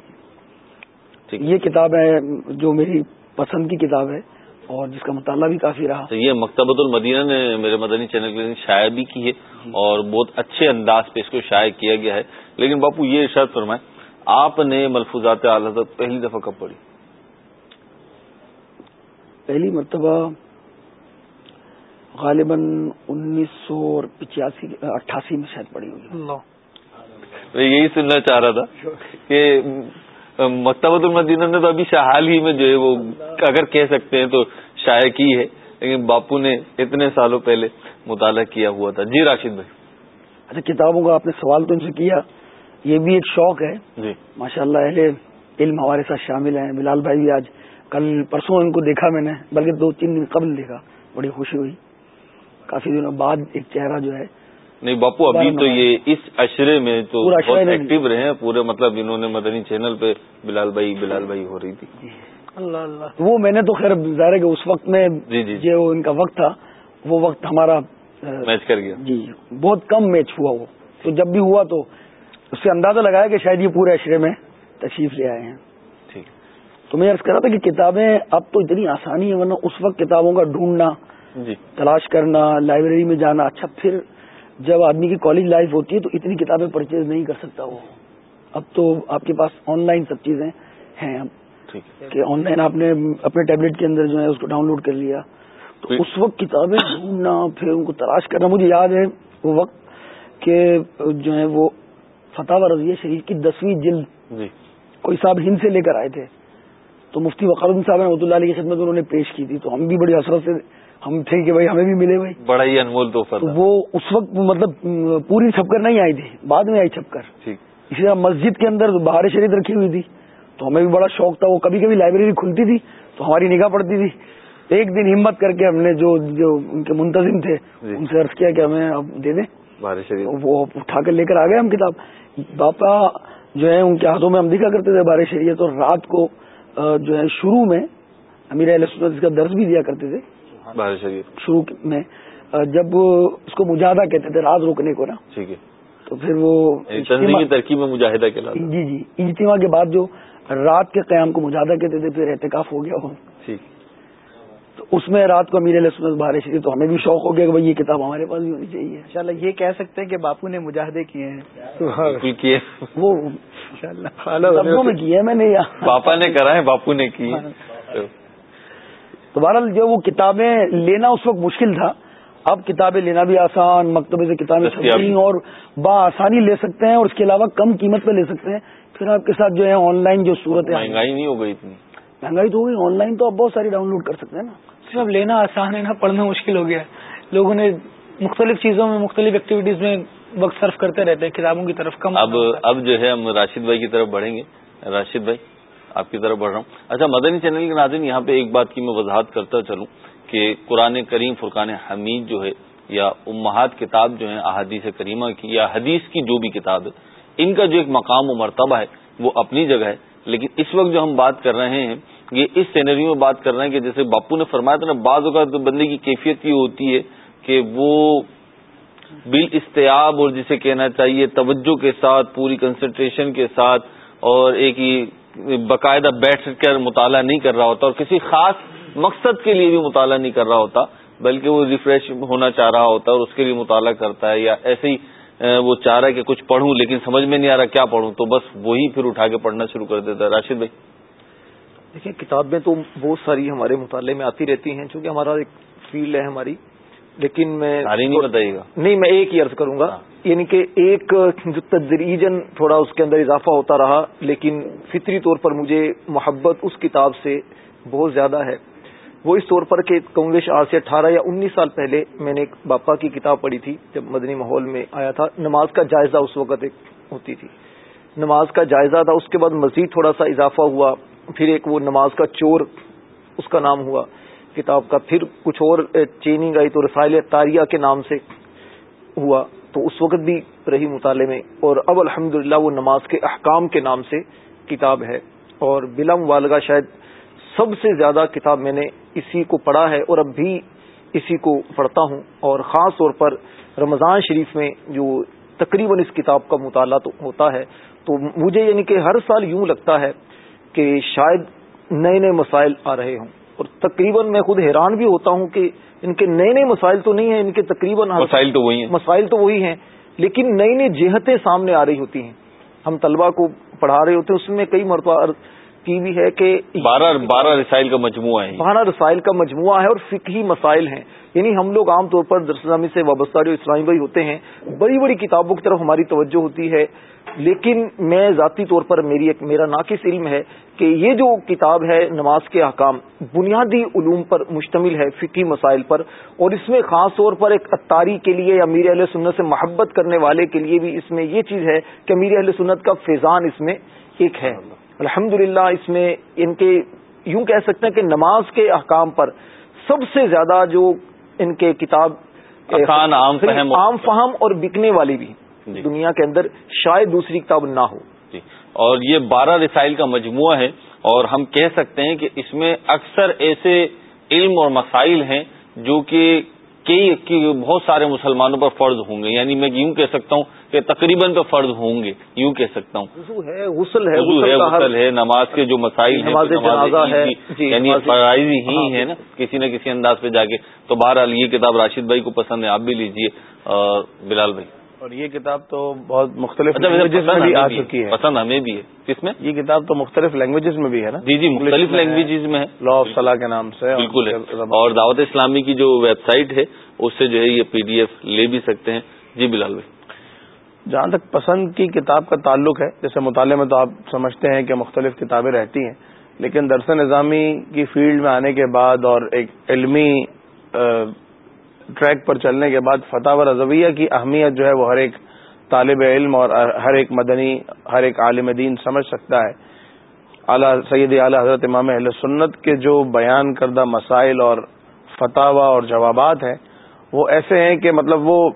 یہ کتاب ہے جو میری پسند کی کتاب ہے اور جس کا مطالعہ بھی کافی رہا۔ یہ مکتبۃ المدینہ نے میرے مدنی چینل کے شائع بھی کی ہے اور بہت اچھے انداز پہ اس کو شائع کیا گیا ہے۔ لیکن باپو یہ ارشاد فرمائے آپ نے ملفوظات اعلی پہلی دفعہ کب پڑھی؟ پہلی مرتبہ غالباً انیس سو پچاسی اٹھاسی میں شاید پڑھی ہوگی۔ میں یہی سننا چاہ رہا تھا کہ مکتبۃ المدینہ نے تو ابھی حال ہی میں جو ہے وہ اگر کہہ سکتے ہیں تو شائع کی ہے لیکن باپو نے اتنے سالوں پہلے مطالعہ کیا ہوا تھا۔ جی راشد بھائی۔ اچھا کتابوں کا آپ نے سوال تو ان سے کیا؟ یہ بھی ایک شوق ہے۔ جی۔ ماشاء اللہ اہل علم ہمارے ساتھ شامل ہیں۔ بلال بھائی بھی آج کل پرسوں ان کو دیکھا میں نے بلکہ دو تین دن قبل دیکھا۔ بڑی خوشی ہوئی۔ کافی دنوں بعد ایک چہرہ جو ہے۔ نہیں باپو ابھی تو یہ اس اشرے میں تو بہت ایکٹیو رہے ہیں۔ پورے مطلب انہوں نے مدنی چینل پہ بلال بھائی بلال بھائی ہو رہی تھی۔ جی۔ اللہ اللہ۔ وہ میں نے تو خیر ظاہر ہے کہ اس وقت میں جی جی جو ان کا وقت تھا وہ وقت ہمارا میچ کر گیا۔ جی بہت کم میچ ہوا وہ۔ تو جب بھی ہوا تو اس سے اندازہ لگایا کہ شاید یہ پورے اشرے میں تشریف لے آئے ہیں۔ ٹھیک۔ تو میں عرض کر رہا تھا کہ کتابیں اب تو اتنی آسانی ہے ورنہ اس وقت کتابوں کا ڈھونڈنا جی۔ تلاش کرنا لائبریری میں جانا اچھا پھر جب آدمی کی کالج لائف ہوتی ہے تو اتنی کتابیں پرچیز نہیں کر سکتا وہ۔ اب تو آپ کے پاس آن لائن سب چیزیں ہیں۔ اب کہ آن لائن آپ نے اپنے ٹیبلٹ کے اندر جو ہے اس کو ڈاؤن لوڈ کر لیا۔ تو اس وقت کتابیں ڈھونڈنا پھر ان کو تلاش کرنا مجھے یاد ہے وہ وقت کہ جو ہے وہ فتح رضیہ شریف کی دسویں جلد جی۔ کوئی صاحب ہند سے لے کر آئے تھے۔ تو مفتی وقار صاحب رحمۃ اللہ علیہ کی خدمت انہوں نے پیش کی تھی۔ تو ہم بھی بڑی حسرت سے ہم تھے کہ بھائی ہمیں بھی ملے بھائی۔ بڑا ہی انمول تو وہ اس وقت مطلب پوری چھپ کر نہیں آئی تھی بعد میں آئی چھپ کر اسی طرح مسجد کے اندر باہر شریف رکھی ہوئی تھی۔ تو ہمیں بھی بڑا شوق تھا۔ وہ کبھی کبھی لائبریری کھلتی تھی تو ہماری نگاہ پڑتی تھی۔ ایک دن ہمت کر کے ہم نے جو جو ان کے منتظم تھے جی۔ ان سے عرض کیا کہ ہمیں اب دے دیں۔ وہ اٹھا کر لے کر آ گئے ہم کتاب۔ باپا جو ہے ان کے ہاتھوں میں ہم دکھا کرتے تھے بار شریعت اور رات کو جو ہے شروع میں امیر علیہ اس کا درس بھی دیا کرتے تھے۔ شروع میں جب اس کو مجاہدہ کہتے تھے رات روکنے کو نا۔ ٹھیک ہے۔ تو پھر وہ یعنی ترکیب میں مجاہدہ جی جی۔ اجتماع کے بعد جو رات کے قیام کو مجاہدہ کہتے تھے پھر احتکاف ہو گیا۔ وہ تو اس میں رات کو امیر علیہ سنت بہار شریف تو ہمیں بھی شوق ہو گیا کہ بھائی یہ کتاب ہمارے پاس بھی ہونی چاہیے۔ ان اللہ یہ کہہ سکتے ہیں کہ باپو نے مجاہدے کیے ہیں۔ وہ میں کیا میں نے۔ باپا نے کرا ہے باپو نے کی۔ تو بہرحال جو وہ کتابیں لینا اس وقت مشکل تھا اب کتابیں لینا بھی آسان مکتبے سے کتابیں چھپی اور بآسانی لے سکتے ہیں اور اس کے علاوہ کم قیمت پہ لے سکتے ہیں۔ پھر آپ کے ساتھ جو ہے آن لائن جو صورت ہے مہنگائی نہیں ہو گئی اتنی۔ مہنگائی تو ہوگی آن لائن تو آپ بہت ساری ڈاؤن لوڈ کر سکتے ہیں نا۔ صرف لینا آسان ہے نا پڑھنا مشکل ہو گیا۔ لوگوں نے مختلف چیزوں میں مختلف ایکٹیویٹیز میں وقت صرف کرتے رہتے ہیں کتابوں کی طرف کم۔ اب اب جو ہے ہم راشد بھائی کی طرف بڑھیں گے۔ راشد بھائی آپ کی طرف بڑھ رہا ہوں۔ اچھا مدنی چینل کے ناظرین یہاں پہ ایک بات کی میں وضاحت کرتا چلوں کہ قرآن کریم فرقان حمید جو ہے یا امہات کتاب جو ہے احادیث کریمہ کی یا حدیث کی جو بھی کتاب ہے ان کا جو ایک مقام و مرتبہ ہے وہ اپنی جگہ ہے۔ لیکن اس وقت جو ہم بات کر رہے ہیں، یہ اس سینری میں بات کر رہے ہیں کہ جیسے باپو نے فرمایا تھا نا، بعض اوقات بندے کی کیفیت یہ ہوتی ہے کہ وہ بل استیاب اور جسے کہنا چاہیے، توجہ کے ساتھ، پوری کنسنٹریشن کے ساتھ اور ایک ہی باقاعدہ بیٹھ کر مطالعہ نہیں کر رہا ہوتا اور کسی خاص مقصد کے لیے بھی مطالعہ نہیں کر رہا ہوتا، بلکہ وہ ریفریش ہونا چاہ رہا ہوتا ہے اور اس کے لیے مطالعہ کرتا ہے یا ایسے ہی وہ چاہ رہا ہے کہ کچھ پڑھوں لیکن سمجھ میں نہیں آ رہا کیا پڑھوں تو بس وہی پھر اٹھا کے پڑھنا شروع کر دیتا ہے۔ راشد بھائی۔ دیکھیں کتابیں تو بہت ساری ہمارے مطالعے میں آتی رہتی ہیں چونکہ ہمارا ایک فیلڈ ہے ہماری۔ لیکن میں نہیں بتائیے گا۔ نہیں میں ایک ہی عرض کروں گا۔ ہاں۔ یعنی کہ ایک جو تدریجن تھوڑا اس کے اندر اضافہ ہوتا رہا لیکن فطری طور پر مجھے محبت اس کتاب سے بہت زیادہ ہے۔ وہ اس طور پر کہ کانگریس آج سے اٹھارہ یا انیس سال پہلے میں نے ایک باپا کی کتاب پڑھی تھی، جب مدنی ماحول میں آیا تھا، نماز کا جائزہ اس وقت ایک ہوتی تھی۔ نماز کا جائزہ تھا، اس کے بعد مزید تھوڑا سا اضافہ ہوا، پھر ایک وہ نماز کا چور، اس کا نام ہوا کتاب کا۔ پھر کچھ اور چیننگ آئی تو رسائل تاریہ کے نام سے ہوا۔ تو اس وقت بھی رہی مطالعے میں، اور اب الحمد وہ نماز کے احکام کے نام سے کتاب ہے۔ اور بلم والگا شاید سب سے زیادہ کتاب میں نے اسی کو پڑھا ہے اور اب بھی اسی کو پڑھتا ہوں اور خاص طور پر رمضان شریف میں جو تقریباً اس کتاب کا مطالعہ تو ہوتا ہے تو مجھے یعنی کہ ہر سال یوں لگتا ہے کہ شاید نئے نئے مسائل آ رہے ہوں۔ اور تقریباً میں خود حیران بھی ہوتا ہوں کہ ان کے نئے نئے مسائل تو نہیں ہیں ان کے تقریباً مسائل تو وہی ہیں۔ مسائل تو وہی ہیں لیکن نئی نئی جہتیں سامنے آ رہی ہوتی ہیں۔ ہم طلبہ کو پڑھا رہے ہوتے ہیں اس میں کئی مرتبہ کی بھی ہے کہ بارہ بارہ رسائل کا مجموعہ ہے بارہ رسائل کا مجموعہ ہے اور فقہی مسائل ہیں۔ یعنی ہم لوگ عام طور پر درسلامی سے وابستہ جو اسلامی بھائی ہوتے ہیں بڑی بڑی کتابوں کی طرف ہماری توجہ ہوتی ہے۔ لیکن میں ذاتی طور پر میری ایک میرا ناقص علم ہے کہ یہ جو کتاب ہے نماز کے احکام بنیادی علوم پر مشتمل ہے فقی مسائل پر۔ اور اس میں خاص طور پر ایک اتاری کے لیے یا امیر اہل سنت سے محبت کرنے والے کے لیے بھی اس میں یہ چیز ہے کہ امیر اہل سنت کا فیضان اس میں ایک ہے۔ الحمد اس میں ان کے یوں کہہ سکتے ہیں کہ نماز کے احکام پر سب سے زیادہ جو ان کے کتاب عام فہم اور بکنے والی بھی جی۔ دنیا کے اندر شاید دوسری کتاب نہ ہو۔ جی۔ اور یہ بارہ رسائل کا مجموعہ ہے اور ہم کہہ سکتے ہیں کہ اس میں اکثر ایسے علم اور مسائل ہیں جو کہ کئی بہت سارے مسلمانوں پر فرض ہوں گے۔ یعنی میں یوں کہہ سکتا ہوں کہ تقریباً تو فرض ہوں گے۔ یوں کہہ سکتا ہوں۔ ہے غسل ہے غسل ہے نماز کے جو مسائل ہیں جی، یعنی فرائض ہی ہے نا۔ کسی نہ کسی انداز پہ جا کے تو بہرحال یہ کتاب راشد بھائی کو پسند ہے آپ بھی لیجیے بلال بھائی۔ اور یہ کتاب تو بہت مختلف لینگویجز اچھا، میں بھی آ چکی ہے۔ پسند ہمیں بھی ہے۔ کس میں؟ یہ کتاب تو مختلف لینگویجز میں بھی ہے نا؟ جی جی مختلف لینگویجز میں ہے۔ لا آف صلاح کے نام سے بالکل ہے۔ اور دعوت اسلامی کی جو ویب سائٹ ہے اس سے جو ہے یہ پی ڈی ایف لے بھی سکتے ہیں۔ جی بلال بھائی۔ جہاں تک پسند کی کتاب کا تعلق ہے جیسے مطالعے میں تو آپ سمجھتے ہیں کہ مختلف کتابیں رہتی ہیں لیکن درس نظامی کی فیلڈ میں آنے کے بعد اور ایک علمی ٹریک پر چلنے کے بعد فتح و رضویہ کی اہمیت جو ہے وہ ہر ایک طالب علم اور ہر ایک مدنی، ہر ایک عالم دین سمجھ سکتا ہے۔ اعلیٰ، سید اعلیٰ حضرت امام اہل سنت کے جو بیان کردہ مسائل اور فتح اور جوابات ہیں، وہ ایسے ہیں کہ مطلب وہ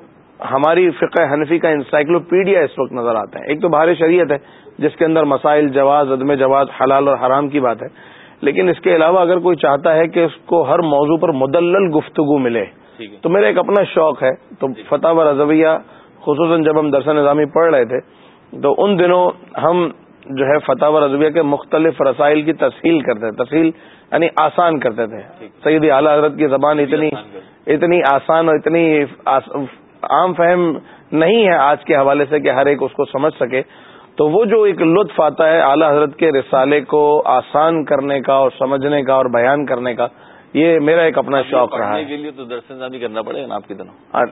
ہماری فقہ حنفی کا انسائکلوپیڈیا اس وقت نظر آتا ہے ایک تو باہر شریعت ہے، جس کے اندر مسائل، جواز، عدم جواز، حلال اور حرام کی بات ہے۔ لیکن اس کے علاوہ اگر کوئی چاہتا ہے کہ اس کو ہر موضوع پر مدلل گفتگو ملے تو میرا ایک اپنا شوق ہے۔ تو فتح و رضویہ خصوصاً جب ہم درس نظامی پڑھ رہے تھے تو ان دنوں ہم جو ہے فتح و رضویہ کے مختلف رسائل کی تفصیل کرتے تھے۔ تفصیل یعنی آسان کرتے تھے۔ سید اعلیٰ حضرت کی زبان اتنی اتنی آسان اور اتنی عام فہم نہیں ہے آج کے حوالے سے کہ ہر ایک اس کو سمجھ سکے۔ تو وہ جو ایک لطف آتا ہے اعلی حضرت کے رسالے کو آسان کرنے کا اور سمجھنے کا اور بیان کرنے کا یہ میرا ایک اپنا شوق رہا ہے۔ کے لیے تو درس نظامی کرنا پڑے گا آپ کی طرح ہاں،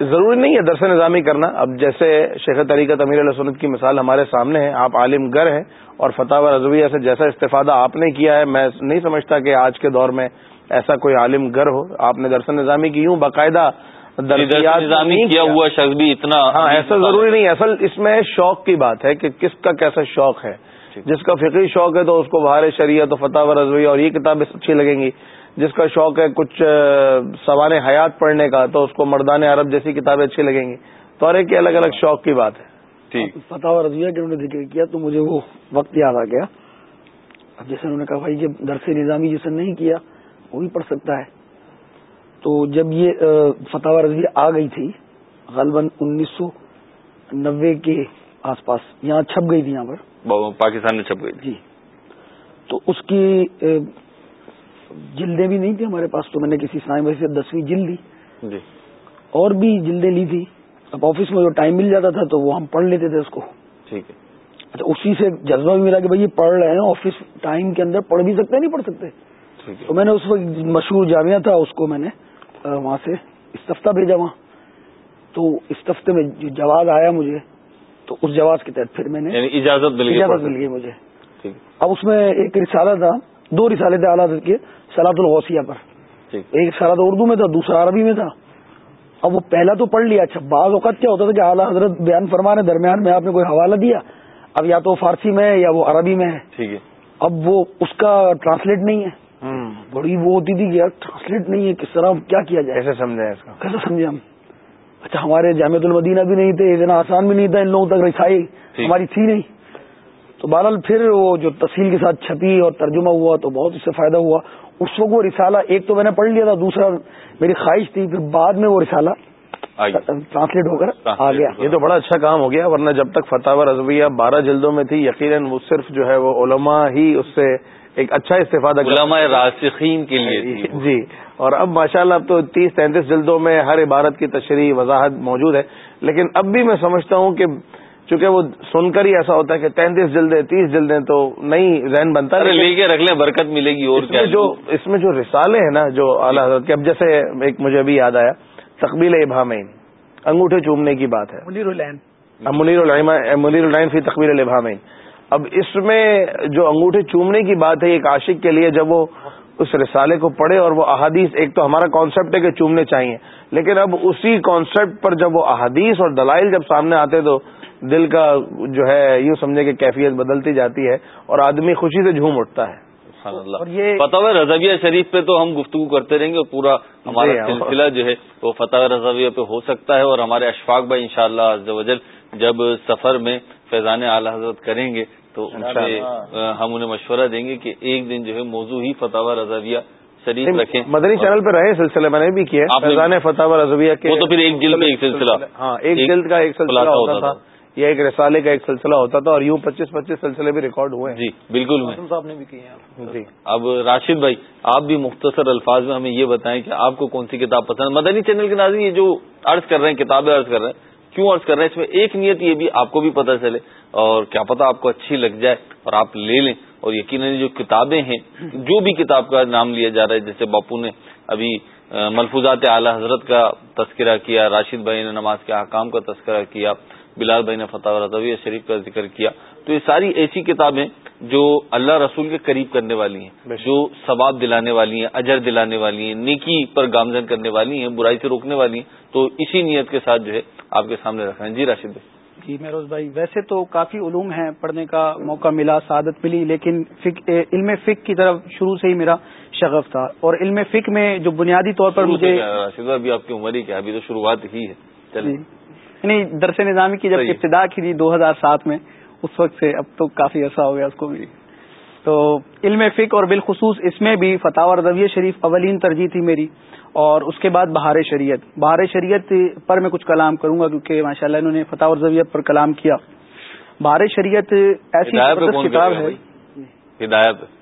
ضروری نہیں ہے درس نظامی کرنا۔ اب جیسے شیخ طریقہ امیر علیہ سنت کی مثال ہمارے سامنے ہے آپ عالم گر ہیں اور فتح و رضویہ سے جیسا استفادہ آپ نے کیا ہے میں نہیں سمجھتا کہ آج کے دور میں ایسا کوئی عالم گر ہو۔ آپ نے درس نظامی کی یوں باقاعدہ نظامی کیا ہوا شخص بھی اتنا ہاں ایسا ضروری نہیں اصل اس میں شوق کی بات ہے کہ کس کا کیسا شوق ہے۔ جس کا فکری شوق ہے تو اس کو بہار شریعت و فتح و رضوی اور یہ کتابیں اچھی لگیں گی۔ جس کا شوق ہے کچھ سوان حیات پڑھنے کا تو اس کو مردان عرب جیسی کتابیں اچھی لگیں گی۔ تو ہر ایک کے الگ الگ شوق کی بات ہے۔ ٹھیک۔ فتح و رضویہ کے انہوں نے ذکر کیا تو مجھے وہ وقت یاد آ گیا۔ جیسے انہوں نے کہا بھائی جب درس نظامی جسے نہیں کیا وہ بھی پڑھ سکتا ہے۔ تو جب یہ فتح رضوی آ گئی تھی غالباً انیس سو نوے کے آس پاس یہاں چھپ گئی تھی یہاں پر۔ پاکستان میں چھپ گئی جی۔ تو اس کی جلدیں بھی نہیں تھی ہمارے پاس تو میں نے کسی سائن سے دسویں جلد لی۔ جی۔ اور بھی جلدیں لی تھی اب آفس میں جو ٹائم مل جاتا تھا تو وہ ہم پڑھ لیتے تھے اس کو۔ ٹھیک ہے۔ اچھا اسی سے جذبہ بھی ملا کہ بھائی یہ پڑھ رہے ہیں آفس ٹائم کے اندر پڑھ بھی سکتے نہیں پڑھ سکتے۔ تو میں نے اس وقت مشہور جامعہ تھا اس کو میں نے وہاں سے استفتہ بھیجا وہاں۔ تو استفتے میں جو جواز آیا مجھے تو اس جواز کے تحت پھر میں نے یعنی اجازت مل اجازت مل گئی مجھے۔ اب اس میں ایک رسالہ تھا دو رسالے تھے اعلیٰ کے۔ سلاد الغوثیہ پر۔ ایک رسالہ تو اردو میں تھا دوسرا عربی میں تھا۔ اب وہ پہلا تو پڑھ لیا اچھا بعض اوقات کیا ہوتا تھا کہ اعلیٰ حضرت بیان فرمانے درمیان میں آپ نے کوئی حوالہ دیا اب یا تو فارسی میں ہے یا وہ عربی میں ہے۔ اب وہ اس کا ٹرانسلیٹ نہیں ہے۔ بڑی وہ ہوتی تھی کہ یار ٹرانسلیٹ نہیں ہے کس طرح کیا کیا جائے؟ کیسے سمجھے اس کا کیسے سمجھے ہم؟ اچھا ہمارے جامع المدینہ بھی نہیں تھے اتنا آسان بھی نہیں تھا ان لوگوں تک رسائی ہماری تھی نہیں۔ تو بہرحال پھر وہ جو تفصیل کے ساتھ چھپی اور ترجمہ ہوا تو بہت اس سے فائدہ ہوا۔ اس وقت وہ رسالہ ایک تو میں نے پڑھ لیا تھا دوسرا میری خواہش تھی پھر بعد میں وہ رسالہ ٹرانسلیٹ ہو کر آ گیا۔ یہ تو بڑا اچھا کام ہو گیا ورنہ جب تک فتح رضویہ بارہ جلدوں میں تھی یقیناً وہ صرف جو ہے وہ علماء ہی اس سے ایک اچھا استفادہ علماء راسخین کے لیے جی اور اب ماشاءاللہ اب تو تیس تینتیس جلدوں میں ہر عبارت کی تشریح وضاحت موجود ہے لیکن اب بھی میں سمجھتا ہوں کہ چونکہ وہ سن کر ہی ایسا ہوتا ہے کہ تینتیس جلدیں تیس جلدیں تو نئی ذہن بنتا ہے لے کے رکھ لیں برکت ملے گی اور کیا۔ جو اس میں جو رسالے ہیں نا جو اعلیٰ حضرت کے اب جیسے ایک مجھے ابھی یاد آیا تقبیل ابامین انگوٹھے چومنے کی بات ہے۔ منیر منیر العین فی تقبیل الابامین اب اس میں جو انگوٹھے چومنے کی بات ہے ایک عاشق کے لیے جب وہ اس رسالے کو پڑھے اور وہ احادیث ایک تو ہمارا کانسیپٹ ہے کہ چومنے چاہیے لیکن اب اسی کانسیپٹ پر جب وہ احادیث اور دلائل جب سامنے آتے تو دل کا جو ہے یوں سمجھے کہ کیفیت بدلتی جاتی ہے اور آدمی خوشی سے جھوم اٹھتا ہے۔ اور یہ فتح رضویہ شریف پہ تو ہم گفتگو کرتے رہیں گے اور پورا ہمارا جی، سلسلہ جو ہے وہ فتح رضویہ پہ ہو سکتا ہے اور ہمارے اشفاق بھائی ان شاء اللہ جب سفر میں فیضان اعلی حضرت کریں گے تو ہم انہیں مشورہ دیں گے کہ ایک دن جو ہے موضوع ہی فتح رضویہ شریف رکھیں۔ مدنی چینل پہ رہے سلسلے میں نے بھی کیا فیضان فتح رضویہ کے وہ تو پھر ایک جلد میں ایک سلسلہ۔ ہاں ایک جلد کا ایک سلسلہ ہوتا تھا۔ یہ ایک رسالے کا ایک سلسلہ ہوتا تھا اور یوں پچیس پچیس سلسلے بھی ریکارڈ ہوئے جی بالکل صاحب نے بھی کیے جی۔ اب راشد بھائی آپ بھی مختصر الفاظ میں ہمیں یہ بتائیں کہ آپ کو کون سی کتاب پسند مدنی چینل کے ناظرین یہ جو عرض کر رہے ہیں کتابیں عرض کر رہے ہیں کیوں عرض کر رہے ہیں؟ اس میں ایک نیت یہ بھی آپ کو بھی پتہ چلے۔ اور کیا پتا آپ کو اچھی لگ جائے اور آپ لے لیں۔ اور یقیناً جو کتابیں ہیں جو بھی کتاب کا نام لیا جا رہا ہے جیسے باپو نے ابھی ملفوظات اعلی حضرت کا تذکرہ کیا راشد بھائی نے نماز کے احکام کا تذکرہ کیا بلال بھائی نے فتح رضویہ شریف کا ذکر کیا۔ تو یہ ساری ایسی کتابیں جو اللہ رسول کے قریب کرنے والی ہیں جو ثواب دلانے والی ہیں اجر دلانے والی ہیں نیکی پر گامزن کرنے والی ہیں برائی سے روکنے والی ہیں تو اسی نیت کے ساتھ جو ہے آپ کے سامنے رکھ رہے ہیں جی راشد بھائی۔ جی مہروز بھائی ویسے تو کافی علوم ہیں پڑھنے کا موقع ملا سعادت ملی لیکن فک علم فک کی طرف شروع سے ہی میرا شغف تھا۔ اور علم فک میں جو بنیادی طور پر مجھے ابھی آپ کی عمر ہی کیا ابھی تو شروعات ہی ہے۔ چلیے جی۔ یعنی درس نظامی کی جب ابتدا کی تھی دو ہزار سات میں اس وقت سے اب تو کافی عرصہ ہو گیا اس کو بھی۔ تو علم فک اور بالخصوص اس میں بھی فتح رضویہ شریف اولین ترجیح تھی میری۔ اور اس کے بعد بہار شریعت۔ بہار شریعت پر میں کچھ کلام کروں گا کیونکہ ماشاء اللہ انہوں نے فتح رضویت پر کلام کیا۔ بہار شریعت ایسی کتاب ہے۔ ہدایت۔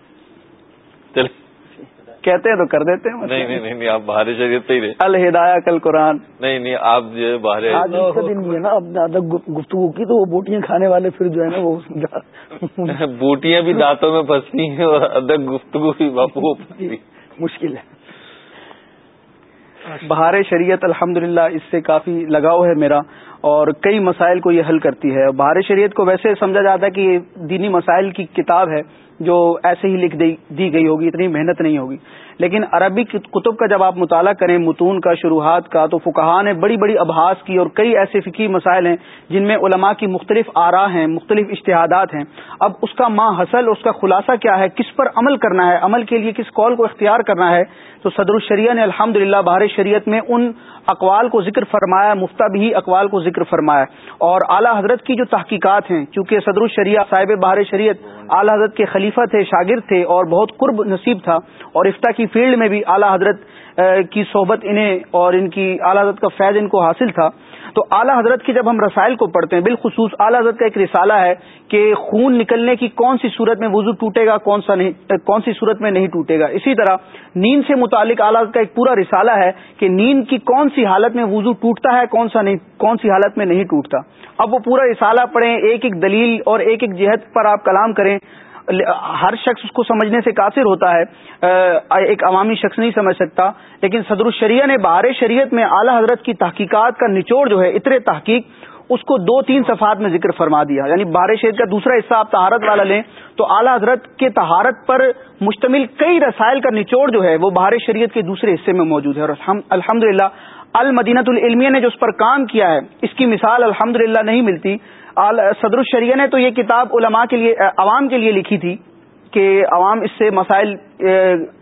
کہتے ہیں تو کر دیتے ہیں نہیں نہیں آپ باہر شریعت ہی رہے۔ الہدایا کل قرآن۔ نہیں نہیں آپ جو ہے باہر آج اس کا دن ہے نا اب زیادہ گفتگو کی تو وہ بوٹیاں کھانے والے پھر جو ہے نا وہ بوٹیاں بھی دانتوں میں پھنستی ہیں اور ادب گفتگو بھی باپو مشکل ہے۔ بہار شریعت الحمد اس سے کافی لگاؤ ہے میرا اور کئی مسائل کو یہ حل کرتی ہے۔ بہار شریعت کو ویسے سمجھا جاتا ہے کہ یہ دینی مسائل کی کتاب ہے۔ جو ایسے ہی لکھ دی گئی ہوگی، اتنی محنت نہیں ہوگی۔ لیکن عربی کتب کا جب آپ مطالعہ کریں، متون کا، شروحات کا، تو فکہ نے بڑی بڑی ابحاس کی اور کئی ایسے فقی مسائل ہیں جن میں علماء کی مختلف آرا ہیں، مختلف اشتہادات ہیں۔ اب اس کا ماں حسل اس کا خلاصہ کیا ہے؟ کس پر عمل کرنا ہے؟ عمل کے لیے کس کال کو اختیار کرنا ہے؟ تو صدر الشریعہ نے الحمد للہ بہار شریعت میں ان اقوال کو ذکر فرمایا مفتا بھی اقوال کو ذکر فرمایا۔ اور اعلی حضرت کی جو تحقیقات ہیں، چونکہ صدر الشریعہ صاحب بہار شریعت اعلیٰ حضرت کے خلیفہ تھے، شاگرد تھے اور بہت قرب نصیب تھا۔ اور افتا کی فیلڈ میں بھی اعلیٰ حضرت کی صحبت انہیں اور ان کی اعلیٰ حضرت کا فیض ان کو حاصل تھا۔ تو اعلیٰ حضرت کی جب ہم رسائل کو پڑھتے ہیں، بالخصوص اعلیٰ حضرت کا ایک رسالہ ہے کہ خون نکلنے کی کون سی صورت میں وضو ٹوٹے گا، کون سا نہیں، کون سی صورت میں نہیں ٹوٹے گا۔ اسی طرح نیند سے متعلق اعلیٰ حضرت کا ایک پورا رسالہ ہے کہ نیند کی کون سی حالت میں وضو ٹوٹتا ہے، کون سا نہیں، کون سی حالت میں نہیں ٹوٹتا۔ اب وہ پورا رسالہ پڑھیں، ایک ایک دلیل اور ایک ایک جہت پر آپ کلام کریں۔ ہر شخص اس کو سمجھنے سے قاصر ہوتا ہے ایک عوامی شخص نہیں سمجھ سکتا، لیکن صدر الشریعہ نے بہار شریعت میں اعلی حضرت کی تحقیقات کا نچوڑ جو ہے اتر تحقیق، اس کو دو تین صفحات میں ذکر فرما دیا۔ یعنی بار شریعت کا دوسرا حصہ آپ تہارت والا لیں تو اعلی حضرت کے تہارت پر مشتمل کئی رسائل کا نچوڑ جو ہے، وہ بہار شریعت کے دوسرے حصے میں موجود ہے۔ اور الحمد للہ المدینت العلمیہ نے جو اس پر کام کیا ہے، اس کی مثال الحمد نہیں ملتی۔ صدر الشریعہ نے تو یہ کتاب علماء کے لیے عوام کے لیے لکھی تھی کہ عوام اس سے مسائل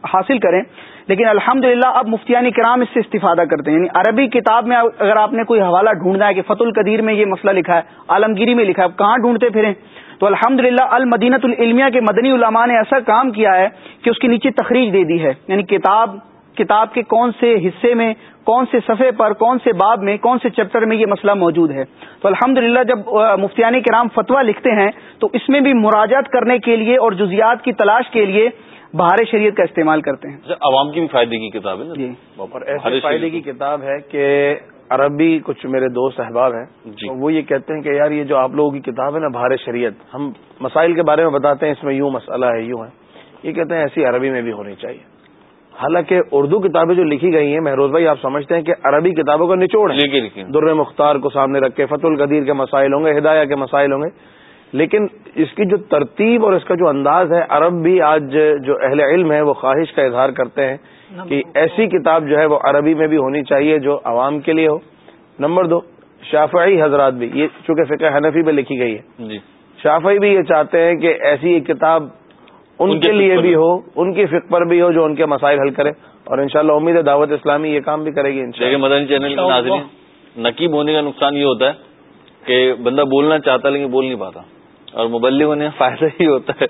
حاصل کریں۔ لیکن الحمد اب مفتیانی کرام اس سے استفادہ کرتے ہیں۔ یعنی عربی کتاب میں اگر آپ نے کوئی حوالہ ڈھونڈنا ہے کہ فت القدیر میں یہ مسئلہ لکھا ہے، عالمگیری میں لکھا ہے کہاں ڈھونڈتے پھریں؟ تو الحمد للہ المدینت العلمیہ کے مدنی علماء نے ایسا کام کیا ہے کہ اس کے نیچے تخریج دے دی ہے۔ یعنی کتاب کتاب کے کون سے حصے میں کون سے صفحے پر کون سے باب میں کون سے چیپٹر میں یہ مسئلہ موجود ہے؟ تو الحمد جب مفتیانی کے رام فتویٰ لکھتے ہیں تو اس میں بھی مراجات کرنے کے لیے اور جزیات کی تلاش کے لیے بہار شریعت کا استعمال کرتے ہیں۔ اچھا، عوام کی بھی فائدے کی کتاب ہے؟ جی۔ ایسے فائدے کی کتاب ہے کہ عربی کچھ میرے دوست احباب ہیں جی۔ وہ یہ کہتے ہیں کہ یار یہ جو آپ لوگوں کی کتاب ہے نا بہار شریعت ہم مسائل کے بارے میں بتاتے ہیں اس میں یوں مسئلہ ہے یوں ہے۔ یہ کہتے ہیں ایسی عربی میں بھی ہونی چاہیے۔ حالانکہ اردو کتابیں جو لکھی گئی ہیں مہروز بھائی آپ سمجھتے ہیں کہ عربی کتابوں کا نچوڑ ہے۔ در مختار کو سامنے رکھ کے فت القدیر کے مسائل ہوں گے ہدایہ کے مسائل ہوں گے۔ لیکن اس کی جو ترتیب اور اس کا جو انداز ہے عرب بھی آج جو اہل علم ہے وہ خواہش کا اظہار کرتے ہیں کہ ایسی کتاب جو ہے وہ عربی میں بھی ہونی چاہیے جو عوام کے لیے ہو۔ نمبر دو شافعی حضرات بھی یہ چونکہ فقہ حنفی میں لکھی گئی ہے۔ جی۔ شافعی بھی یہ چاہتے ہیں کہ ایسی ایک کتاب ان کے لیے بھی ہو ان کی فکر پر بھی ہو جو ان کے مسائل حل کرے۔ اور انشاءاللہ امید ہے دعوت اسلامی یہ کام بھی کرے گی ان مدنی چینل کے ناظرین نقیب ہونے کا نقصان یہ ہوتا ہے کہ بندہ بولنا چاہتا لیکن بول نہیں پاتا۔ اور مبلغ ہونے کا فائدہ ہی ہوتا ہے۔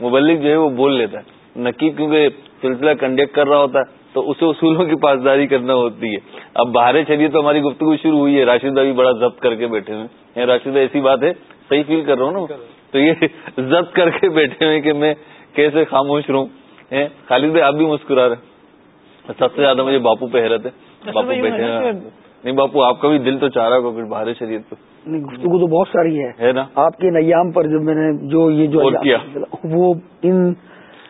مبلغ جو ہے وہ بول لیتا ہے۔ نقیب کیونکہ سلسلہ کنڈکٹ کر رہا ہوتا ہے تو اسے اصولوں کی پاسداری کرنا ہوتی ہے۔ اب باہر چلیے تو ہماری گفتگو شروع ہوئی ہے۔ راشد بھی بڑا ضبط کر کے بیٹھے ہوئے راشد ایسی بات ہے صحیح فیل کر رہا ہوں نا تو یہ ضبط کر کے بیٹھے ہوئے کہ میں کیسے خاموش رہوں خالد بھائی آپ بھی مسکرا رہے سب سے زیادہ مجھے باپو پہ حیرت ہے۔ باپو بیٹھے نہیں باپو آپ کا بھی دل تو چاہ رہا ہوگا پھر باہر شریعت پہ۔ گفتگو تو بہت ساری ہے۔ نا؟ آپ کے نیام پر جب میں نے جو یہ جو وہ ان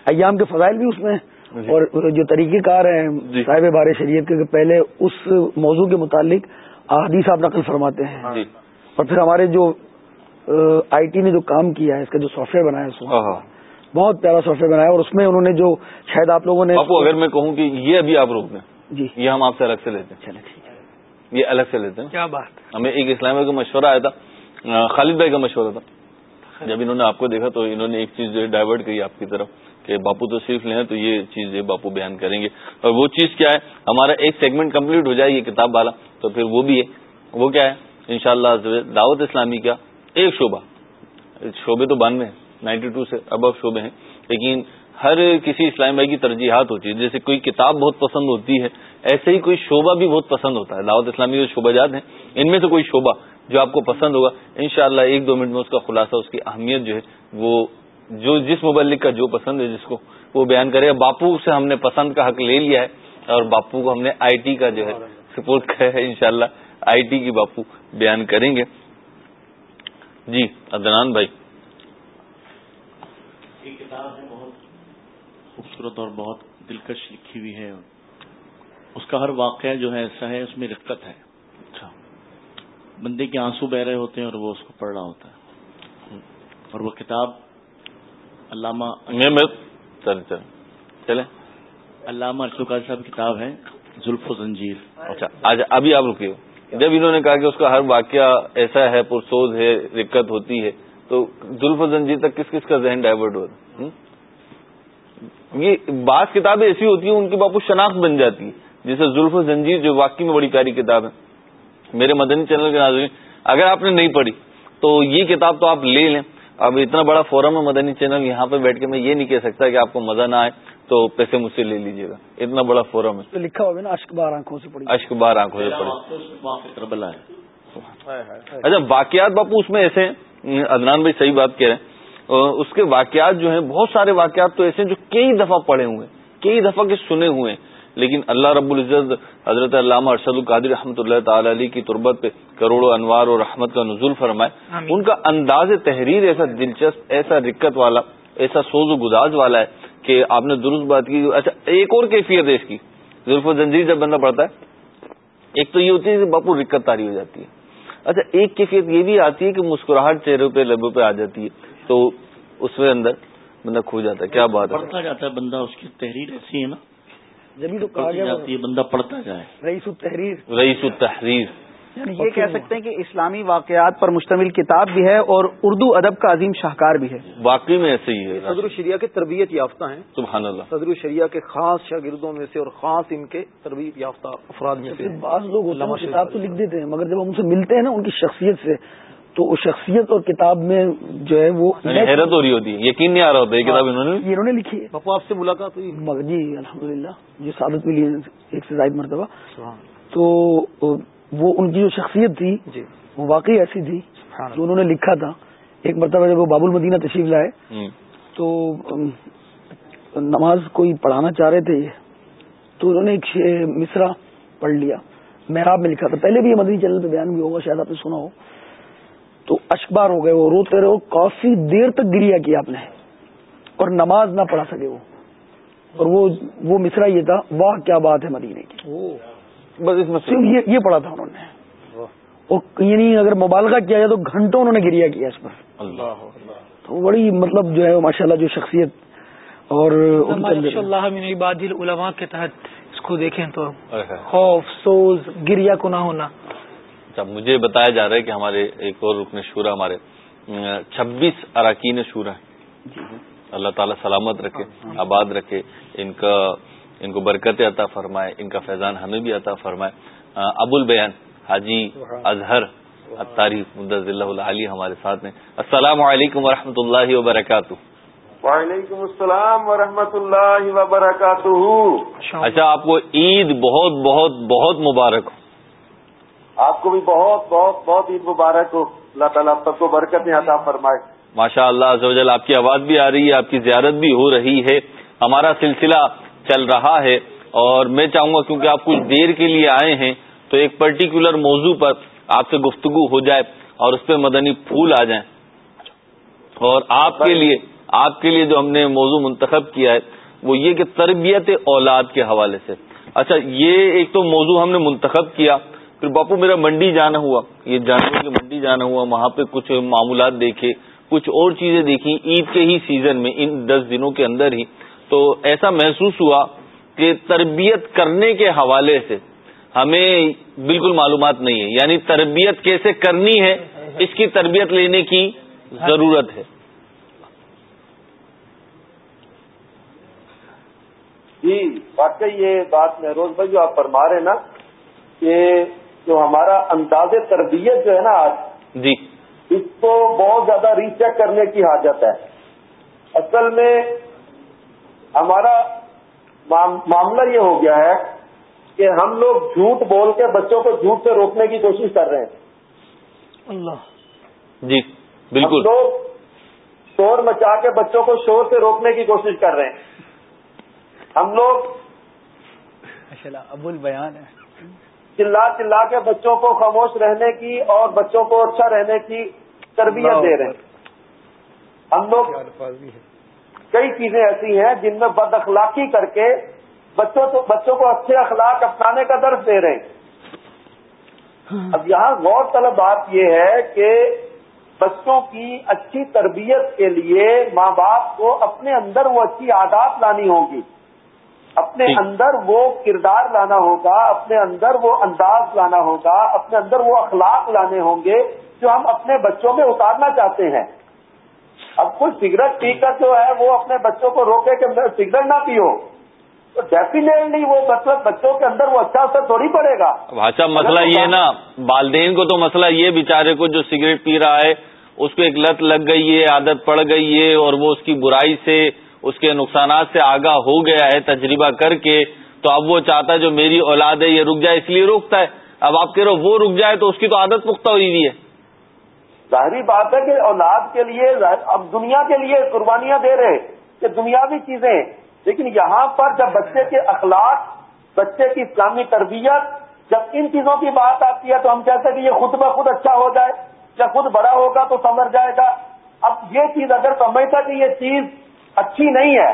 ایام کے فضائل بھی اس میں جی۔ اور جو طریقہ کار ہیں جی۔ صاحب بار شریعت کے پہلے اس موضوع کے متعلق احادیث آپ نقل فرماتے ہیں۔ جی۔ اور پھر ہمارے جو آئی ٹی نے جو کام کیا ہے اس کا جو سافٹ ویئر بنایا ہے۔ بہت پیارا سافٹ ویئر بنایا اور اس میں انہوں نے جو شاید آپ لوگوں نے اگر میں کہوں کہ یہ ابھی آپ روک دیں جی۔ یہ ہم آپ سے الگ سے لیتے ہیں۔ چلے ٹھیک ہے۔ یہ الگ سے لیتے ہیں۔ کیا بات۔ ہمیں ایک اسلامیہ کا مشورہ آیا تھا۔ خالد بھائی کا مشورہ تھا۔ جب انہوں نے آپ کو دیکھا تو انہوں نے ایک چیز جو ہے ڈائیورٹ کی آپ کی طرف کہ باپو تو صرف لیں تو یہ چیز باپو بیان کریں گے۔ اور وہ چیز کیا ہے؟ ہمارا ایک سیگمنٹ کمپلیٹ ہو جائے یہ کتاب والا تو پھر وہ بھی ہے۔ وہ کیا ہے؟ انشاءاللہ دعوت اسلامی کا ایک شعبہ۔ شعبے تو بانوے ہیں، نائنٹی ٹو سے اب شعبے ہیں، لیکن ہر کسی اسلام بھائی کی ترجیحات ہوتی ہے جیسے کوئی کتاب بہت پسند ہوتی ہے، ایسے ہی کوئی شعبہ بھی بہت پسند ہوتا ہے۔ دعوت اسلامی جو شعبہ جات ہیں۔ ان میں سے کوئی شعبہ جو آپ کو پسند ہوگا، انشاءاللہ ایک دو منٹ میں اس کا خلاصہ، اس کی اہمیت جو ہے، وہ جو جس مبلک کا جو پسند ہے، جس کو وہ بیان کرے۔ باپو سے ہم نے پسند کا حق لے لیا ہے، اور باپو کو ہم نے آئی ٹی کا جو ہے سپورٹ کیا ہے، انشاءاللہ آئی ٹی کی باپو بیان کریں گے۔ جی ادنان بھائی۔ کتاب ہے بہت خوبصورت اور بہت دلکش لکھی ہوئی ہے۔ اس کا ہر واقعہ جو ہے ایسا ہے اس میں رقت ہے۔ اچھا۔ بندے کے آنسو بہ رہے ہوتے ہیں اور وہ اس کو پڑھ رہا ہوتا ہے۔ اور وہ کتاب علامہ چلے علامہ ارشد صاحب کتاب ہے زلف و زنجیر۔ اچھا آج ابھی آپ رکیے۔ جب انہوں نے کہا کہ اس کا ہر واقعہ ایسا ہے، پرسوز ہے، دقت ہوتی ہے، تو زلف زنجیر تک کس کس کا ذہن ڈائیورٹ ہوتا یہ بعض کتابیں ایسی ہوتی ہیں، ان کی باپو شناخت بن جاتی ہے جیسے زلف و زنجیر جو واقعی میں بڑی پیاری کتاب ہے۔ میرے مدنی چینل کے ناظرین، اگر آپ نے نہیں پڑھی، تو یہ کتاب تو آپ لے لیں۔ اب اتنا بڑا فورم ہے مدنی چینل، یہاں پہ بیٹھ کے میں یہ نہیں کہہ سکتا کہ آپ کو مزہ نہ آئے۔ تو پیسے مجھ سے لے لیجیے گا۔ اتنا بڑا فورم ہے۔ لکھا ہوگا نا اشک بار آنکھوں سے پڑی۔ اشک بار آنکھوں سے پڑی۔ اچھا واقعات باپو اس میں ایسے ہیں۔ ادنان بھائی صحیح بات کہہ رہے ہیں۔ اس کے واقعات جو ہیں بہت سارے واقعات تو ایسے ہیں جو کئی دفعہ پڑھے ہوئے ہیں کئی دفعہ کے سنے ہوئے ہیں۔ لیکن اللہ رب العزت حضرت علامہ ارشد القادر رحمۃ اللہ تعالی علی کی تربت پہ کروڑوں انوار اور رحمت کا نزول فرمائے۔ ان کا انداز تحریر ایسا دلچسپ ایسا رکت والا ایسا سوز و گداز والا ہے۔ کہ آپ نے درست بات کی اچھا ایک اور کیفیت ہے اس کی ظلف و زنجیر جب بندہ پڑتا ہے ایک تو یہ ہوتی ہے کہ باپو رکت تاری ہو جاتی ہے۔ اچھا ایک کیفیت یہ بھی آتی ہے کہ مسکراہٹ چہرے پہ لبوں پہ آ جاتی ہے تو اس میں اندر بندہ کھو جاتا ہے۔ کیا بات ہے؟ پڑھتا جاتا ہے بندہ اس کی تحریر ایسی ہے نا؟ جبھی تو کہا جاتی ہے بندہ پڑھتا جائے۔ رئیس التحریر۔ رئیس التحریر۔ یعنی یہ کہہ سکتے ہیں کہ اسلامی واقعات پر مشتمل کتاب بھی ہے اور اردو ادب کا عظیم شاہکار بھی ہے۔ واقعی میں ایسے ہی ہے۔ صدر الشریعہ کے تربیت یافتہ ہیں۔ سبحان اللہ۔ صدر الشریعہ کے خاص شاگردوں میں سے اور خاص ان کے تربیت یافتہ افراد میں سے بعض لوگ کتاب تو لکھ دیتے ہیں مگر جب ہم سے ملتے ہیں نا ان کی شخصیت سے تو اس شخصیت اور کتاب میں جو ہے وہ یعنی حیرت ہو رہی ہوتی ہے یقین نہیں آ رہا ہوتا یہ کتاب انہوں نے۔ یہ انہوں نے لکھی ہے۔ پپو آپ سے ملاقات ہوئی۔ جی الحمد للہ جی سعادت ملی ایک سے زائد مرتبہ۔ تو وہ ان کی جو شخصیت تھی جی۔ وہ واقعی ایسی تھی جو انہوں نے لکھا تھا۔ ایک مرتبہ جب وہ باب المدینہ تشریف لائے تو نماز کوئی پڑھانا چاہ رہے تھے تو انہوں نے ایک مصرا پڑھ لیا۔ محراب میں لکھا تھا۔ پہلے بھی یہ مدنی چینل پہ بیان بھی ہوگا شاید آپ نے سنا ہو۔ تو اشکبار ہو گئے وہ روتے رہے کافی دیر تک گریا کیا آپ نے اور نماز نہ پڑھا سکے وہ۔ اور وہ وہ مصرا یہ تھا واہ کیا بات ہے مدینے کی۔ بس اس میں صرف یہ پڑھا تھا انہوں نے۔ یعنی اگر مبالغہ کیا جائے تو گھنٹوں انہوں نے گریا کیا اس پر۔ اللہ۔ تو بڑی مطلب جو ہے ماشاء اللہ جو شخصیت اور اللہ علماء کے تحت اس کو دیکھیں تو خوف سوز گریا کو نہ ہونا۔ اچھا مجھے بتایا جا رہا ہے کہ ہمارے ایک اور رکن شورا ہمارے چھبیس اراکین شورا ہیں۔ اللہ تعالیٰ سلامت رکھے آباد رکھے ان کا ان کو برکت عطا فرمائے ان کا فیضان ہمیں بھی عطا فرمائے۔ ابو البیان حاجی اظہر تاریخ مدض اللہ علی ہمارے ساتھ ہیں۔ السلام علیکم و اللہ وبرکاتہ۔ وعلیکم السلام ورحمۃ اللہ وبرکاتہ۔ اچھا آپ کو عید بہت بہت بہت مبارک ہو۔ آپ کو بھی بہت بہت بہت عید مبارک ہو۔ اللہ تعالیٰ سب کو برکت عطا فرمائے۔ ماشاء اللہ آپ کی آواز بھی آ رہی ہے آپ کی زیارت بھی ہو رہی ہے۔ ہمارا سلسلہ چل رہا ہے اور میں چاہوں گا کیونکہ آپ کچھ دیر کے لیے آئے ہیں تو ایک پرٹیکولر موضوع پر آپ سے گفتگو ہو جائے اور اس پہ مدنی پھول آ جائیں۔ اور آپ کے لیے آپ کے لیے جو ہم نے موضوع منتخب کیا ہے وہ یہ کہ تربیت اولاد کے حوالے سے۔ اچھا یہ ایک تو موضوع ہم نے منتخب کیا۔ پھر باپو میرا منڈی جانا ہوا۔ یہ جانوروں کی منڈی جانا ہوا۔ وہاں پہ کچھ معمولات دیکھے کچھ اور چیزیں دیکھی عید کے ہی سیزن میں ان دس دنوں کے اندر ہی تو ایسا محسوس ہوا کہ تربیت کرنے کے حوالے سے ہمیں بالکل معلومات نہیں ہے۔ یعنی تربیت کیسے کرنی ہے اس کی تربیت لینے کی ضرورت ہے۔ جی واقعی یہ بات محروز بھائی جو آپ فرما رہے ہیں نا کہ جو ہمارا انداز تربیت جو ہے نا آج جی۔ اس کو بہت زیادہ ری چیک کرنے کی حاجت ہے۔ اصل میں ہمارا معاملہ یہ ہو گیا ہے کہ ہم لوگ جھوٹ بول کے بچوں کو جھوٹ سے روکنے کی کوشش کر رہے ہیں۔ جی بالکل۔ لوگ شور مچا کے بچوں کو شور سے روکنے کی کوشش کر رہے ہیں۔ ہم لوگ ابو البیان ہے۔ چلا چلا کے بچوں کو خاموش رہنے کی اور بچوں کو اچھا رہنے کی تربیت دے رہے ہیں۔ ہم لوگ کئی چیزیں ایسی ہیں جن میں بد اخلاقی کر کے بچوں کو بچوں کو اچھے اخلاق اپنانے کا درد دے رہے ہیں۔ اب یہاں غور طلب بات یہ ہے کہ بچوں کی اچھی تربیت کے لیے ماں باپ کو اپنے اندر وہ اچھی عادات لانی ہوگی۔ اپنے اندر وہ کردار لانا ہوگا اپنے اندر وہ انداز لانا ہوگا اپنے اندر وہ اخلاق لانے ہوں گے جو ہم اپنے بچوں میں اتارنا چاہتے ہیں۔ اب کوئی سگریٹ پی کر جو ہے وہ اپنے بچوں کو روکے کہ سگریٹ نہ پیو تو ڈیفینیٹلی وہ مطلب بچوں کے اندر وہ اچھا اثر تھوڑی پڑے گا۔ بھاشا اچھا مسئلہ یہ نا، والدین کو تو مسئلہ یہ بیچارے کو جو سگریٹ پی رہا ہے، اس کو ایک لت لگ گئی ہے، عادت پڑ گئی ہے، اور وہ اس کی برائی سے، اس کے نقصانات سے آگاہ ہو گیا ہے، تجربہ کر کے، تو اب وہ چاہتا ہے جو میری اولاد ہے، یہ رک جائے، اس لیے روکتا ہے۔ اب آپ کہہ رہے ہو وہ رک جائے تو اس کی تو عادت پختہ ہوئی ہوئی ہے۔ ظاہری بات ہے کہ اولاد کے لیے، اب دنیا کے لیے قربانیاں دے رہے کہ دنیاوی چیزیں لیکن یہاں پر جب بچے کے اخلاق، بچے کی اسلامی تربیت، جب ان چیزوں کی بات آتی ہے تو ہم کہتے ہیں کہ یہ خود بخود اچھا ہو جائے یا خود بڑا ہوگا تو سمجھ جائے گا۔ اب یہ چیز اگر سمجھتا کہ یہ چیز اچھی نہیں ہے،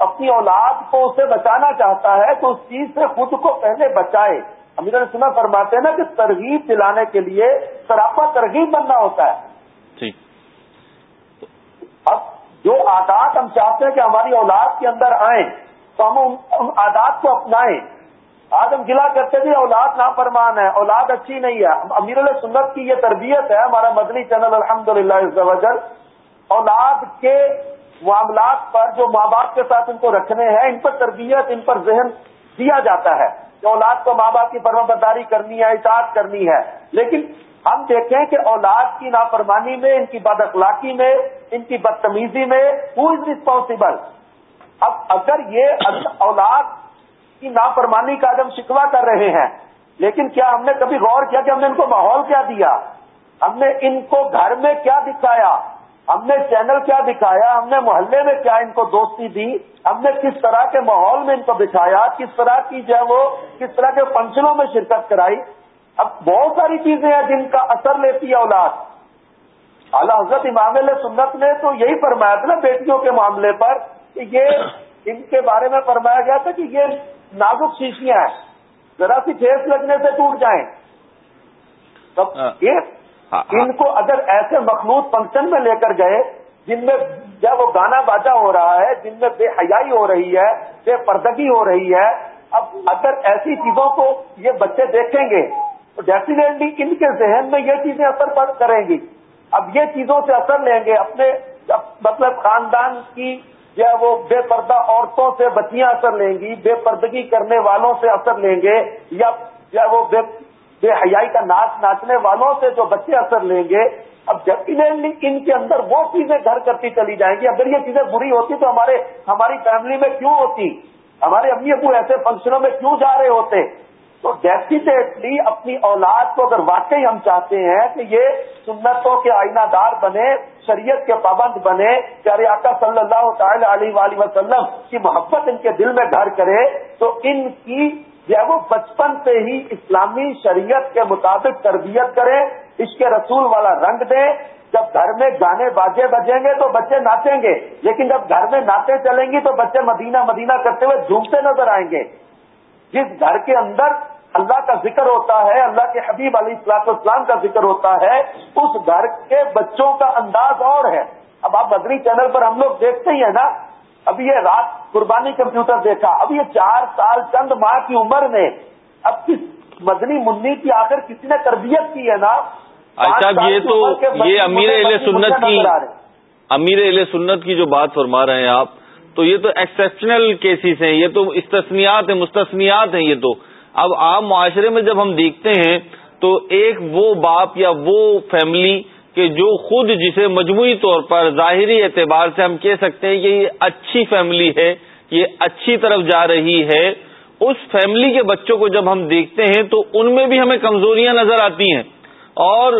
اپنی اولاد کو اسے بچانا چاہتا ہے تو اس چیز سے خود کو پہلے بچائے۔ امیر سنا فرماتے ہیں نا کہ ترغیب دلانے کے لیے سراپا ترغیب بننا ہوتا ہے۔ اب جو عادات ہم چاہتے ہیں کہ ہماری اولاد کے اندر آئیں تو ہم عادات کو اپنائیں۔ آج ہم گلا کرتے تھے اولاد نافرمان ہے اولاد اچھی نہیں ہے۔ امیر سنت کی یہ تربیت ہے ہمارا مدنی چینل الحمد للہ اولاد کے معاملات پر جو ماں باپ کے ساتھ ان کو رکھنے ہیں ان پر تربیت ان پر ذہن دیا جاتا ہے۔ کہ اولاد کو ماں باپ کی فرم برداری کرنی ہے، اطاعت کرنی ہے۔ لیکن ہم دیکھیں کہ اولاد کی نافرمانی میں، ان کی بد اخلاقی میں، ان کی بدتمیزی میں ہو از ریسپانسبل اب اگر یہ اولاد کی نافرمانی کا ہم شکوا کر رہے ہیں، لیکن کیا ہم نے کبھی غور کیا کہ ہم نے ان کو ماحول کیا دیا؟ ہم نے ان کو گھر میں کیا دکھایا؟ ہم نے چینل کیا دکھایا ہم نے محلے میں کیا ان کو دوستی دی ہم نے کس طرح کے ماحول میں ان کو بچھایا کس طرح کی جو ہے وہ کس طرح کے فنکشنوں میں شرکت کرائی۔ اب بہت ساری چیزیں ہیں جن کا اثر لیتی ہے اولاد۔ اعلی حضرت امام سنت نے تو یہی فرمایا تھا نا بیٹیوں کے معاملے پر کہ یہ ان کے بارے میں فرمایا گیا تھا کہ یہ نازک شیشیاں ہیں۔ ذرا سی ٹھیس لگنے سے ٹوٹ جائیں۔ یہ ہاں، ہاں۔ ہاں، ہاں۔ ان کو اگر ایسے مخلوط فنکشن میں لے کر گئے جن میں جب وہ گانا باجا ہو رہا ہے، جن میں بے حیائی ہو رہی ہے، بے پردگی ہو رہی ہے، اب اگر ایسی چیزوں کو یہ بچے دیکھیں گے، تو ڈیفینیٹلی ان کے ذہن میں یہ چیزیں اثر پڑ کریں گی۔ اب یہ چیزوں سے اثر لیں گے، اپنے مطلب خاندان کی یا وہ بے پردہ عورتوں سے بچیاں اثر لیں گی، بے پردگی کرنے والوں سے اثر لیں گے یا وہ بے بے حیائی کا ناچ ناچنے والوں سے جو بچے اثر لیں گے، اب ڈیفینیٹلی ان کے اندر وہ چیزیں گھر کرتی چلی جائیں گی۔ اگر یہ چیزیں بری ہوتی تو ہمارے ہماری فیملی میں کیوں ہوتی؟ ہمارے امی ابو ایسے فنکشنوں میں کیوں جا رہے ہوتے؟ تو ڈیفینیٹلی اپنی اولاد کو اگر واقعی ہم چاہتے ہیں کہ یہ سنتوں کے آئینہ دار بنے، شریعت کے پابند بنے، پیارے آقا صلی اللہ تعالی علیہ وسلم کی محبت ان کے دل میں گھر کرے، تو ان کی یا وہ بچپن سے ہی اسلامی شریعت کے مطابق تربیت کریں اس کے رسول والا رنگ دیں جب گھر میں گانے باجے بجیں گے تو بچے ناچیں گے، لیکن جب گھر میں ناچے چلیں گی تو بچے مدینہ مدینہ کرتے ہوئے جھومتے نظر آئیں گے۔ جس گھر کے اندر اللہ کا ذکر ہوتا ہے، اللہ کے حبیب علی اصلاق اسلام کا ذکر ہوتا ہے، اس گھر کے بچوں کا انداز اور ہے۔ اب آپ مدری چینل پر ہم لوگ دیکھتے ہی ہیں نا اب یہ رات قربانی کمپیوٹر دیکھا اب یہ چار سال چند ماہ کی عمر میں اب کس مدنی منی کی آخر کسی نے تربیت کی ہے نا؟ اچھا یہ تو یہ امیر اہل سنت کی امیر اہل سنت کی جو بات فرما رہے ہیں آپ تو یہ تو ایکسپشنل کیسز ہیں یہ تو استثنیات ہیں مستثنیات ہیں یہ تو۔ اب عام معاشرے میں جب ہم دیکھتے ہیں تو ایک وہ باپ یا وہ فیملی کہ جو خود جسے مجموعی طور پر ظاہری اعتبار سے ہم کہہ سکتے ہیں کہ یہ اچھی فیملی ہے، یہ اچھی طرف جا رہی ہے، اس فیملی کے بچوں کو جب ہم دیکھتے ہیں تو ان میں بھی ہمیں کمزوریاں نظر آتی ہیں۔ اور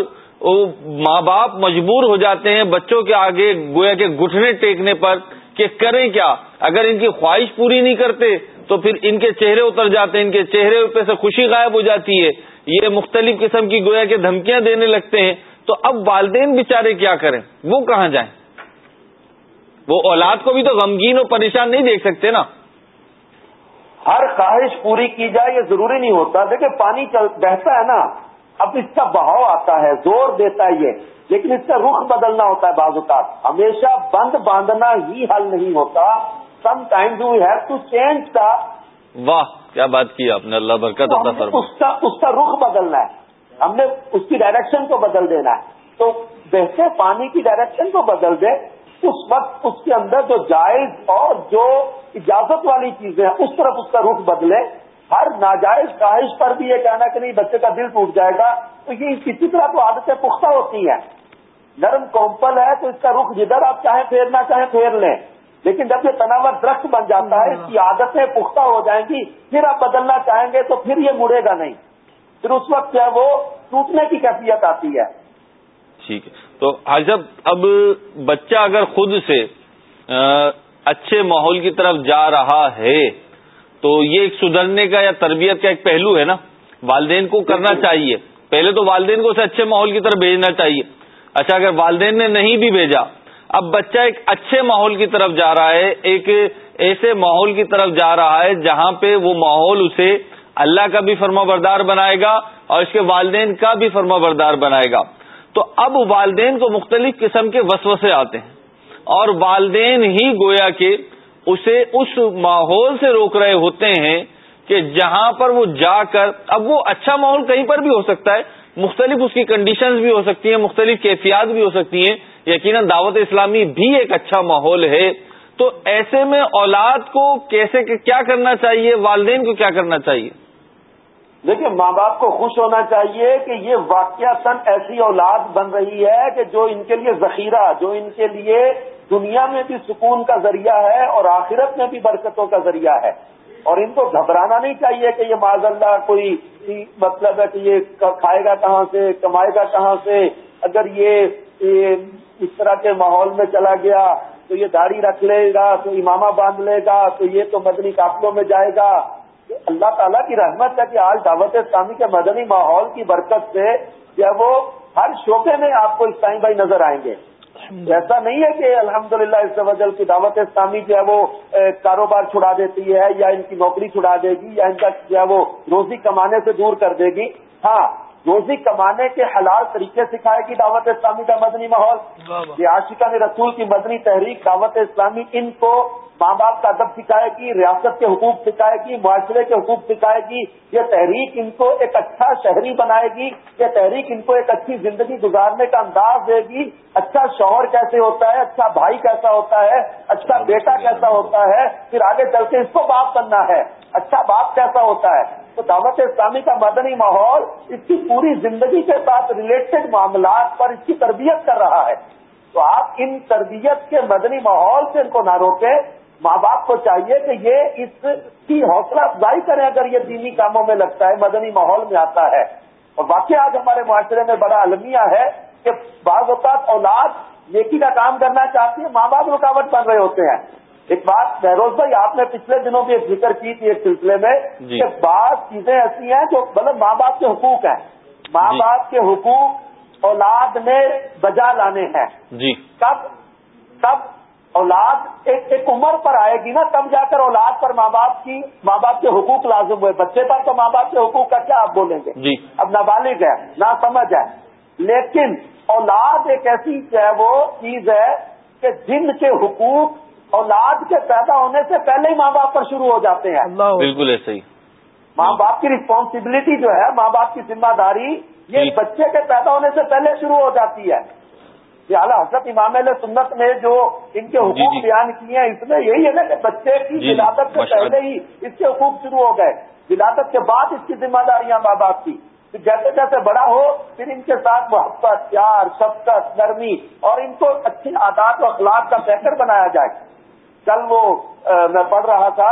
ماں باپ مجبور ہو جاتے ہیں بچوں کے آگے گویا کے گھٹنے ٹیکنے پر کہ کریں کیا؟ اگر ان کی خواہش پوری نہیں کرتے تو پھر ان کے چہرے اتر جاتے ہیں، ان کے چہرے پہ سے خوشی غائب ہو جاتی ہے۔ یہ مختلف قسم کی گویا کے دھمکیاں دینے لگتے ہیں۔ تو اب والدین بےچارے کیا کریں؟ وہ کہاں جائیں؟ وہ اولاد کو بھی تو غمگین اور پریشان نہیں دیکھ سکتے نا۔ ہر خواہش پوری کی جائے یہ ضروری نہیں ہوتا۔ دیکھیں پانی بہتا ہے نا۔ اب اس کا بہاؤ آتا ہے زور دیتا ہے یہ۔ لیکن اس کا رخ بدلنا ہوتا ہے بعض اوقات۔ ہمیشہ بند باندھنا ہی حل نہیں ہوتا۔ Some time you have to change کا واہ کیا بات کی آپ نے۔ اللہ برکت اس کا رخ بدلنا ہے۔ ہم نے اس کی ڈائریکشن کو بدل دینا ہے۔ تو بہتے پانی کی ڈائریکشن کو بدل دے، اس وقت اس کے اندر جو جائز اور جو اجازت والی چیزیں ہیں، اس طرف اس کا رخ بدلے۔ ہر ناجائز خواہش پر بھی یہ کہنا کہ نہیں، بچے کا دل ٹوٹ جائے گا۔ تو یہ کسی طرح تو عادتیں پختہ ہوتی ہیں۔ نرم کومپل ہے تو اس کا رخ جدھر آپ چاہیں پھیرنا چاہیں پھیر لیں۔ لیکن جب یہ تناور درخت بن جاتا ہے، اس کی عادتیں پختہ ہو جائیں گی، پھر آپ بدلنا چاہیں گے تو پھر یہ مڑے گا نہیں۔ پھر اس وقت کیا وہ ٹوٹنے کی کیفیت آتی ہے۔ ٹھیک ہے۔ تو حاجب اب بچہ اگر خود سے اچھے ماحول کی طرف جا رہا ہے تو یہ ایک سدھرنے کا یا تربیت کا ایک پہلو ہے نا۔ والدین کو کرنا چاہیے۔ پہلے تو والدین کو اسے اچھے ماحول کی طرف بھیجنا چاہیے۔ اچھا اگر والدین نے نہیں بھی بھیجا اب بچہ ایک اچھے ماحول کی طرف جا رہا ہے ایک ایسے ماحول کی طرف جا رہا ہے جہاں پہ وہ ماحول اسے اللہ کا بھی فرما بردار بنائے گا اور اس کے والدین کا بھی فرما بردار بنائے گا۔ تو اب والدین کو مختلف قسم کے وسوسے آتے ہیں اور والدین ہی گویا کے اسے اس ماحول سے روک رہے ہوتے ہیں کہ جہاں پر وہ جا کر، اب وہ اچھا ماحول کہیں پر بھی ہو سکتا ہے، مختلف اس کی کنڈیشنز بھی ہو سکتی ہیں، مختلف کیفیات بھی ہو سکتی ہیں۔ یقیناً دعوت اسلامی بھی ایک اچھا ماحول ہے۔ تو ایسے میں اولاد کو کیسے، کیا کرنا چاہیے؟ والدین کو کیا کرنا چاہیے؟ دیکھیے، ماں باپ کو خوش ہونا چاہیے کہ یہ واقعہ سن ایسی اولاد بن رہی ہے کہ جو ان کے لیے ذخیرہ، جو ان کے لیے دنیا میں بھی سکون کا ذریعہ ہے اور آخرت میں بھی برکتوں کا ذریعہ ہے۔ اور ان کو گھبرانا نہیں چاہیے کہ یہ معذ اللہ کوئی مطلب ہے کہ یہ کھائے گا کہاں سے، کمائے گا کہاں سے۔ اگر یہ اس طرح کے ماحول میں چلا گیا تو یہ داڑھی رکھ لے گا، تو امامہ باندھ لے گا، تو یہ تو مدنی قافلوں میں جائے گا۔ اللہ تعالیٰ کی رحمت ہے کہ آج دعوت اسلامی کے مدنی ماحول کی برکت سے یا وہ ہر شعبے میں آپ کو اسلامی بھائی نظر آئیں گے۔ ایسا نہیں ہے کہ الحمد للہ اس وجل کی دعوت اسلامی جو ہے وہ کاروبار چھڑا دیتی ہے یا ان کی نوکری چھڑا دے گی یا ان کا جو ہے وہ روزی کمانے سے دور کر دے گی۔ ہاں روزی کمانے کے حلال طریقے سکھائے گی دعوت اسلامی کا مدنی ماحول۔ یہ عاشقہ نے رسول کی مدنی تحریک دعوت اسلامی ان کو ماں باپ کا ادب سکھائے گی ریاست کے حقوق سکھائے گی معاشرے کے حقوق سکھائے گی۔ یہ تحریک ان کو ایک اچھا شہری بنائے گی۔ یہ تحریک ان کو ایک اچھی زندگی گزارنے کا انداز دے گی۔ اچھا شوہر کیسے ہوتا ہے؟ اچھا بھائی کیسا ہوتا ہے؟ اچھا بیٹا کیسا ہوتا ہے؟ پھر آگے چل کے اس کو باپ کرنا ہے۔ اچھا باپ کیسا ہوتا ہے؟ تو دعوت اسلامی کا مدنی ماحول اس کی پوری زندگی کے ساتھ ریلیٹڈ معاملات پر اس کی تربیت کر رہا ہے۔ تو آپ ان تربیت کے مدنی ماحول سے ان کو نہ روکیں ماں باپ کو چاہیے کہ یہ اس کی حوصلہ افزائی کریں اگر یہ دینی کاموں میں لگتا ہے، مدنی ماحول میں آتا ہے۔ اور واقعی آج ہمارے معاشرے میں بڑا المیہ ہے کہ بعض اوقات اولاد نیکی کا کام کرنا چاہتی ہے، ماں باپ رکاوٹ بن رہے ہوتے ہیں۔ ایک بات بہروز بھائی آپ نے پچھلے دنوں بھی ایک ذکر کی تھی ایک سلسلے میں جی۔ کہ بعض چیزیں ایسی ہیں جو مطلب ماں باپ کے حقوق ہیں۔ ماں جی۔ باپ کے حقوق اولاد میں بجا لانے ہیں۔ جی۔ کب کب اولاد ایک ایک عمر پر آئے گی نا تب جا کر اولاد پر ماں باپ کی ماں باپ کے حقوق لازم ہوئے۔ بچے پر تو ماں باپ کے حقوق کا کیا آپ بولیں گے؟ جی۔ اب نابالغ ہے نہ سمجھ ہے۔ لیکن اولاد ایک ایسی ہے وہ چیز ہے کہ جن کے حقوق اولاد کے پیدا ہونے سے پہلے ہی ماں باپ پر شروع ہو جاتے ہیں۔ بالکل ایسے ہی۔ ماں باپ کی رسپانسبلٹی جو ہے ماں باپ کی ذمہ داری یہ جی۔ بچے کے پیدا ہونے سے پہلے شروع ہو جاتی ہے۔ اعلیٰ حضرت امام علیہ سنت نے جو ان کے حقوق جی، جی۔ بیان کیے ہیں اس میں یہی ہے نا کہ بچے کی ولادت سے پہلے ہی اس کے حقوق شروع ہو گئے۔ ولادت کے بعد اس کی ذمہ داریاں ماں باپ کی۔ جیسے جیسے بڑا ہو پھر ان کے ساتھ محبت پیار شفقت نرمی اور ان کو اچھی عادات و اخلاق کا بہتر بنایا جائے۔ کل وہ میں پڑھ رہا تھا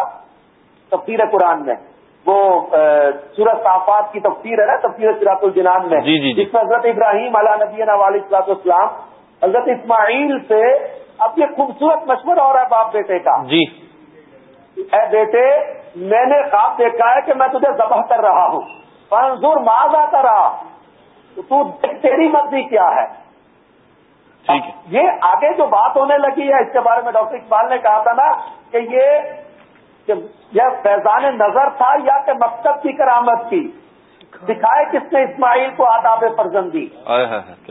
تفصیل قرآن میں۔ وہ سورت صافات کی تفسیر ہے نا تفسیر سراط الجنان میں۔ جی جی جی۔ جس میں حضرت ابراہیم علیہ نبی علیہ السلاط اسلام حضرت اسماعیل سے اب یہ خوبصورت مشورہ ہو رہا ہے باپ بیٹے کا۔ جی۔ اے بیٹے میں نے خواب دیکھا ہے کہ میں تجھے ذبح کر رہا ہوں۔ منظور ماض آتا رہا تو تیری مرضی کیا ہے۔ یہ آگے جو بات ہونے لگی ہے اس کے بارے میں ڈاکٹر اقبال نے کہا تھا نا کہ یہ یہ فیضان نظر تھا یا کہ مقصد کی کرامت کی؟ دکھائے کس نے اسماعیل کو آداب فرزندی؟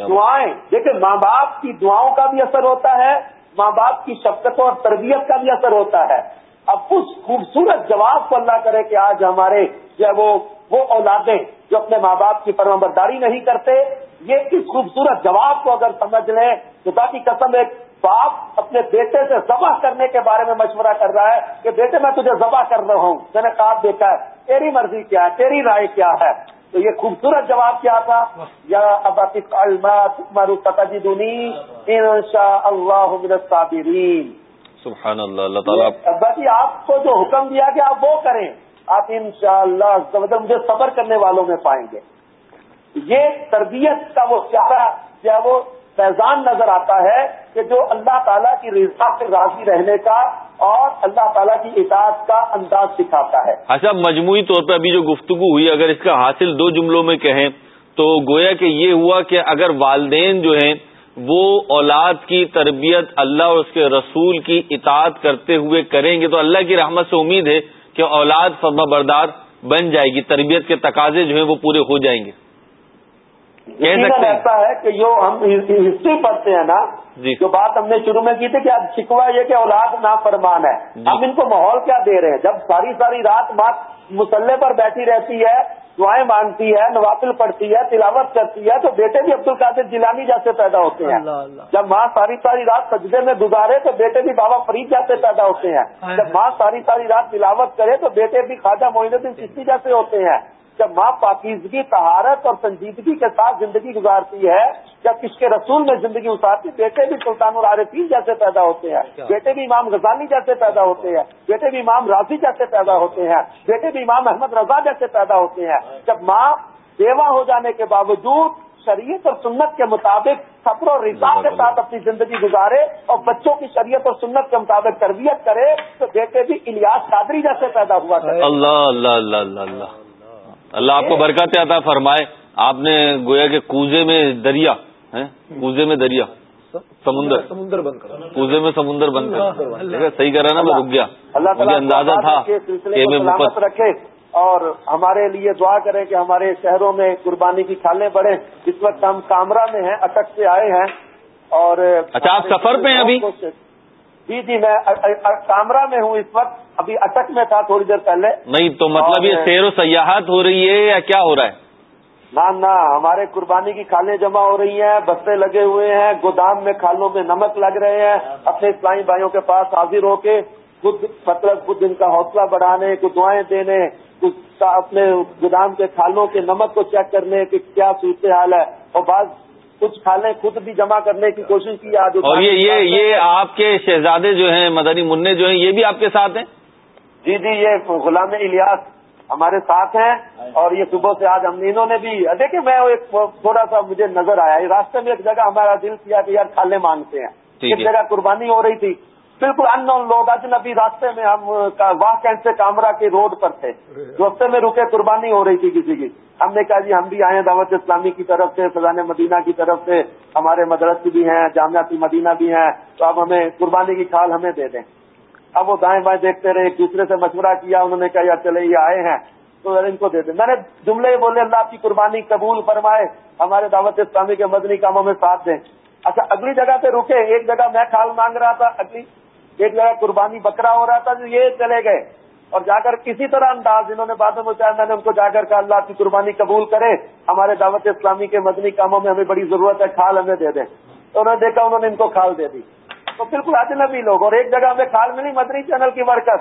دعائیں۔ دیکھیں ماں باپ کی دعاؤں کا بھی اثر ہوتا ہے ماں باپ کی شفقتوں اور تربیت کا بھی اثر ہوتا ہے۔ اب اس خوبصورت جواب کو اللہ کرے کہ آج ہمارے جو وہ وہ اولادیں جو اپنے ماں باپ کی پرمبرداری نہیں کرتے یہ اس خوبصورت جواب کو اگر سمجھ لیں تو کی قسم ایک باپ اپنے بیٹے سے ذبح کرنے کے بارے میں مشورہ کر رہا ہے کہ بیٹے میں تجھے ذبح کر رہا ہوں میں نے کہا دیکھا ہے تیری مرضی کیا ہے؟ تیری رائے کیا ہے؟ تو یہ خوبصورت جواب کیا تھا؟ یا اب دنی ان شاء اللہ سبحان اللہ اللہ تعالیٰ ابا جی آپ کو جو حکم دیا کہ آپ وہ کریں۔ آپ ان شاء اللہ مجھے صبر کرنے والوں میں پائیں گے۔ یہ تربیت کا وہ چارہ کیا وہ فیضان نظر آتا ہے کہ جو اللہ تعالیٰ کی رضا سے راضی رہنے کا اور اللہ تعالیٰ کی اطاعت کا انداز سکھاتا ہے۔ اچھا مجموعی طور پہ ابھی جو گفتگو ہوئی، اگر اس کا حاصل دو جملوں میں کہیں، تو گویا کہ یہ ہوا کہ اگر والدین جو ہیں، وہ اولاد کی تربیت اللہ اور اس کے رسول کی اطاعت کرتے ہوئے کریں گے، تو اللہ کی رحمت سے امید ہے کہ اولاد فرما بردار بن جائے گی، تربیت کے تقاضے جو ہیں، وہ پورے ہو جائیں گے۔ ایسا ہے کہ جو ہم ہسٹری پڑھتے ہیں نا جی۔ جو بات ہم نے شروع میں کی تھی کہ اب شکوا یہ کہ اولاد نا فرمان ہے۔ جی۔ ہم ان کو ماحول کیا دے رہے ہیں؟ جب ساری ساری رات ماں مسلح پر بیٹھی رہتی ہے دعائیں مانگتی ہے نوافل پڑھتی ہے تلاوت کرتی ہے تو بیٹے بھی عبد القادر جیلانی جیسے پیدا ہوتے ہیں۔ جب ماں ساری ساری رات سجدے میں گزارے تو بیٹے بھی بابا فرید جیسے پیدا ہوتے ہیں۔ جب ماں ساری ساری رات تلاوت کرے تو بیٹے بھی خواجہ معین الدین چشتی جیسے ہوتے ہیں۔ جب ماں پاکیزگی طہارت اور سنجیدگی کے ساتھ زندگی گزارتی ہے جب اس کے رسول میں زندگی اتارتی بیٹے بھی سلطان العارفین جیسے پیدا ہوتے ہیں بیٹے بھی امام غزالی جیسے پیدا ہوتے ہیں بیٹے بھی امام راضی جیسے پیدا ہوتے ہیں بیٹے بھی امام احمد رضا جیسے پیدا ہوتے ہیں۔ جب ماں بیوہ ہو جانے کے باوجود شریعت اور سنت کے مطابق سفر اور رضا کے ساتھ اپنی زندگی گزارے اور بچوں کی شریعت اور سنت کے مطابق تربیت کرے تو بیٹے بھی الیاس قادری جیسے پیدا ہوا اللہ اللہ اللہ اللہ اللہ۔ اللہ آپ کو برکات عطا فرمائے۔ آپ نے گویا کہ کوزے میں دریا کوزے میں دریا سمندر۔ سمندر بند کر کوزے میں سمندر بند کر صحیح کر رہا نا میں رک گیا۔ مجھے اندازہ تھا کہ میں رکھے اور ہمارے لیے دعا کریں کہ ہمارے شہروں میں قربانی کی کھالیں بڑھیں۔ اس وقت ہم کامرا میں ہیں اٹک سے آئے ہیں اور اچھا آپ سفر پہ ہیں ابھی؟ جی جی میں کامرا میں ہوں اس وقت ابھی اٹک میں تھا تھوڑی دیر پہلے۔ نہیں تو مطلب یہ سیر و سیاحت ہو رہی ہے یا کیا ہو رہا ہے؟ نہ نہ ہمارے قربانی کی کھالیں جمع ہو رہی ہیں بستے لگے ہوئے ہیں گودام میں کھالوں میں نمک لگ رہے ہیں۔ اپنے اسلامی بھائیوں کے پاس حاضر ہو کے خود مطلب خود ان کا حوصلہ بڑھانے کچھ دعائیں دینے کچھ اپنے گودام کے کھالوں کے نمک کو چیک کرنے کہ کیا صورت حال ہے۔ اور بعض کچھ کھالیں خود بھی جمع کرنے کی کوشش کی آج اور یہ یہ یہ آپ کے شہزادے جو ہیں مدنی منع جو ہیں یہ بھی آپ کے ساتھ ہیں؟ جی جی یہ غلام الیاس ہمارے ساتھ ہیں اور یہ صبح سے آج ہم انہوں نے بھی دیکھیں میں ایک تھوڑا سا مجھے نظر آیا راستے میں ایک جگہ ہمارا دل کیا کہ یار کھالے مانگتے ہیں۔ ایک جگہ قربانی ہو رہی تھی۔ بالکل ان نون لوگ اجنبی راستے میں ہم واہ کینٹ سے کامرا کے روڈ پر تھے۔ راستے میں رکے قربانی ہو رہی تھی کسی کی۔ ہم نے کہا جی ہم بھی آئے دعوت اسلامی کی طرف سے، فضان مدینہ کی طرف سے۔ ہمارے مدرسے بھی ہیں جامعاتی مدینہ بھی ہیں۔ تو اب ہمیں قربانی کی کھال ہمیں دے دیں۔ اب وہ دائیں بائیں دیکھتے رہے، ایک دوسرے سے مشورہ کیا، انہوں نے کہا، یار چلے، یہ آئے ہیں۔ تو ان کو دے دیں۔ میں نے جملے بولے، اللہ آپ کی قربانی قبول فرمائے، ہمارے دعوت اسلامی کے مدنی کاموں میں ساتھ دیں۔ اچھا اگلی جگہ پہ رکے، ایک جگہ میں کھال مانگ رہا تھا، اگلی۔ ایک جگہ قربانی بکرا ہو رہا تھا جو یہ چلے گئے۔ اور جا کر کسی طرح انداز انہوں نے بعد میں چاہا میں نے ان کو جا کر کہا، اللہ کی قربانی قبول کرے، ہمارے دعوت اسلامی کے مدنی کاموں میں ہمیں بڑی ضرورت ہے، کھال ہمیں دے دیں تو انہوں نے دیکھا، انہوں نے ان کو کھال دے دی۔ تو بالکل اجنبی لوگ، اور ایک جگہ ہمیں کھال ملی، مدنی چینل کی مرکز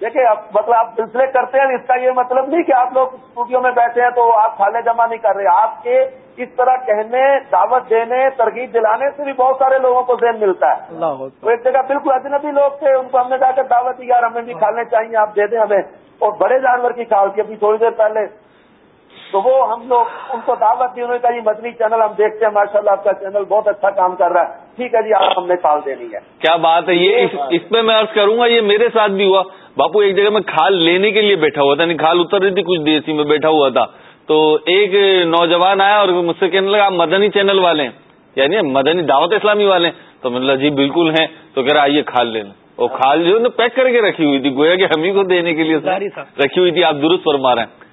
دیکھیں مطلب آپ سلسلے کرتے ہیں اس کا یہ مطلب نہیں کہ آپ لوگ اسٹوڈیو میں بیٹھے ہیں تو آپ کھالے جمع نہیں کر رہے۔ آپ کے اس طرح کہنے دعوت دینے ترغیب دلانے سے بھی بہت سارے لوگوں کو ذہن ملتا ہے۔ تو ایک جگہ بالکل اجنبی لوگ تھے ان کو ہم نے جا کر دعوت دی یار ہمیں بھی کھالنے چاہیے آپ دے دیں ہمیں۔ اور بڑے جانور کی کھال کی ابھی تھوڑی دیر پہلے تو وہ ہم لوگ ان کو دعوت دی انہوں نے کہا جی مدنی چینل ہم دیکھتے ہیں ماشاء اللہ آپ کا چینل بہت اچھا کام کر رہا ہے۔ ٹھیک ہے جی آپ ہم نے کھال دینی ہے۔ کیا بات ہے؟ یہ اس پہ میں عرض کروں گا یہ میرے ساتھ بھی ہوا۔ باپو ایک جگہ میں کھال لینے کے لیے بیٹھا ہوا تھا یعنی کھال اتر رہی تھی کچھ دیر سی میں بیٹھا ہوا تھا۔ تو ایک نوجوان آیا اور مجھ سے کہنے لگا آپ مدنی چینل والے ہیں۔ یعنی مدنی دعوت اسلامی والے ہیں۔ تو میں جی بالکل ہیں۔ تو کہہ رہا آئیے کھال لینا وہ کھال جو ہے پیک کر کے رکھی ہوئی تھی گویا کہ ہم ہی کو دینے کے لیے رکھی ہوئی تھی۔ آپ درست فرما رہے ہیں۔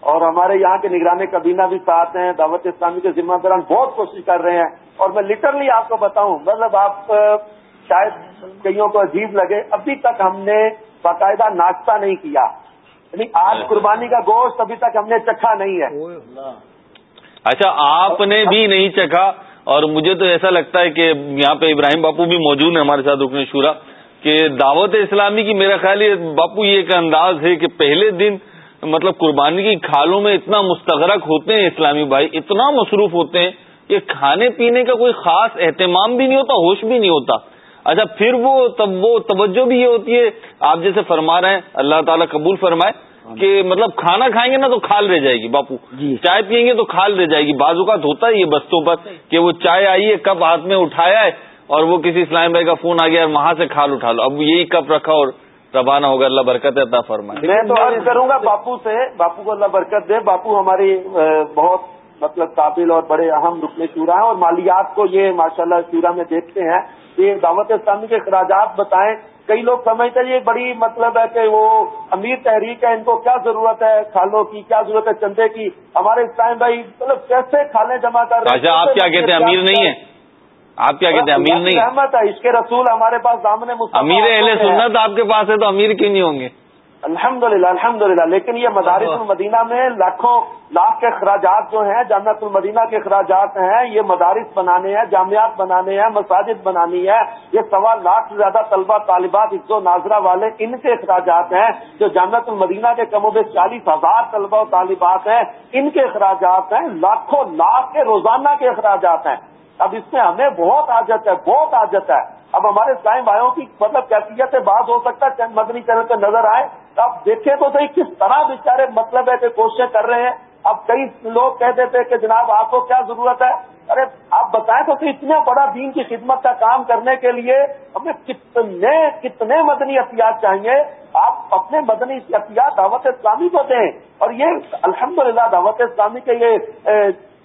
اور ہمارے یہاں کے نگرانی کبینہ بھی ساتھ ہیں دعوت اسلامی کے ذمہ داران بہت کوشش کر رہے ہیں۔ اور میں لٹرلی آپ کو بتاؤں مطلب آپ شاید کئیوں کو عجیب لگے ابھی تک ہم نے باقاعدہ ناشتہ نہیں کیا۔ یعنی آج قربانی کا گوشت ابھی تک ہم نے چکھا نہیں ہے۔ اچھا آپ نے بھی نہیں چکھا اور مجھے تو ایسا لگتا ہے کہ یہاں پہ ابراہیم باپو بھی موجود ہیں ہمارے ساتھ رکن شورا کہ دعوت اسلامی کی میرا خیال ہے باپو یہ ایک انداز ہے کہ پہلے دن مطلب قربانی کی کھالوں میں اتنا مستغرق ہوتے ہیں اسلامی بھائی اتنا مصروف ہوتے ہیں کہ کھانے پینے کا کوئی خاص اہتمام بھی نہیں ہوتا ہوش بھی نہیں ہوتا۔ اچھا پھر وہ تب وہ توجہ بھی یہ ہوتی ہے آپ جیسے فرما رہے ہیں اللہ تعالیٰ قبول فرمائے کہ مطلب کھانا کھائیں گے نا تو کھال رہ جائے گی باپو۔ جی۔ چائے پیئیں گے تو کھال رہ جائے گی۔ بعض اوقات ہوتا ہے یہ بستوں پر کہ وہ چائے آئی ہے کپ ہاتھ میں اٹھایا ہے اور وہ کسی اسلام بھائی کا فون آ گیا اور وہاں سے کھال اٹھا لو۔ اب یہی کپ رکھا اور روانہ ہوگا اللہ برکت عطا فرمائے۔ میں تو عرض کروں گا باپو سے باپو کو اللہ برکت دے۔ باپو ہماری بہت مطلب قابل اور بڑے اہم رکن شورا ہیں اور مالیات کو یہ ماشاءاللہ اللہ شورا میں دیکھتے ہیں۔ کہ دعوت اسلامی کے اخراجات بتائیں۔ کئی لوگ سمجھتے ہیں یہ بڑی مطلب ہے کہ وہ امیر تحریک ہے ان کو کیا ضرورت ہے؟ کھالوں کی کیا ضرورت ہے؟ چندے کی۔ ہمارے اسلام بھائی مطلب کیسے کھالیں جمع کر رہے ہیں؟ آپ کیا کہتے ہیں؟ امیر نہیں ہے آپ کیا کہتے ہیں امیر نہیں. احمد ہے عشق رسول ہمارے پاس دامن امیر اہل سنت آپ کے پاس ہے تو امیر کیوں نہیں ہوں گے؟ الحمد للہ الحمد للہ لیکن یہ مدارس المدینہ میں لاکھوں لاکھ کے اخراجات جو ہیں جامعت المدینہ کے اخراجات ہیں یہ مدارس بنانے ہیں جامعات بنانے ہیں مساجد بنانی ہے یہ سوا لاکھ سے زیادہ طلبہ طالبات و ناظرہ والے ان کے اخراجات ہیں جو جامعت المدینہ کے کم و بیش چالیس ہزار طلبہ و طالبات ہیں ان کے اخراجات ہیں لاکھوں لاکھ کے روزانہ کے اخراجات ہیں۔ اب اس میں ہمیں بہت عادت ہے، بہت عادت ہے۔ اب ہمارے سائن بھائیوں کی مطلب کیفیت بات ہو سکتا ہے مدنی چینل پہ نظر آئے۔ تو آپ دیکھیں تو صحیح کس طرح بیچارے مطلب ہے کہ کوششیں کر رہے ہیں۔ اب کئی لوگ کہتے تھے کہ جناب آپ کو کیا ضرورت ہے؟ ارے، آپ بتائیں تو اتنا بڑا دین کی خدمت کا کام کرنے کے لیے ہمیں کتنے کتنے مدنی احتیاط چاہیے۔ آپ اپنے مدنی احتیاط دعوت اسلامی کو دیں۔ اور یہ الحمدللہ دعوت اسلامی کے یہ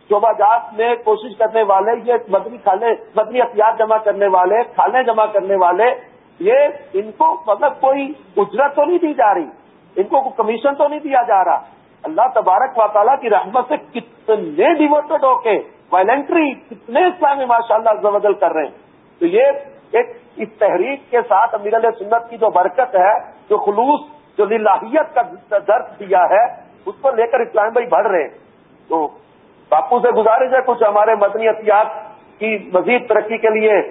شعبہ جات میں کوشش کرنے والے، یہ مدنی کھانے مدنی احتیاط جمع کرنے والے کھانے جمع کرنے والے، یہ ان کو مطلب کوئی اجرت تو نہیں دی جا رہی، ان کو کمیشن تو نہیں دیا جا رہا۔ اللہ تبارک و تعالیٰ کی رحمت سے کتنے ڈیوٹڈ ہو کے وائلنٹری کتنے اسلامی ماشاء اللہ زبدل کر رہے ہیں۔ تو یہ ایک اس تحریک کے ساتھ امیر علیہ سنت کی جو برکت ہے، جو خلوص، جو لاہیت کا درد دیا ہے، اس کو لے کر اسلام بھائی بڑھ رہے ہیں۔ تو باپو سے گزارش ہے کچھ ہمارے مدنی احتیاط کی مزید ترقی کے لیے،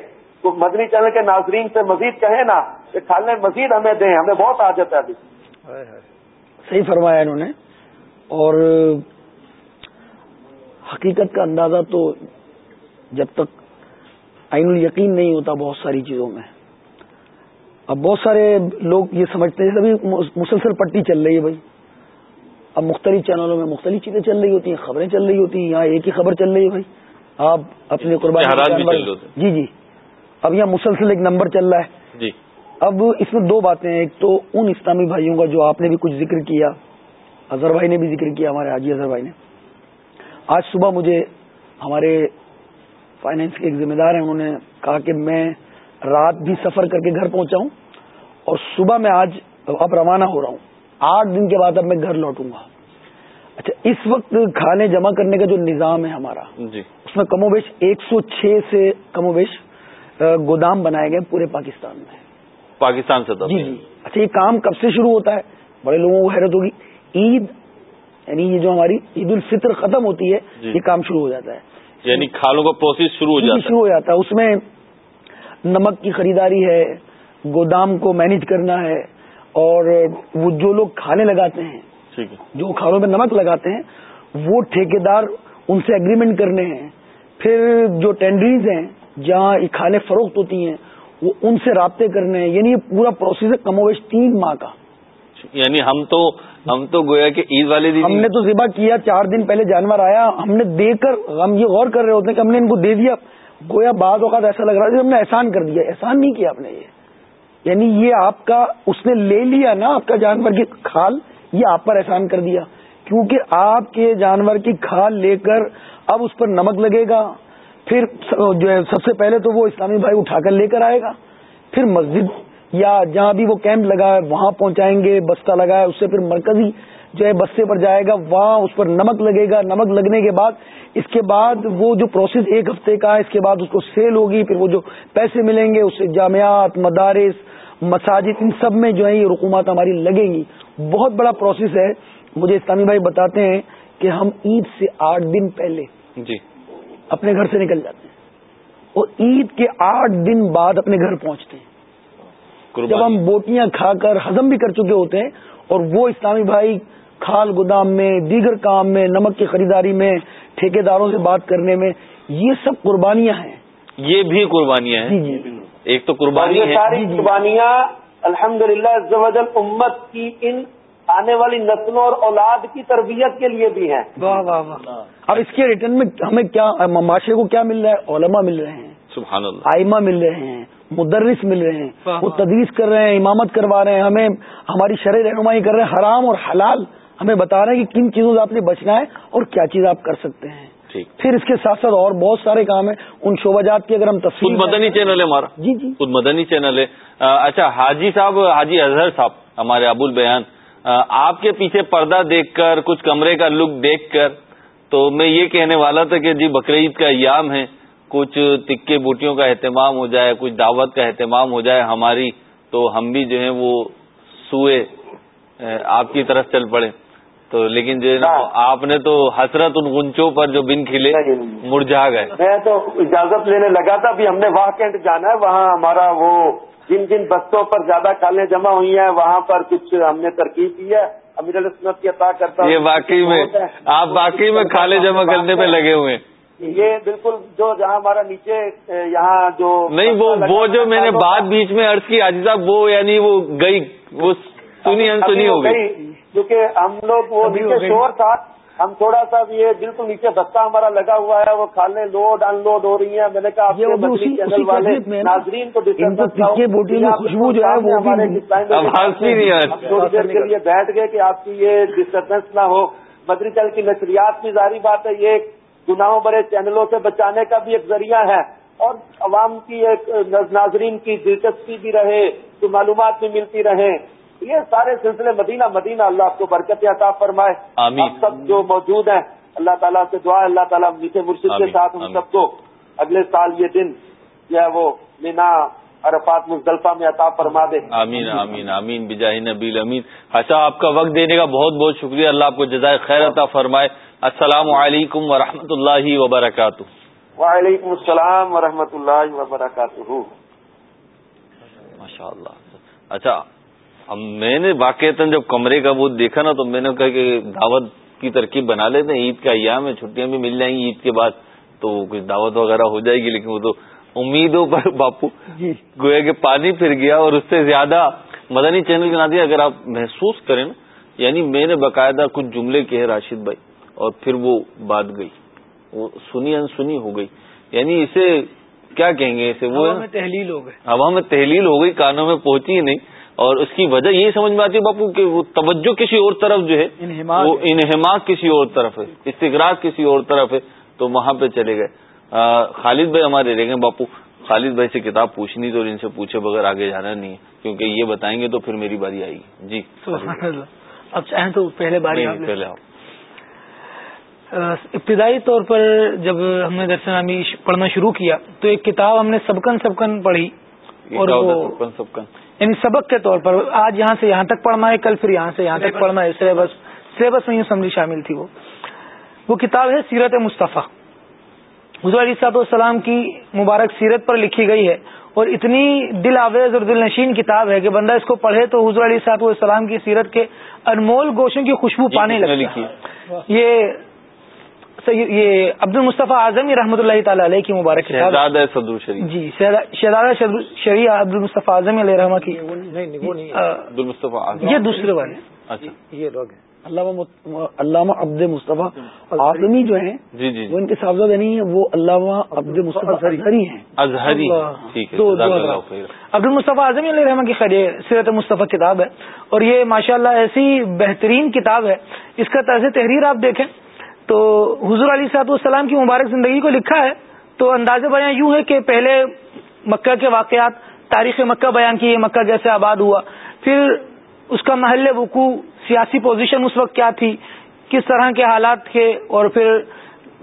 تو مدنی چینل کے ناظرین سے مزید کہیں نا کہ کھالنے مزید ہمیں دیں، ہمیں بہت عادت ہے ابھی۔ صحیح فرمایا انہوں نے۔ اور حقیقت کا اندازہ تو جب تک عین الیقین نہیں ہوتا بہت ساری چیزوں میں۔ اب بہت سارے لوگ یہ سمجھتے ہیں ابھی مسلسل پٹی چل رہی ہے بھائی۔ اب مختلف چینلوں میں مختلف چیزیں چل رہی ہوتی ہیں خبریں چل رہی ہوتی ہیں یہاں ایک ہی خبر چل رہی ہے بھائی۔ آپ اپنے قربانی جی جی اب یہاں مسلسل ایک نمبر چل رہا ہے۔ جی۔ اب اس میں دو باتیں ہیں۔ ایک تو ان اسلامی بھائیوں کا جو آپ نے بھی کچھ ذکر کیا اظہر بھائی نے بھی ذکر کیا ہمارے حاجی اظہر بھائی نے۔ آج صبح مجھے ہمارے فائنینس کے ایک ذمہ دار ہیں انہوں نے کہا کہ میں رات بھی سفر کر کے گھر پہنچا ہوں اور صبح میں آج اب روانہ ہو رہا ہوں۔ آٹھ دن کے بعد اب میں گھر لوٹوں گا۔ اچھا اس وقت کھانے جمع کرنے کا جو نظام ہے ہمارا جی۔ اس میں کم و بیش ایک سو چھ سے کم و بیش گودام بنائے گئے پورے پاکستان میں۔ پاکستان سے جی جی۔ اچھا یہ کام کب سے شروع ہوتا ہے؟ بڑے لوگوں کو حیرت ہوگی۔ عید یعنی یہ جو ہماری عید الفطر ختم ہوتی ہے جی۔ یہ کام شروع ہو جاتا ہے۔ یعنی کھالوں کا پروسیس شروع ہو جی، جاتا ہے۔ شروع ہو جاتا ہے۔ اس میں نمک کی خریداری ہے گودام کو مینج کرنا ہے۔ اور وہ جو لوگ کھانے لگاتے ہیں جو کھانوں میں نمک لگاتے ہیں وہ ٹھیکیدار ان سے اگریمنٹ کرنے ہیں۔ پھر جو ٹینڈریز ہیں جہاں یہ کھانے فروخت ہوتی ہیں وہ ان سے رابطے کرنے ہیں۔ یعنی یہ پورا پروسیس ہے کمویش تین ماہ کا۔ یعنی ہم تو ہم تو گویا کہ عید والے دن ہم نے تو ذبح کیا چار دن پہلے جانور آیا۔ ہم نے دے کر ہم یہ غور کر رہے ہوتے ہیں کہ ہم نے ان کو دے دیا۔ گویا بعض اوقات ایسا لگ رہا ہے ہم نے احسان کر دیا۔ احسان نہیں کیا آپ نے یہ۔ یعنی یہ آپ کا اس نے لے لیا نا آپ کا جانور کی کھال، یہ آپ پر احسان کر دیا۔ کیونکہ آپ کے جانور کی کھال لے کر اب اس پر نمک لگے گا۔ پھر جو ہے، سب سے پہلے تو وہ اسلامی بھائی اٹھا کر لے کر آئے گا۔ پھر مسجد یا جہاں بھی وہ کیمپ لگا ہے وہاں پہنچائیں گے، بستہ لگا ہے اس سے پھر مرکزی جو ہے بستے پر جائے گا، وہاں اس پر نمک لگے گا۔ نمک لگنے کے بعد، اس کے بعد وہ جو پروسیس ایک ہفتے کا ہے، اس کے بعد اس کو سیل ہوگی، پھر وہ جو پیسے ملیں گے، اس سے جامعات، مدارس مساجد ان سب میں جو ہے یہ رقومات ہماری لگیں گی۔ بہت بڑا پروسیس ہے۔ مجھے اسلامی بھائی بتاتے ہیں کہ ہم عید سے آٹھ دن پہلے جی۔ اپنے گھر سے نکل جاتے ہیں۔ اور عید کے آٹھ دن بعد اپنے گھر پہنچتے ہیں۔ جب ہم بوٹیاں کھا کر ہزم بھی کر چکے ہوتے ہیں اور وہ اسلامی بھائی کھال گودام میں دیگر کام میں نمک کی خریداری میں ٹھیکے داروں سے بات کرنے میں یہ سب قربانیاں ہیں۔ یہ بھی قربانیاں ہیں۔ جی جی۔ ایک تو قربانی یہ ساری قربانیاں الحمد للہ امت کی ان آنے والی نسلوں اور اولاد کی تربیت کے لیے بھی ہیں۔ واہ واہ واہ۔ اب اس کے ریٹرن میں ہمیں کیا معاشرے کو کیا مل رہا ہے؟ علماء مل رہے ہیں۔ سبحان اللہ۔ آئمہ مل رہے ہیں مدرس مل رہے ہیں وہ تدریس کر رہے ہیں امامت کروا رہے ہیں ہمیں ہماری شرح رہنمائی کر رہے ہیں حرام اور حلال ہمیں بتا رہے ہیں کہ کن چیزوں سے آپ نے بچنا ہے اور کیا چیز آپ کر سکتے ہیں۔ پھر اس کے ساتھ ساتھ اور بہت سارے کام ہیں۔ ان شعبہ جات کی اگر ہم تفصیل مدنی چینل ہے ہمارا۔ جی جی۔ خود مدنی چینل ہے۔ اچھا حاجی صاحب حاجی اظہر صاحب ہمارے ابو البیان۔ آپ کے پیچھے پردہ دیکھ کر کچھ کمرے کا لک دیکھ کر تو میں یہ کہنے والا تھا کہ جی بقرعید کا ایام ہے۔ کچھ تکے بوٹیوں کا اہتمام ہو جائے کچھ دعوت کا اہتمام ہو جائے ہماری تو ہم بھی جو ہے وہ سوئے آپ کی طرف چل پڑے۔ تو لیکن جو ہے نا آپ نے تو حسرت ان گنچوں پر جو بن کھلے مرجھا گئے۔ میں تو اجازت لینے لگا تھا ابھی ہم نے وہاں کینٹ جانا ہے وہاں ہمارا وہ جن جن بستوں پر زیادہ کالیں جمع ہوئی ہیں وہاں پر کچھ ہم نے ترکیب کی ہے۔ امیر السنت کی عطا کرتا یہ واقعی میں آپ واقعی میں کالے جمع کرنے پہ لگے ہوئے یہ بالکل جو جہاں ہمارا نیچے یہاں جو نہیں وہ وہ جو میں نے بات بیچ میں عرض کی آج صاحب وہ یعنی وہ گئی وہ سنی انسنی ہو گئی کیونکہ ہم لوگ وہ نیچے شور تھا ہم تھوڑا سا یہ بالکل نیچے بستہ ہمارا لگا ہوا ہے وہ کھالیں لوڈ ان لوڈ ہو رہی ہیں۔ میں نے کہا ناظرین کو خوشبو جو ہے تھوڑی دیر کے لیے بیٹھ گئے کہ آپ کی یہ ڈسٹربینس نہ ہو۔ بدری چل کی نشریات کی ظاہری بات ہے یہ گناہوں بڑے چینلوں سے بچانے کا بھی ایک ذریعہ ہے۔ اور عوام کی ایک ناظرین کی دلچسپی بھی رہے تو معلومات بھی ملتی رہیں۔ یہ سارے سلسلے مدینہ مدینہ اللہ آپ کو برکت عطا فرمائے۔ آمین۔ سب جو موجود ہیں اللہ تعالیٰ سے دعا اللہ تعالیٰ میٹھے مرشد کے ساتھ ہم سب کو اگلے سال یہ دن جو ہے وہ مینا عرفات مزدلفہ میں عطا فرما دے۔ آمین آمین آمین بجاہ نبیل امین اچھا آپ کا وقت دینے کا بہت بہت شکریہ۔ اللہ آپ کو جزائے خیر عطا فرمائے۔ السلام علیکم ورحمۃ اللہ وبرکاتہ۔ وعلیکم السلام ورحمۃ اللہ وبرکاتہ۔ ماشاء اللہ اچھا اب میں نے واقع جب کمرے کا وہ دیکھا نا تو میں نے کہا کہ دعوت کی ترکیب بنا لیتے ہیں عید کا ایام ہے چھٹیاں بھی مل جائیں گی عید کے بعد تو کچھ دعوت وغیرہ ہو جائے گی لیکن وہ تو امیدوں پر باپو جی۔ گویا کہ پانی پھر گیا اور اس سے زیادہ مدنی چینل کے نادی اگر آپ محسوس کریں نا یعنی میں نے باقاعدہ کچھ جملے کہے راشد بھائی اور پھر وہ بات گئی وہ سنی انسنی ہو گئی یعنی اسے کیا کہیں گے اسے وہ تحلیل ہو گئی۔ ہوا میں تحلیل ہو گئی کانوں میں پہنچی ہی نہیں۔ اور اس کی وجہ یہ سمجھ میں آتی ہے باپو کہ وہ توجہ کسی اور طرف جو ہے وہ انہماک کسی اور طرف ہے استقرار کسی اور طرف ہے تو وہاں پہ چلے گئے۔ خالد بھائی ہمارے رہ گئے باپو۔ خالد بھائی سے کتاب پوچھنی تو ان سے پوچھے بغیر آگے جانا نہیں ہے۔ کیونکہ یہ بتائیں گے تو پھر میری باری آئے گی۔ جی۔ اب چاہیں تو پہلے باری پہلے ابتدائی طور پر جب ہم نے درسن نامی پڑھنا شروع کیا تو ایک کتاب ہم نے سبکن سبکن پڑھی۔ اور سبکن سبکن۔ یعنی سبق کے طور پر آج یہاں سے یہاں تک پڑھنا ہے کل پھر یہاں سے یہاں تک پڑھنا ہے سلیبس سلیبس میں سمجھی شامل تھی وہ۔ وہ کتاب ہے سیرت مصطفیٰ۔ حضور علی صاحب السلام کی مبارک سیرت پر لکھی گئی ہے اور اتنی دل آویز اور دل نشین کتاب ہے کہ بندہ اس کو پڑھے تو حضور علی صاحب السلام کی سیرت کے انمول گوشوں کی خوشبو پانے لگی یہ یہ عبد المصطفیٰ اعظم رحمۃ اللہ تعالی علیہ کی مبارک شہزادہ صدر شریف. جی شہزادہ شریع عبد المصطفیٰ اعظم علیہ رحمہ کی عبد المصطفیٰ یہ دوسرے والے. اچھا. یہ لوگ ہیں. علامہ علامہ عبد مصطفیٰ اعظمی جو ہیں جی جی وہ ان کے صاحبزادہ نہیں ہیں وہ علامہ عبد مصطفیٰ اظہری ہیں. اظہری. ٹھیک ہے عبد المصطفیٰ اعظمی علیہ رحمہ کی خیر سیرت مصطفیٰ کتاب ہے اور یہ ماشاء اللہ ایسی بہترین کتاب ہے اس کا طرز تحریر آپ دیکھیں۔ تو حضور علی صاحب السلام کی مبارک زندگی کو لکھا ہے تو انداز بیاں یوں ہے کہ پہلے مکہ کے واقعات، تاریخ مکہ بیان کی مکہ کیسے آباد ہوا۔ پھر اس کا محل وقوع، سیاسی پوزیشن اس وقت کیا تھی، کس طرح کے حالات تھے، اور پھر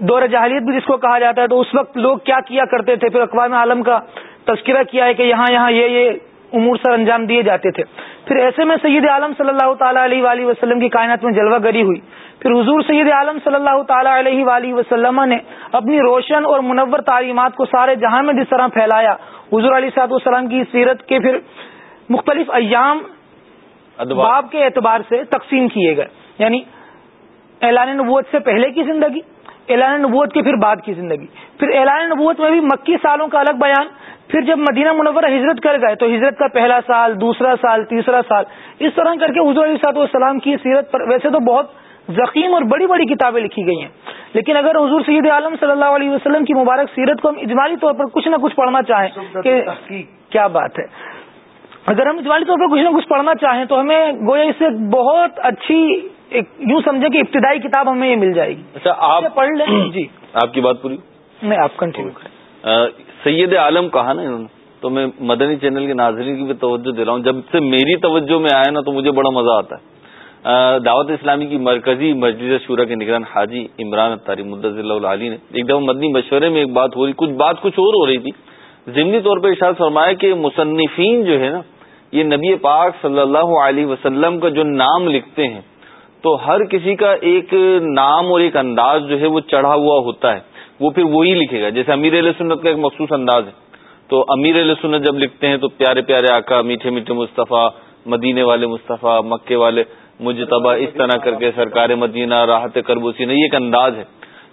دور جہلیت بھی جس کو کہا جاتا ہے، تو اس وقت لوگ کیا کیا کرتے تھے؟ پھر اقوام عالم کا تذکرہ کیا ہے کہ یہاں یہاں یہ یہ امور سر انجام دیے جاتے تھے۔ پھر ایسے میں سید عالم صلی اللہ تعالیٰ علیہ وآلہ وسلم کی کائنات میں جلوہ گری ہوئی۔ پھر حضور سید عالم صلی اللہ تعالیٰ علیہ وآلہ وسلم نے اپنی روشن اور منور تعلیمات کو سارے جہاں میں جس طرح پھیلایا حضور علی صاحب السلام کی سیرت کے پھر مختلف ایام باب کے اعتبار سے تقسیم کیے گئے۔ یعنی اعلان نبوت سے پہلے کی زندگی اعلان نبوت کے پھر بعد کی زندگی۔ پھر اعلان نبوت میں بھی مکی سالوں کا الگ بیان پھر جب مدینہ منورہ ہجرت کر گئے تو ہجرت کا پہلا سال دوسرا سال تیسرا سال اس طرح کر کے حضور علیہ صاحب والسلام کی سیرت پر ویسے تو بہت زخیم اور بڑی بڑی کتابیں لکھی گئی ہیں لیکن اگر حضور سید عالم صلی اللہ علیہ وسلم کی مبارک سیرت کو ہم اجمالی طور پر کچھ نہ کچھ پڑھنا چاہیں کہ کیا بات ہے۔ اگر ہم اجمالی طور پر کچھ نہ کچھ پڑھنا چاہیں تو ہمیں گویا اس سے بہت اچھی ایک یوں سمجھے کہ ابتدائی کتاب ہمیں یہ مل جائے گی۔ اچھا آپ پڑھ لیں۔ جی۔ آپ کی بات پوری؟ نہیں آپ کنٹینیو کریں سید عالم کہا نا انہوں نے، تو میں مدنی چینل کے ناظرین کی بھی توجہ دے رہا ہوں۔ جب سے میری توجہ میں آیا نا، تو مجھے بڑا مزہ آتا ہے۔ دعوت اسلامی کی مرکزی مسجد شورا کے نگران حاجی عمران تاری مدض اللہ علی نے، ایک دفعہ مدنی مشورے میں ایک بات ہو رہی، کچھ بات کچھ اور ہو رہی تھی۔ ضمنی طور پہ ارشاد فرمایا کہ مصنفین جو ہے نا، یہ نبی پاک صلی اللہ علیہ وسلم کا جو نام لکھتے ہیں، تو ہر کسی کا ایک نام اور ایک انداز جو ہے وہ چڑھا ہوا ہوتا ہے۔ وہ پھر وہی لکھے گا۔ جیسے امیر علیہ سنت کا ایک مخصوص انداز ہے۔ تو امیر علیہ سنت جب لکھتے ہیں تو پیارے پیارے آقا، میٹھے میٹھے مصطفیٰ، مدینے والے مصطفیٰ، مکے والے مجتبہ، اس طرح کر کے سرکار مدینہ، راحت کربوسی یہ ایک انداز ہے۔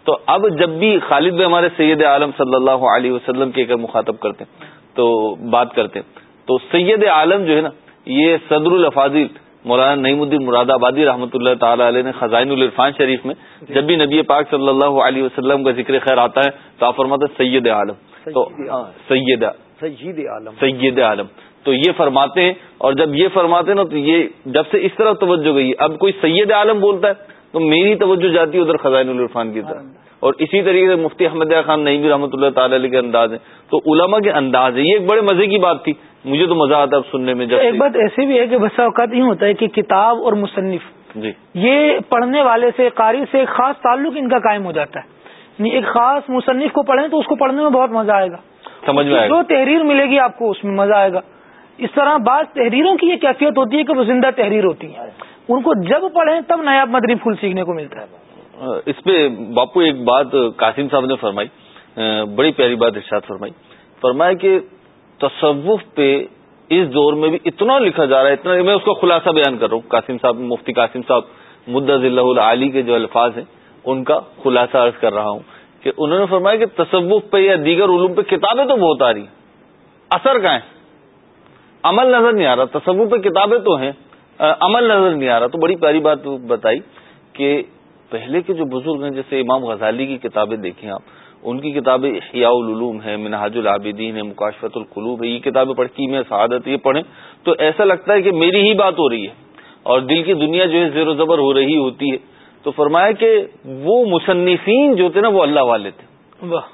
تو اب جب بھی خالد بھائی ہمارے سید عالم صلی اللہ علیہ وسلم کے اگر مخاطب کرتے ہیں، تو بات کرتے ہیں۔ تو سید عالم جو ہے نا، یہ صدر الفاظل مولانا نعیم الدین مراد آبادی رحمۃ اللہ تعالی علیہ نے خزائن الرفان شریف میں جب بھی نبی پاک صلی اللہ علیہ وسلم کا ذکر خیر آتا ہے تو آپ فرماتے سید عالم. تو سید سید عالم. سید عالم. تو یہ فرماتے ہیں اور جب یہ فرماتے ہیں نا تو یہ جب سے اس طرح توجہ گئی. اب کوئی سید عالم بولتا ہے تو میری توجہ جاتی ہے ادھر خزائن الرفان کی طرف. اور اسی طریقے سے مفتی احمد خان نئی رحمۃ اللہ تعالی علیہ کے انداز ہیں. تو علماء کے انداز ہے یہ ایک بڑے مزے کی بات تھی. مجھے تو مزہ آتا ہے سننے میں جب ایک بات ایسی بھی ہے کہ بسا اوقات یوں ہوتا ہے کہ کتاب اور مصنف جی۔ یہ پڑھنے والے سے قاری سے ایک خاص تعلق ان کا قائم ہو جاتا ہے۔ یعنی ایک خاص مصنف کو پڑھیں تو اس کو پڑھنے میں بہت مزہ آئے گا۔ سمجھ میں جو تحریر ملے گی آپ کو اس میں مزہ آئے گا۔ اس طرح بعض تحریروں کی یہ کیفیت ہوتی ہے کہ وہ زندہ تحریر ہوتی ہے ان کو جب پڑھیں تب نیا مدری پھول سیکھنے کو ملتا ہے۔ اس پہ باپو ایک بات قاسم صاحب نے فرمائی بڑی پیاری بات ارشاد فرمائی۔ فرمایا کہ تصوف پہ اس دور میں بھی اتنا لکھا جا رہا ہے، اتنا میں اس کا خلاصہ بیان کر رہا ہوں۔ قاسم صاحب، مفتی قاسم صاحب مدض اللہ علی کے جو الفاظ ہیں، ان کا خلاصہ عرض کر رہا ہوں کہ انہوں نے فرمایا کہ تصوف پہ یا دیگر علوم پہ کتابیں تو بہت آ رہی اثر کا ہے؟ عمل نظر نہیں آ رہا۔ تصوف پہ کتابیں تو ہیں عمل نظر نہیں آ رہا۔ تو بڑی پیاری بات بتائی کہ پہلے کے جو بزرگ ہیں، جیسے امام غزالی کی کتابیں دیکھیں آپ ان کی کتابیں احیاء العلوم ہے منہاج العابدین ہے مکاشفت القلوب ہے یہ کتابیں پڑھ کی میں سعادت یہ پڑھیں۔ تو ایسا لگتا ہے کہ میری ہی بات ہو رہی ہے اور دل کی دنیا جو ہے زیر و زبر ہو رہی ہوتی ہے۔ تو فرمایا کہ وہ مصنفین جو تھے نا وہ اللہ والے تھے۔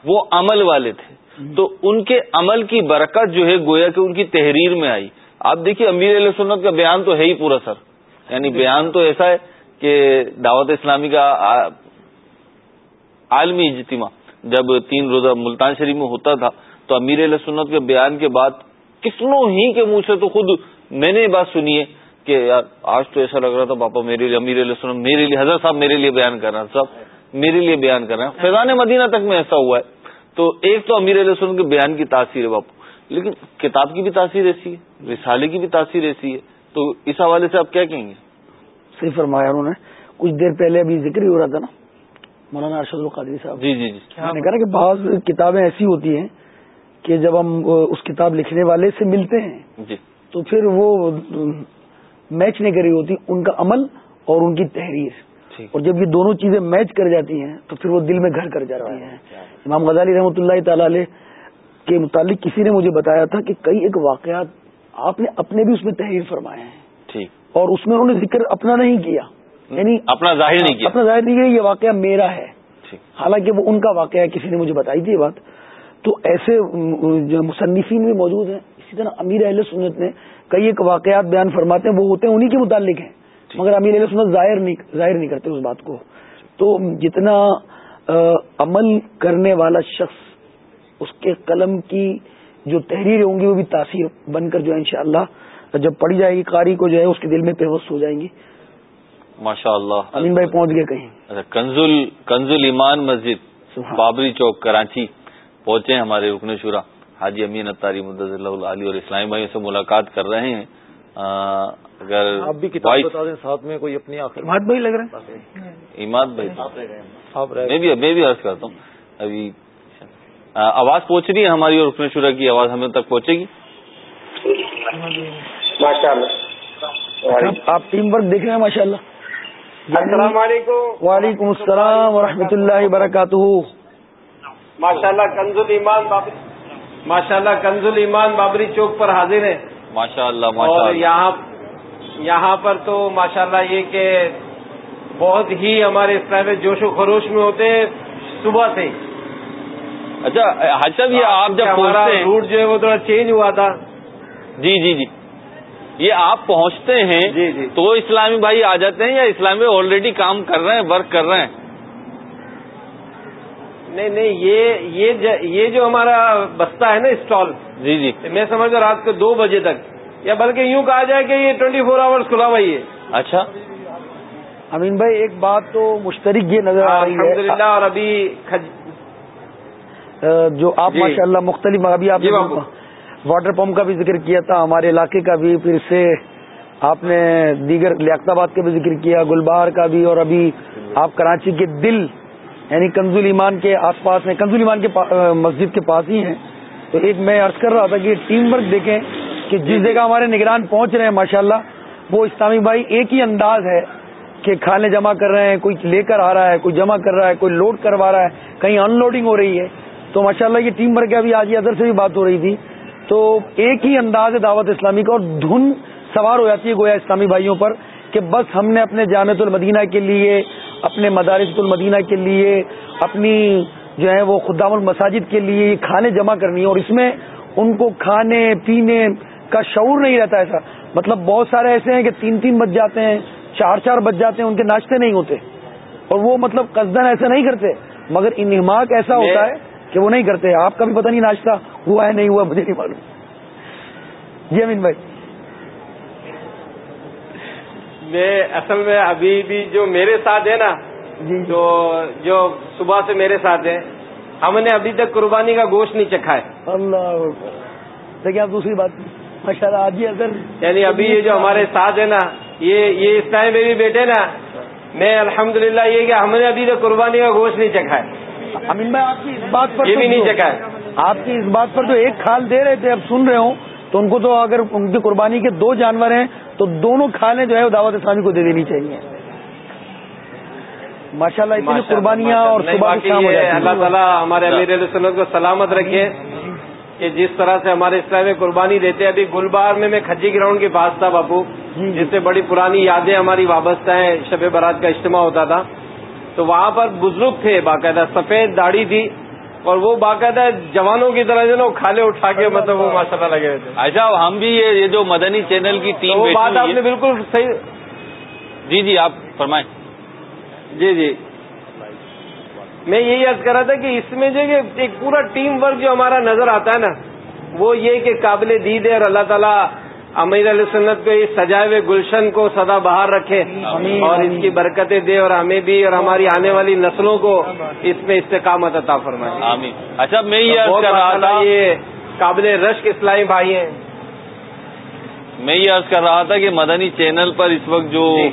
وہ عمل والے تھے۔ تو ان کے عمل کی برکت جو ہے گویا کہ ان کی تحریر میں آئی۔ آپ دیکھیے امیر علیہ سنت کا بیان تو ہے ہی پورا سر۔ یعنی بیان تو ایسا ہے کہ دعوت اسلامی کا عالمی اجتماع۔ جب تین روزہ ملتان شریف میں ہوتا تھا، تو امیر علیہ سنت کے بیان کے بعد کسنوں ہی کے منہ سے تو خود میں نے یہ بات سنی ہے کہ یار، آج تو ایسا لگ رہا تھا پاپا میرے لیے، امیر علیہ سنت میرے لیے، حضرت صاحب میرے لیے بیان کر رہے ہیں صاحب میرے لیے بیان کر رہے ہیں۔ فیضان مدینہ تک میں ایسا ہوا ہے۔ تو ایک تو امیر علیہ سنت کے بیان کی تاثیر ہے باپو لیکن کتاب کی بھی تاثیر ایسی ہے، رسالے کی بھی تاثیر ایسی ہے۔ تو اس حوالے سے آپ کیا کہیں گے؟ صحیح فرمایا انہوں نے۔ کچھ دیر پہلے ابھی ذکر ہی ہو رہا تھا نا۔ مولانا ارشد القادری صاحب۔ جی جی جی۔ میں نے کہا کہ بعض کتابیں ایسی ہوتی ہیں کہ جب ہم اس کتاب لکھنے والے سے ملتے ہیں جی۔ تو پھر وہ میچ نہیں کری ہوتی ان کا عمل اور ان کی تحریر۔ اور جب یہ دونوں چیزیں میچ کر جاتی ہیں تو پھر وہ دل میں گھر کر جاتی ہیں۔ امام غزالی رحمۃ اللہ تعالی علیہ کے متعلق کسی نے مجھے بتایا تھا کہ کئی ایک واقعات آپ نے اپنے بھی اس میں تحریر فرمائے ہیں۔ ٹھیک۔ اور اس میں انہوں نے ذکر اپنا نہیں کیا۔ یعنی اپنا ظاہر نہیں کیا۔ اپنا ظاہر نہیں کیا یہ واقعہ میرا ہے۔ حالانکہ وہ ان کا واقعہ ہے کسی نے مجھے بتائی تھی یہ بات۔ تو ایسے مصنفین بھی موجود ہیں اسی طرح امیر اہل سنت نے کئی ایک واقعات بیان فرماتے ہیں وہ ہوتے ہیں انہی کے متعلق ہیں۔ مگر امیر اہل سنت ظاہر نہیں ظاہر نہیں کرتے اس بات کو۔ تو جتنا عمل کرنے والا شخص اس کے قلم کی جو تحریریں ہوں گی وہ بھی تاثیر بن کر جو ہے انشاءاللہ جب پڑھی جائے گی قاری کو جو ہے اس کے دل میں پیوست ہو جائیں گی۔ ماشاء اللہ امین بھائی پہنچ گئے کہیں؟ اچھا کنزل کنزل ایمان مسجد بابری چوک کراچی پہنچے ہمارے رکن شورا حاجی امین اتاری مدض اللہ علی اور اسلامی بھائی سے ملاقات کر رہے ہیں۔ اگر آپ بھی کتاب بتا دیں ساتھ میں کوئی اپنی آخر بھائی لگ رہے ہیں۔ اماد بھائی میں بھی میں بھی عرض کرتا ہوں۔ ابھی آواز پہنچ رہی ہے ہماری اور رکن شورا کی آواز ہمیں تک پہنچے گی۔ ماشاء اللہ آپ ٹیم ورک دیکھ رہے ہیں ماشاء اللہ السلام علیکم. وعلیکم السلام ورحمۃ اللہ وبرکاتہ. ماشاء اللہ کنزل ایمان بابری ماشاء اللہ کنزل ایمان بابری چوک پر حاضر ہے ماشاء اللہ اور یہاں یہاں پر تو ماشاء اللہ یہ کہ بہت ہی ہمارے اسلام جوش و خروش میں ہوتے ہیں صبح سے اچھا حج صاحب یہ آپ جب ہمارا روٹ جو ہے وہ تھوڑا چینج ہوا تھا. جی جی جی۔ یہ آپ پہنچتے ہیں جی جی۔ تو اسلامی بھائی آ جاتے ہیں یا اسلامی آلریڈی کام کر رہے ہیں ورک کر رہے ہیں؟ نہیں نہیں یہ یہ یہ جو ہمارا بستہ ہے نا اسٹال جی جی۔ میں سمجھ رات کو دو بجے تک۔ یا بلکہ یوں کہا جائے کہ یہ ٹوینٹی فور آورس کھلا ہوا ہے۔ اچھا۔ امین بھائی ایک بات تو مشترک یہ نظر آ رہی ہے۔ اور ابھی جو آپ جی۔ ماشاء اللہ مختلف ابھی آپ جی واٹر پمپ کا بھی ذکر کیا تھا، ہمارے علاقے کا بھی، پھر سے آپ نے دیگر لیاقت آباد کا بھی ذکر کیا، گلبار کا بھی، اور ابھی آپ کراچی کے دل یعنی کنزول ایمان کے آس پاس میں، کنزول ایمان کے مسجد کے پاس ہی ہیں۔ تو ایک میں عرض کر رہا تھا کہ ٹیم ورک دیکھیں کہ جس جگہ ہمارے نگران پہنچ رہے ہیں، ماشاءاللہ، وہ اسلامی بھائی ایک ہی انداز ہے کہ کھانے جمع کر رہے ہیں، کوئی لے کر آ رہا ہے، کوئی جمع کر رہا ہے، کوئی لوڈ کروا رہا ہے، کہیں ان لوڈنگ ہو رہی ہے۔ تو ماشاءاللہ یہ ٹیم ورک ہے، ابھی آج ادھر سے بھی بات ہو رہی تھی۔ تو ایک ہی انداز ہے دعوت اسلامی کا اور دھن سوار ہو جاتی ہے گویا اسلامی بھائیوں پر کہ بس ہم نے اپنے جامعت المدینہ کے لیے اپنے مدارس المدینہ کے لیے اپنی جو ہے وہ خدام المساجد کے لیے کھانے جمع کرنی ہے اور اس میں ان کو کھانے پینے کا شعور نہیں رہتا ایسا۔ مطلب بہت سارے ایسے ہیں کہ تین تین بج جاتے ہیں چار چار بج جاتے ہیں ان کے ناشتے نہیں ہوتے۔ اور وہ مطلب قصدن ایسا نہیں کرتے مگر انہماک ایسا ہوتا ہے کہ وہ نہیں کرتے آپ کا بھی پتہ نہیں ناشتہ ہوا ہے نہیں ہوا مجھے نہیں معلوم۔ جی امین بھائی۔ میں اصل میں ابھی بھی جو میرے ساتھ ہے نا جو جو صبح سے میرے ساتھ ہیں ہم نے ابھی تک قربانی کا گوشت نہیں چکھا ہے۔ اللہ دیکھیے آپ دوسری بات۔ ماشاء اللہ آج ہی اگر یعنی ابھی یہ جو ہمارے ساتھ ہے نا یہ یہ اس ٹائم میری بیٹے نا میں الحمدللہ یہ کہ ہم نے ابھی تک قربانی کا گوشت نہیں چکھا ہے۔ امین بھائی آپ کی اس بات پر یہ بھی نہیں چکھا ہے۔ آپ کی اس بات پر جو ایک کھال دے رہے تھے اب سن رہے ہوں تو ان کو تو اگر ان کی قربانی کے دو جانور ہیں تو دونوں کھالیں جو ہے وہ دعوت اسلامی کو دے دینی چاہیے۔ ماشاء اللہ اتنی قربانیاں اور صبح شام اللہ تعالیٰ ہمارے امیر وسلم کو سلامت رکھے کہ جس طرح سے ہمارے اسلام میں قربانی دیتے ہیں۔ ابھی گلبار میں میں کھجی گراؤنڈ کے پاس تھا باپو جس سے بڑی پرانی یادیں ہماری وابستہ ہیں شب برات کا اجتماع ہوتا تھا۔ تو وہاں پر بزرگ تھے باقاعدہ سفید داڑھی تھی اور وہ باقاعدہ جوانوں کی طرح جو نا کھالے اٹھا کے مطلب وہ ماشاء اللہ لگے ہوئے تھے۔ اچھا ہم بھی یہ جو مدنی چینل کی ٹیم وہ بات آپ نے بالکل صحیح۔ جی جی آپ فرمائیں۔ جی جی۔ میں یہی یاد کر رہا تھا کہ اس میں جو ایک پورا ٹیم ورک جو ہمارا نظر آتا ہے نا وہ یہ کہ قابل دید ہے اور اللہ تعالیٰ امیر علیہ سنت کو اس سجائے ہوئے گلشن کو سدا بہار رکھے اور اس کی برکتیں دے اور ہمیں بھی اور ہماری آنے والی نسلوں کو اس میں استقامت عطا فرمائے. آمین. اچھا میں یہ کر رہا تھا یہ قابل رشک اسلامی بھائی ہیں. میں یہ عرض کر رہا تھا کہ مدنی چینل پر اس وقت جو جی۔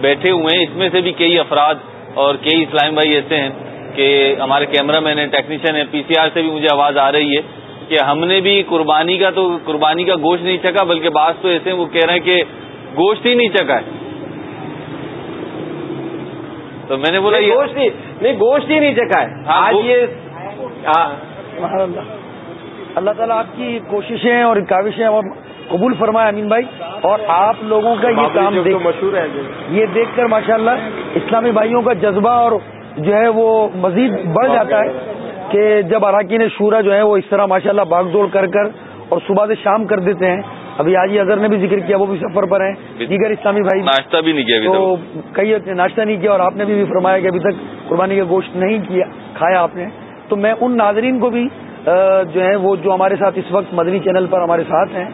بیٹھے ہوئے ہیں اس میں سے بھی کئی افراد اور کئی اسلام بھائی ایسے ہیں کہ ہمارے کیمرہ مین ہیں ٹیکنیشین ہیں پی سی آر سے بھی مجھے آواز آ رہی ہے۔ کہ ہم نے بھی قربانی کا تو قربانی کا گوشت نہیں چکا بلکہ بعض تو ایسے ہیں وہ کہہ رہے ہیں کہ گوشت ہی نہیں چکا ہے۔ تو میں نے بولا یہ گوشت ہی نہیں گوشت ہی نہیں چکا ہے۔ ہاں، آج یہ ہاں۔ اللہ۔ تعالیٰ آپ کی کوششیں اور کاوشیں اور قبول فرمائے امین بھائی۔ اور آپ لوگوں کا یہ کام مشہور ہے یہ دیکھ کر ماشاءاللہ اسلامی بھائیوں کا جذبہ اور جو ہے وہ مزید بڑھ جاتا ہے۔ کہ جب اراکین شورا جو ہے وہ اس طرح ماشاءاللہ بھاگ دوڑ کر کر اور صبح سے شام کر دیتے ہیں ابھی آج اظہر نے بھی ذکر کیا وہ بھی سفر پر ہیں۔ دیگر اسلامی بھائی ناشتہ بھی نہیں کیا تو کئی ناشتہ نہیں کیا اور آپ نے بھی فرمایا کہ ابھی تک قربانی کا گوشت نہیں کیا کھایا آپ نے۔ تو میں ان ناظرین کو بھی جو ہے وہ جو ہمارے ساتھ اس وقت مدنی چینل پر ہمارے ساتھ ہیں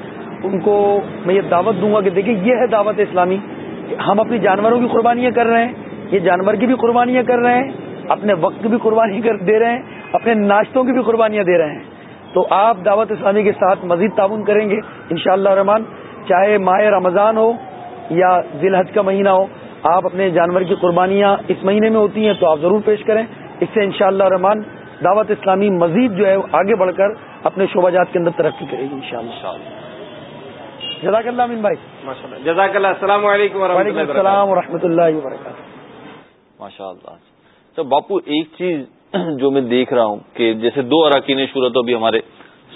ان کو میں یہ دعوت دوں گا کہ دیکھیں یہ ہے دعوت اسلامی ہم اپنی جانوروں کی قربانیاں کر رہے ہیں یہ جانور کی بھی قربانیاں کر رہے ہیں اپنے وقت کی بھی قربانی کر دے رہے ہیں۔ اپنے ناشتوں کی بھی قربانیاں دے رہے ہیں۔ تو آپ دعوت اسلامی کے ساتھ مزید تعاون کریں گے انشاءاللہ شاء رحمان۔ چاہے ماہ رمضان ہو یا ذی الحج کا مہینہ ہو آپ اپنے جانور کی قربانیاں اس مہینے میں ہوتی ہیں تو آپ ضرور پیش کریں۔ اس سے انشاءاللہ شاء رحمان دعوت اسلامی مزید جو ہے آگے بڑھ کر اپنے شعبہ جات کے اندر ترقی کرے گی انشاءاللہ۔ جزاک اللہ امین بھائی۔ جزاک اللہ السلام علیکم وعلیکم السلام ورحمۃ اللہ وبرکاتہ۔ ماشاء اللہ اچھا باپو ایک چیز جو میں دیکھ رہا ہوں کہ جیسے دو اراکین شورت ابھی ہمارے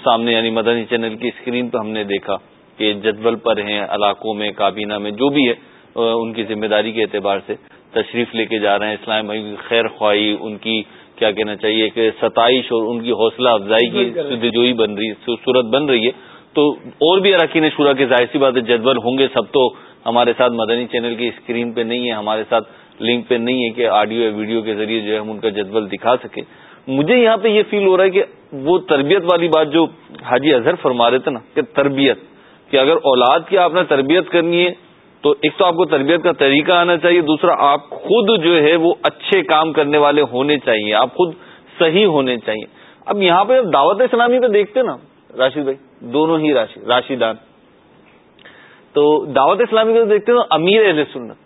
سامنے یعنی مدنی چینل کی اسکرین پہ ہم نے دیکھا کہ جدول پر ہیں علاقوں میں کابینہ میں جو بھی ہے ان کی ذمہ داری کے اعتبار سے تشریف لے کے جا رہے ہیں اسلام بھائی کی خیر خواہی ان کی کیا کہنا چاہیے کہ ستائش اور ان کی حوصلہ افزائی کی جوئی بن رہی ہے۔ صورت بن رہی ہے۔ تو اور بھی اراکین شورا کے ظاہر سی بات ہے جدول ہوں گے سب تو ہمارے ساتھ مدنی چینل کی اسکرین پہ نہیں ہے ہمارے ساتھ لنک پہ نہیں ہے کہ آڈیو یا ویڈیو کے ذریعے جو ہے ہم ان کا جدول دکھا سکیں۔ مجھے یہاں پہ یہ فیل ہو رہا ہے کہ وہ تربیت والی بات جو حاجی اظہر فرما رہے تھے نا کہ تربیت، کہ اگر اولاد کی آپ نے تربیت کرنی ہے تو ایک تو آپ کو تربیت کا طریقہ آنا چاہیے، دوسرا آپ خود جو ہے وہ اچھے کام کرنے والے ہونے چاہیے، آپ خود صحیح ہونے چاہیے۔ اب یہاں پہ دعوت اسلامی پہ دیکھتے نا، راشد بھائی، دونوں ہی راشد، راشدان۔ تو دعوت اسلامی کو دیکھتے نا، امیر اہل سنت۔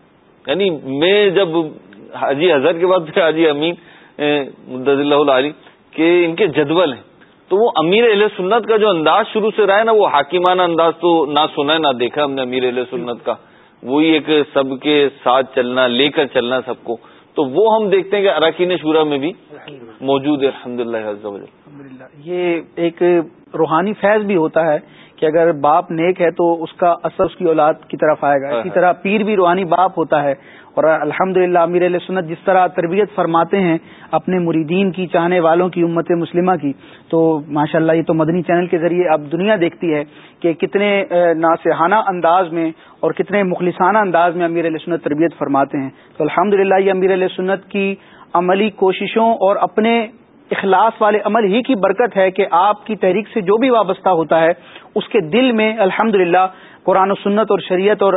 یعنی میں جب حاجی اظہر کے بعد حاجی امین مدض اللہ علی کہ ان کے جدول ہیں، تو وہ امیر اہل سنت کا جو انداز شروع سے رہا ہے نا، وہ حاکمانہ انداز تو نہ سنا ہے، نہ دیکھا ہم نے امیر اہل سنت کا۔ وہی ایک سب کے ساتھ چلنا، لے کر چلنا سب کو۔ تو وہ ہم دیکھتے ہیں کہ اراکین شورا میں بھی موجود ہے الحمد للہ یہ ایک روحانی فیض بھی ہوتا ہے کہ اگر باپ نیک ہے تو اس کا اثر اس کی اولاد کی طرف آئے گا۔ اسی طرح پیر بھی روحانی باپ ہوتا ہے اور الحمد للہ امیر علیہ سنت جس طرح تربیت فرماتے ہیں اپنے مریدین کی چاہنے والوں کی امت مسلمہ کی تو ماشاء اللہ یہ تو مدنی چینل کے ذریعے اب دنیا دیکھتی ہے کہ کتنے ناسحانہ انداز میں اور کتنے مخلصانہ انداز میں امیر علیہ سنت تربیت فرماتے ہیں۔ تو الحمد للہ یہ امیر علیہ سنت کی عملی کوششوں اور اپنے اخلاص والے عمل ہی کی برکت ہے کہ آپ کی تحریک سے جو بھی وابستہ ہوتا ہے اس کے دل میں الحمد قرآن و سنت اور شریعت اور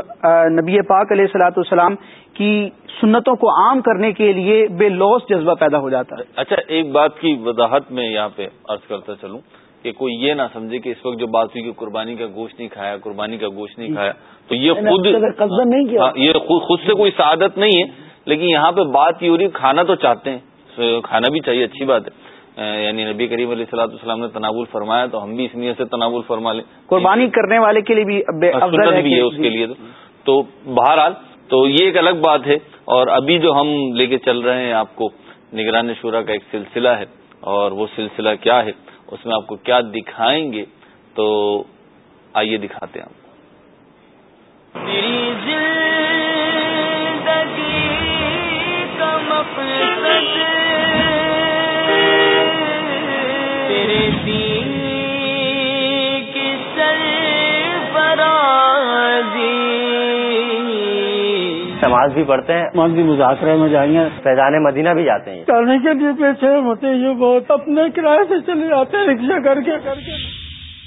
نبی پاک علیہ السلاۃ والسلام کی سنتوں کو عام کرنے کے لیے بے لوس جذبہ پیدا ہو جاتا ہے۔ اچھا ایک بات کی وضاحت میں یہاں پہ عرض کرتا چلوں کہ کوئی یہ نہ سمجھے کہ اس وقت جو بات ہوئی کہ قربانی کا گوشت نہیں کھایا قربانی کا گوشت نہیں کھایا تو یہ خود نہیں کیا۔ یہ خود سے کوئی سعادت نہیں ہے لیکن یہاں پہ بات یہ ہو رہی کھانا تو چاہتے ہیں کھانا بھی چاہیے اچھی بات ہے۔ یعنی نبی کریم علیہ السلاۃ السلام نے تناول فرمایا تو ہم بھی اس نیت سے تناول فرما لیں۔ قربانی کرنے والے کے لیے بھی افضل ہے بھی ہے اس کے لیے تو۔ بہرحال تو یہ ایک الگ بات ہے اور ابھی جو ہم لے کے چل رہے ہیں آپ کو نگران شورا کا ایک سلسلہ ہے اور وہ سلسلہ کیا ہے اس میں آپ کو کیا دکھائیں گے تو آئیے دکھاتے ہیں۔ آپ نماز بھی پڑھتے ہیں۔ نماز بھی مذاکرے میں جائیں۔ گے فیضان مدینہ بھی جاتے ہیں۔ چلنے کے لیے پیچھے ہوتے ہیں یہ بہت اپنے کرایے سے چلے جاتے ہیں رکشا کر کے کر کے۔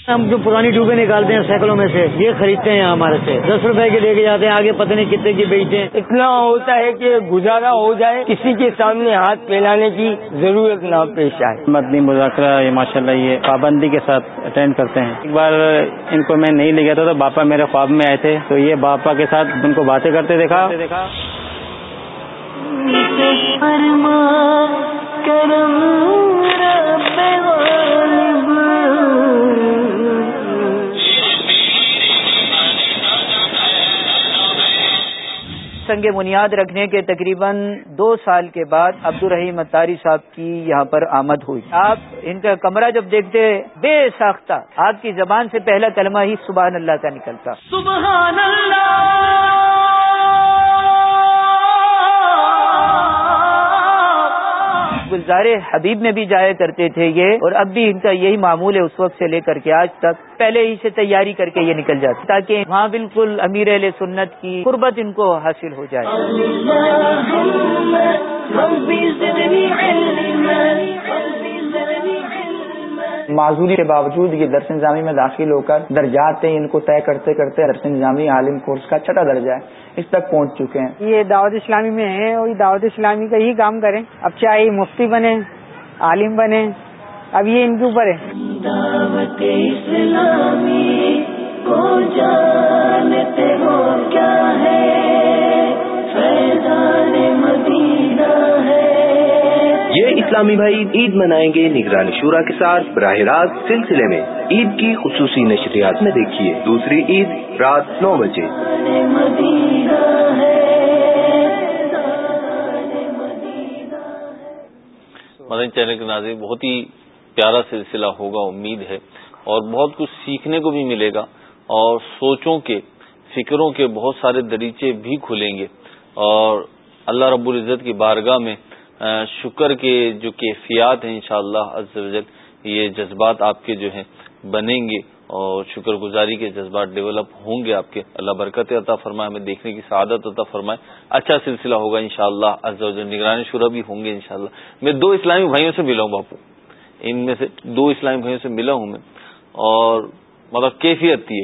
ہم جو پرانی ٹوبیں نکالتے ہیں سائیکلوں میں سے یہ خریدتے ہیں ہمارے سے۔ دس روپے کے لے کے جاتے ہیں آگے پتہ نہیں کتنے کی بیچتے ہیں۔ اتنا ہوتا ہے کہ گزارا ہو جائے کسی کے سامنے ہاتھ پھیلانے کی ضرورت نہ پیش آئے۔ مدنی مذاکرہ یہ ماشاء اللہ یہ پابندی کے ساتھ اٹینڈ کرتے ہیں۔ ایک بار ان کو میں نہیں لے گیا تھا تو باپا میرے خواب میں آئے تھے۔ تو یہ باپا کے ساتھ ان کو باتیں کرتے دیکھا۔ سنگ بنیاد رکھنے کے تقریباً دو سال کے بعد عبد الرحیم اتاری صاحب کی یہاں پر آمد ہوئی۔ آپ ان کا کمرہ جب دیکھتے بے ساختہ، آپ کی زبان سے پہلا کلمہ ہی سبحان اللہ کا نکلتا۔ سبحان اللہ! گلزار حبیب میں بھی جایا کرتے تھے یہ، اور اب بھی ان کا یہی معمول ہے اس وقت سے لے کر کے آج تک۔ پہلے ہی سے تیاری کر کے یہ نکل جاتے تاکہ وہاں بالکل امیر علیہ سنت کی قربت ان کو حاصل ہو جائے۔ معذوری کے باوجود یہ درس نظامی میں داخل ہو کر درجات ان کو طے کرتے کرتے درس نظامی عالم کورس کا چھٹا درجہ ہے اس تک پہنچ چکے ہیں۔ یہ دعوت اسلامی میں ہے اور دعوت اسلامی کا ہی کام کریں۔ اب چاہے مفتی بنے عالم بنے اب یہ ان کے اوپر ہے۔ دعوت اسلامی کو جانتے ہو کیا ہے؟ مدینہ ہے۔ یہ اسلامی بھائی عید منائیں گے نگرانی شورا کے ساتھ براہ راست سلسلے میں۔ عید کی خصوصی نشریات میں دیکھیے۔ دوسری عید رات نو بجے۔ مدن چینل کے ناظرین، بہت ہی پیارا سلسلہ ہوگا، امید ہے۔ اور بہت کچھ سیکھنے کو بھی ملے گا۔ اور سوچوں کے، فکروں کے بہت سارے دریچے بھی کھلیں گے۔ اور اللہ رب العزت کی بارگاہ میں شکر کے جو کیفیات ہیں انشاءاللہ شاء اللہ یہ جذبات آپ کے جو ہیں بنیں گے اور شکر گزاری کے جذبات ڈیولپ ہوں گے آپ کے۔ اللہ برکت عطا فرمائے، ہمیں دیکھنے کی سعادت عطا فرمائے۔ اچھا سلسلہ ہوگا انشاءاللہ شاء اللہ نگرانی شورا بھی ہوں گے انشاءاللہ۔ میں دو اسلامی بھائیوں سے ملا ہوں باپو۔ ان میں سے دو اسلامی بھائیوں سے ملا ہوں میں۔ اور مطلب کیفیت تھی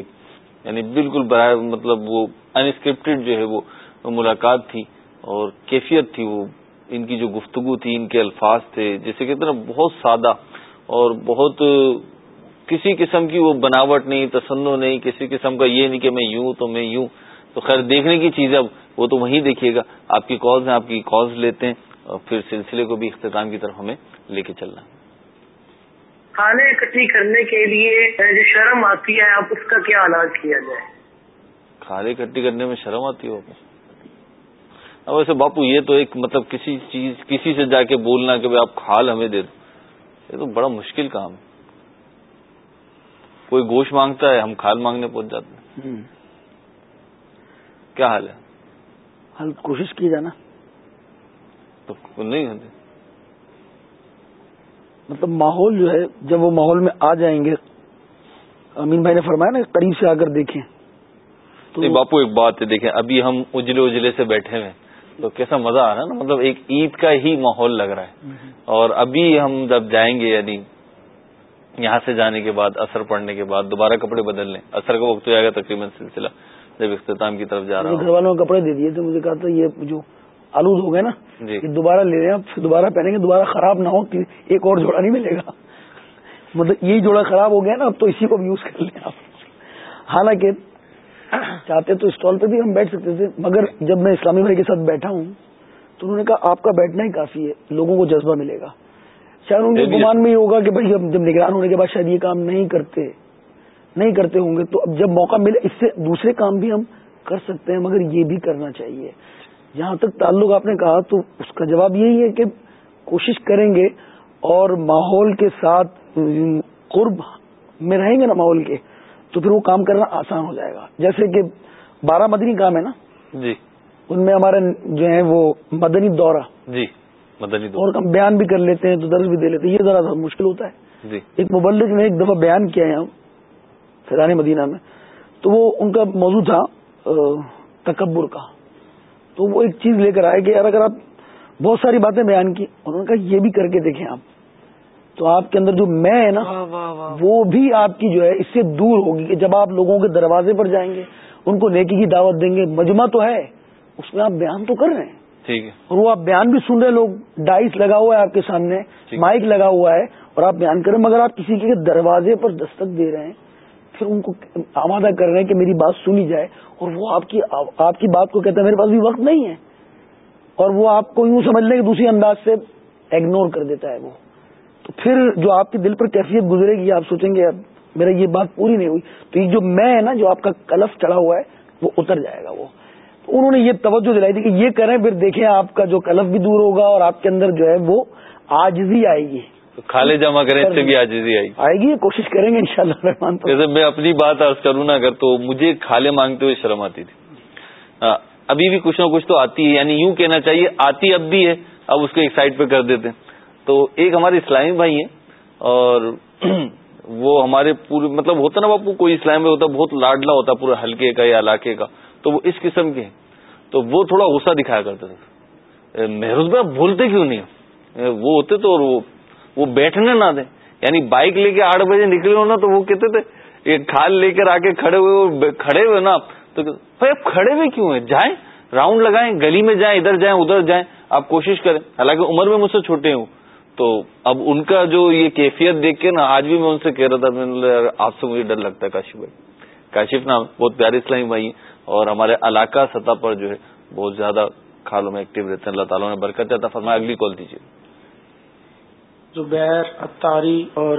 یعنی بالکل برائے مطلب وہ انسکرپٹڈ جو ہے وہ ملاقات تھی اور کیفیت تھی وہ۔ ان کی جو گفتگو تھی ان کے الفاظ تھے جیسے کہتے ہیں بہت سادہ اور بہت کسی قسم کی وہ بناوٹ نہیں تسنو نہیں کسی قسم کا یہ نہیں کہ میں یوں تو میں یوں۔ تو خیر دیکھنے کی چیز اب وہ تو وہیں دیکھیے گا۔ آپ کی کالز ہیں آپ کی کالز لیتے ہیں اور پھر سلسلے کو بھی اختتام کی طرف ہمیں لے کے چلنا کھانے اکٹھی کرنے کے لیے جو شرم آتی ہے آپ اس کا کیا علاج کیا جائے؟ کھانے اکٹھی کرنے میں شرم آتی اب ویسے باپو یہ تو ایک مطلب کسی چیز کسی سے جا کے بولنا کہ آپ کھال ہمیں دے دو۔ یہ تو بڑا مشکل کام۔ ہے کوئی گوشت مانگتا ہے ہم کھال مانگنے پہنچ جاتے ہیں۔ کیا حال ہے؟ حل کوشش کی جانا۔ تو نہیں ہوتے مطلب ماحول جو ہے جب وہ ماحول میں آ جائیں گے امین بھائی نے فرمایا نا قریب سے آ کر دیکھیں باپو ایک بات ہے دیکھیں ابھی ہم اجلے اجلے سے بیٹھے ہوئے تو کیسا مزہ آ رہا ہے نا؟ مطلب ایک عید کا ہی ماحول لگ رہا ہے۔ اور ابھی ہم جب جائیں گے یعنی یہاں سے جانے کے بعد اثر پڑنے کے بعد دوبارہ کپڑے بدل لیں۔ اثر کا وقت ہو جائے گا تقریباً سلسلہ۔ جب اختتام کی طرف جا رہا گھر والوں کو کپڑے دے دیے تو مجھے کہا تھا یہ جو آلود ہو گئے نا جی۔ دوبارہ لے رہے ہیں دوبارہ پہنیں گے دوبارہ خراب نہ ہو ایک اور جوڑا نہیں ملے گا۔ مطلب یہی جوڑا خراب ہو گیا نا اب تو اسی کو بھی یوز کر لیں آپ۔ حالانکہ چاہتے تو اسٹال پہ بھی ہم بیٹھ سکتے تھے مگر جب میں اسلامی بھائی کے ساتھ بیٹھا ہوں تو انہوں نے کہا آپ کا بیٹھنا ہی کافی ہے لوگوں کو جذبہ ملے گا۔ شاید ان کے گمان میں یہ ہوگا کہ بھائی جب نگران ہونے کے بعد شاید یہ کام نہیں کرتے نہیں کرتے ہوں گے۔ تو اب جب موقع ملے اس سے دوسرے کام بھی ہم کر سکتے ہیں مگر یہ بھی کرنا چاہیے۔ جہاں تک تعلق آپ نے کہا تو اس کا جواب یہی ہے کہ کوشش کریں گے اور ماحول کے ساتھ قرب میں رہیں گے نا ماحول کے۔ تو پھر وہ کام کرنا آسان ہو جائے گا۔ جیسے کہ بارہ مدنی کام ہے نا؟ جی۔ ان میں ہمارے جو ہے وہ مدنی دورہ۔ جی مدنی دورہ۔ اور ہم بیان بھی کر لیتے ہیں تو درج بھی دے لیتے ہیں۔ یہ ذرا مشکل ہوتا ہے۔ جی۔ ایک مبلک نے ایک دفعہ بیان کیا ہے ہم فیضان مدینہ میں۔ تو وہ ان کا موضوع تھا تکبر کا۔ تو وہ ایک چیز لے کر آئے کہ یار اگر آپ بہت ساری باتیں بیان کی انہوں نے کہا یہ بھی کر کے دیکھیں آپ۔ تو آپ کے اندر جو میں ہے نا وہ بھی آپ کی جو ہے اس سے دور ہوگی کہ جب آپ لوگوں کے دروازے پر جائیں گے ان کو نیکی کی دعوت دیں گے مجمع تو ہے اس میں آپ بیان تو کر رہے ہیں۔ ٹھیک ہے۔ اور وہ آپ بیان بھی سن رہے لوگ ڈائس لگا ہوا ہے آپ کے سامنے مائک لگا ہوا ہے اور آپ بیان کر رہے ہیں مگر آپ کسی کے دروازے پر دستک دے رہے ہیں پھر ان کو آمادہ کر رہے ہیں کہ میری بات سنی جائے۔ اور وہ آپ کی آپ کی بات کو کہتے ہیں میرے پاس بھی وقت نہیں ہے۔ اور وہ آپ کو یوں سمجھ لیں کہ دوسری انداز سے اگنور کر دیتا ہے وہ۔ تو پھر جو آپ کے دل پر کیفیت گزرے گی آپ سوچیں گے میرا یہ بات پوری نہیں ہوئی۔ تو یہ جو میں ہے نا جو آپ کا کلف چڑھا ہوا ہے وہ اتر جائے گا وہ۔ تو انہوں نے یہ توجہ دلائی تھی کہ یہ کریں پھر دیکھیں آپ کا جو کلف بھی دور ہوگا اور آپ کے اندر جو ہے وہ آجزی آئے گی۔ کھالے جمع کریں اس سے بھی آجزی آئی آئے گی کوشش کریں گے ان شاء اللہ جیسے میں اپنی بات عرض کروں نا اگر تو مجھے کھالے مانگتے ہوئے شرم آتی تھی۔ ابھی بھی کچھ نہ کچھ تو آتی ہے یعنی یوں کہنا چاہیے آتی اب بھی ہے اب اس کو ایک سائڈ پہ کر دیتے ہیں۔ تو ایک ہمارے اسلامی بھائی ہیں اور وہ ہمارے پورے مطلب ہوتا نا باپو، کوئی اسلام میں ہوتا بہت لاڈلا ہوتا پورے حلقے کا یا علاقے کا، تو وہ اس قسم کے ہیں۔ تو وہ تھوڑا غصہ دکھایا کرتے تھے۔ محروز بھائی بولتے کیوں نہیں وہ ہوتے تو اور وہ بیٹھنے نہ دیں۔ یعنی بائک لے کے آٹھ بجے نکلے ہو نا، تو وہ کہتے تھے، یہ کھال لے کر آ کے کھڑے ہوئے کھڑے ہوئے نا تو بھائی اب کھڑے ہوئے کیوں ہیں؟ جائیں، راؤنڈ لگائیں، گلی میں جائیں، ادھر جائیں ادھر جائیں، آپ کوشش کریں۔ حالانکہ عمر میں مجھ سے چھوٹے ہوں۔ تو اب ان کا جو یہ کیفیت دیکھ کے نا، آج بھی میں ان سے کہہ رہا تھا، میں آپ سے مجھے ڈر لگتا ہے، کاشف بھائی۔ کاشف نام بہت پیارے اسلامی بھائی اور ہمارے علاقہ سطح پر جو ہے، بہت زیادہ کھالوں میں ایکٹیو رہتے ہیں۔ اللہ تعالیٰ نے برکت چاہتا فرمایا اگلی کال دیجیے۔ زبیر اتاری اور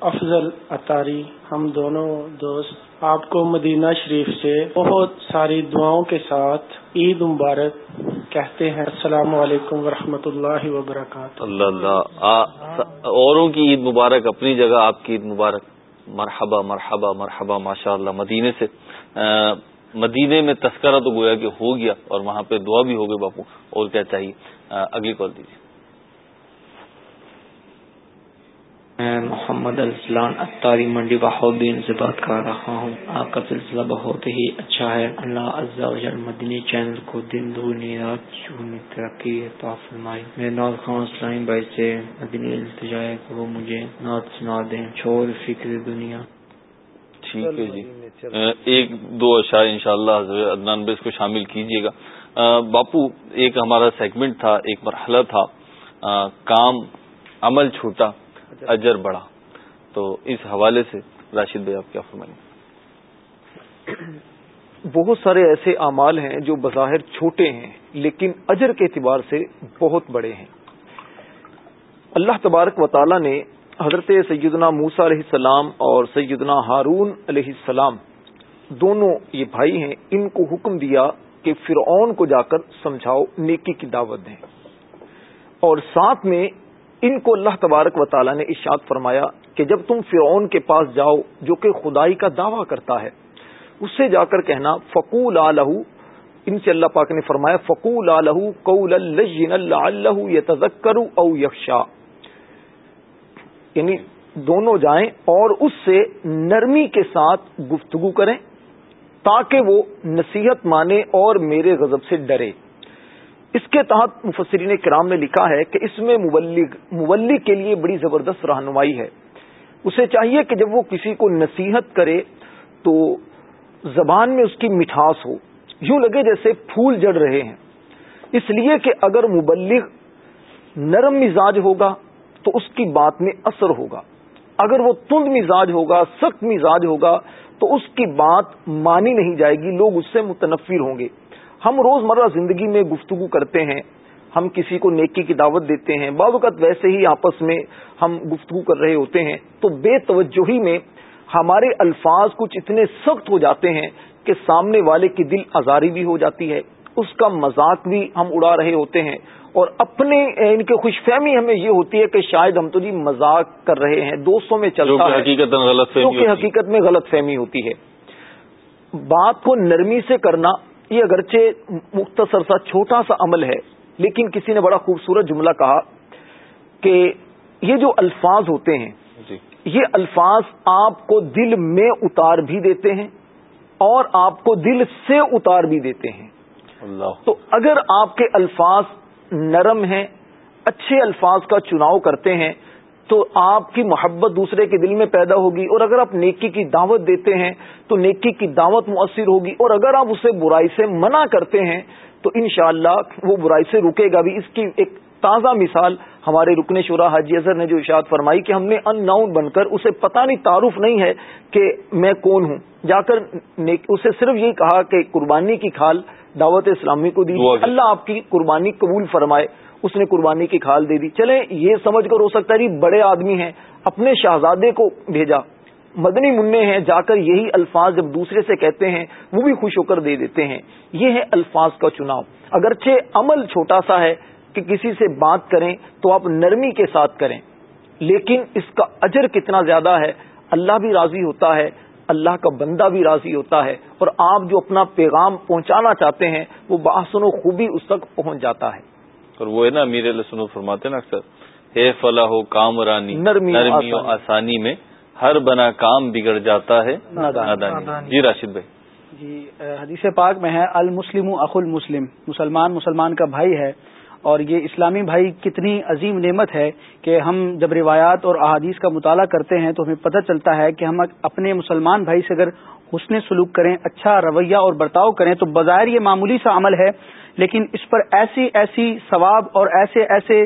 افضل اتاری ہم دونوں دوست، آپ کو مدینہ شریف سے بہت ساری دعاؤں کے ساتھ عید مبارک کہتے ہیں۔ السلام علیکم ورحمۃ اللہ وبرکاتہ۔ اللہ اللہ۔ اوروں کی عید مبارک، اپنی جگہ آپ کی عید مبارک۔ مرحبا مرحبا مرحبا ماشاء اللہ مدینے سے مدینے میں تذکرہ تو گویا کہ ہو گیا اور وہاں پہ دعا بھی ہو گئی باپو۔ اور کیا چاہیے؟ اگلی کال دیجیے۔ میں محمد الفلان اتاری منڈی بہودین سے بات کر رہا ہوں۔ آپ کا سلسلہ بہت ہی اچھا ہے۔ اللہ عزا و جل مدنی چینل کو دن دونی رات چونی ترقی فرمائی میں ناز خان اسلام بھائی سے مدنی التجا ہے کہ وہ مجھے نعت سنا دیں۔ چھوڑ فکر دنیا۔ ٹھیک ہے جی۔ ایک دو اشعار ان شاء اللہ عدنان بھائی اس کو شامل کیجیے گا۔ باپو، ایک ہمارا سیگمنٹ تھا، ایک مرحلہ تھا۔ کام، عمل چھوٹا۔ اجر بڑھا۔ تو اس حوالے سے راشد بھائی آپ کیا فرمائیں؟ بہت سارے ایسے اعمال ہیں جو بظاہر چھوٹے ہیں، لیکن اجر کے اعتبار سے بہت بڑے ہیں۔ اللہ تبارک و تعالی نے حضرت سیدنا موسا علیہ السلام اور سیدنا ہارون علیہ السلام دونوں یہ بھائی ہیں، ان کو حکم دیا کہ فرعون کو جا کر سمجھاؤ، نیکی کی دعوت دیں۔ اور ساتھ میں ان کو اللہ تبارک و تعالیٰ نے اشاد فرمایا کہ جب تم فرعون کے پاس جاؤ جو کہ خدائی کا دعویٰ کرتا ہے، اس سے جا کر کہنا فقول آلہ ان سے اللہ پاک نے فرمایا فقول آلہ قول اللہ یتذکر او یخشا۔ یعنی دونوں جائیں اور اس سے نرمی کے ساتھ گفتگو کریں تاکہ وہ نصیحت مانے اور میرے غضب سے ڈرے۔ اس کے تحت مفسرین کرام نے لکھا ہے کہ اس میں مبلغ مبلغ کے لیے بڑی زبردست رہنمائی ہے۔ اسے چاہیے کہ جب وہ کسی کو نصیحت کرے تو زبان میں اس کی مٹھاس ہو۔ یوں لگے جیسے پھول جڑ رہے ہیں۔ اس لیے کہ اگر مبلغ نرم مزاج ہوگا تو اس کی بات میں اثر ہوگا۔ اگر وہ تند مزاج ہوگا، سخت مزاج ہوگا تو اس کی بات مانی نہیں جائے گی، لوگ اس سے متنفر ہوں گے۔ ہم روز مرہ زندگی میں گفتگو کرتے ہیں ہم کسی کو نیکی کی دعوت دیتے ہیں بعض اوقات ویسے ہی آپس میں ہم گفتگو کر رہے ہوتے ہیں تو بے توجہی میں ہمارے الفاظ کچھ اتنے سخت ہو جاتے ہیں کہ سامنے والے کی دل آزاری بھی ہو جاتی ہے۔ اس کا مذاق بھی ہم اڑا رہے ہوتے ہیں۔ اور اپنے ان کے خوش فہمی ہمیں یہ ہوتی ہے کہ شاید ہم تو جی مذاق کر رہے ہیں دوستوں میں چلتا ہے حقیقت غلط حقیقت میں غلط فہمی ہوتی ہے۔ بات کو نرمی سے کرنا یہ اگرچہ مختصر سا چھوٹا سا عمل ہے لیکن کسی نے بڑا خوبصورت جملہ کہا کہ یہ جو الفاظ ہوتے ہیں جی۔ یہ الفاظ آپ کو دل میں اتار بھی دیتے ہیں اور آپ کو دل سے اتار بھی دیتے ہیں۔ اللہ۔ تو اگر آپ کے الفاظ نرم ہیں اچھے الفاظ کا چناؤ کرتے ہیں تو آپ کی محبت دوسرے کے دل میں پیدا ہوگی اور اگر آپ نیکی کی دعوت دیتے ہیں تو نیکی کی دعوت مؤثر ہوگی اور اگر آپ اسے برائی سے منع کرتے ہیں تو انشاءاللہ وہ برائی سے رکے گا بھی۔ اس کی ایک تازہ مثال ہمارے رکن شورا حاجی اظہر نے جو اشاد فرمائی کہ ہم نے ان ناؤن بن کر اسے پتہ نہیں تعارف نہیں ہے کہ میں کون ہوں۔ جا کر اسے صرف یہی کہا کہ قربانی کی کھال دعوت اسلامی کو دی اللہ آپ کی قربانی قبول فرمائے۔ اس نے قربانی کی کھال دے دی۔ چلے یہ سمجھ کر ہو سکتا ہے بڑے آدمی ہیں، اپنے شہزادے کو بھیجا۔ مدنی منع ہیں، جا کر یہی الفاظ جب دوسرے سے کہتے ہیں، وہ بھی خوش ہو کر دے دیتے ہیں۔ یہ ہے الفاظ کا چناؤ۔ اگرچہ عمل چھوٹا سا ہے کہ کسی سے بات کریں تو آپ نرمی کے ساتھ کریں، لیکن اس کا اجر کتنا زیادہ ہے، اللہ بھی راضی ہوتا ہے، اللہ کا بندہ بھی راضی ہوتا ہے، اور آپ جو اپنا پیغام پہنچانا چاہتے ہیں، وہ بآسن و خوبی اس تک پہنچ جاتا ہے۔ اور وہ ہے نا امیر سنو فرماتے نا اکثر ہے فلاح ہو کام رانی نرمی نرمی و آسانی میں ہر بنا کام بگڑ جاتا ہے جی راشد بھائی۔ جی حدیث پاک میں ہے المسلم اخ المسلم مسلمان مسلمان کا بھائی ہے اور یہ اسلامی بھائی کتنی عظیم نعمت ہے کہ ہم جب روایات اور احادیث کا مطالعہ کرتے ہیں تو ہمیں پتہ چلتا ہے کہ ہم اپنے مسلمان بھائی سے اگر حسن سلوک کریں اچھا رویہ اور برتاؤ کریں تو بظاہر یہ معمولی سا عمل ہے لیکن اس پر ایسی ایسی ثواب اور ایسے ایسے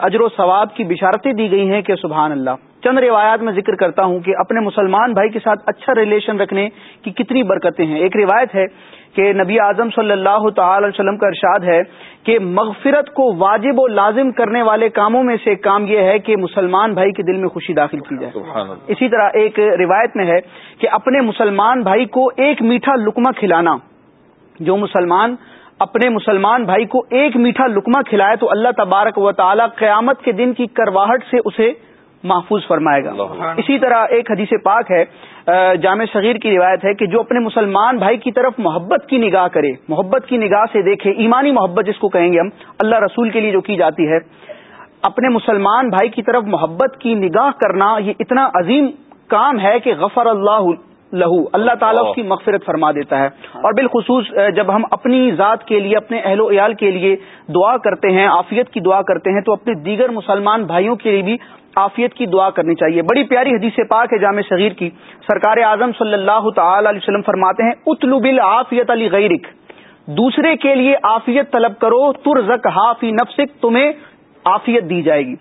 اجر و ثواب کی بشارتیں دی گئی ہیں کہ سبحان اللہ۔ چند روایات میں ذکر کرتا ہوں کہ اپنے مسلمان بھائی کے ساتھ اچھا ریلیشن رکھنے کی کتنی برکتیں ہیں۔ ایک روایت ہے کہ نبی اعظم صلی اللہ تعالی وسلم کا ارشاد ہے کہ مغفرت کو واجب و لازم کرنے والے کاموں میں سے کام یہ ہے کہ مسلمان بھائی کے دل میں خوشی داخل کی جائے۔ اسی طرح ایک روایت میں ہے کہ اپنے مسلمان بھائی کو ایک میٹھا لکمہ کھلانا جو مسلمان اپنے مسلمان بھائی کو ایک میٹھا لکمہ کھلائے تو اللہ تبارک و تعالی قیامت کے دن کی کرواہٹ سے اسے محفوظ فرمائے گا۔ اسی طرح ایک حدیث پاک ہے جامع صغیر کی روایت ہے کہ جو اپنے مسلمان بھائی کی طرف محبت کی نگاہ کرے محبت کی نگاہ سے دیکھے ایمانی محبت جس کو کہیں گے ہم اللہ رسول کے لیے جو کی جاتی ہے اپنے مسلمان بھائی کی طرف محبت کی نگاہ کرنا یہ اتنا عظیم کام ہے کہ غفر اللہ لہو اللہ تعالیٰ اس کی مغفرت فرما دیتا ہے۔ اور بالخصوص جب ہم اپنی ذات کے لیے اپنے اہل و عیال کے لیے دعا کرتے ہیں عافیت کی دعا کرتے ہیں تو اپنے دیگر مسلمان بھائیوں کے لیے بھی عافیت کی دعا کرنی چاہیے۔ بڑی پیاری حدیث پاک ہے جامع صغیر کی۔ سرکار اعظم صلی اللہ تعالی علیہ وسلم فرماتے ہیں اتلب العافیت علی غیرک دوسرے کے لیے عافیت طلب کرو ترزک حافی نفسک تمہیں عافیت دی جائے گی۔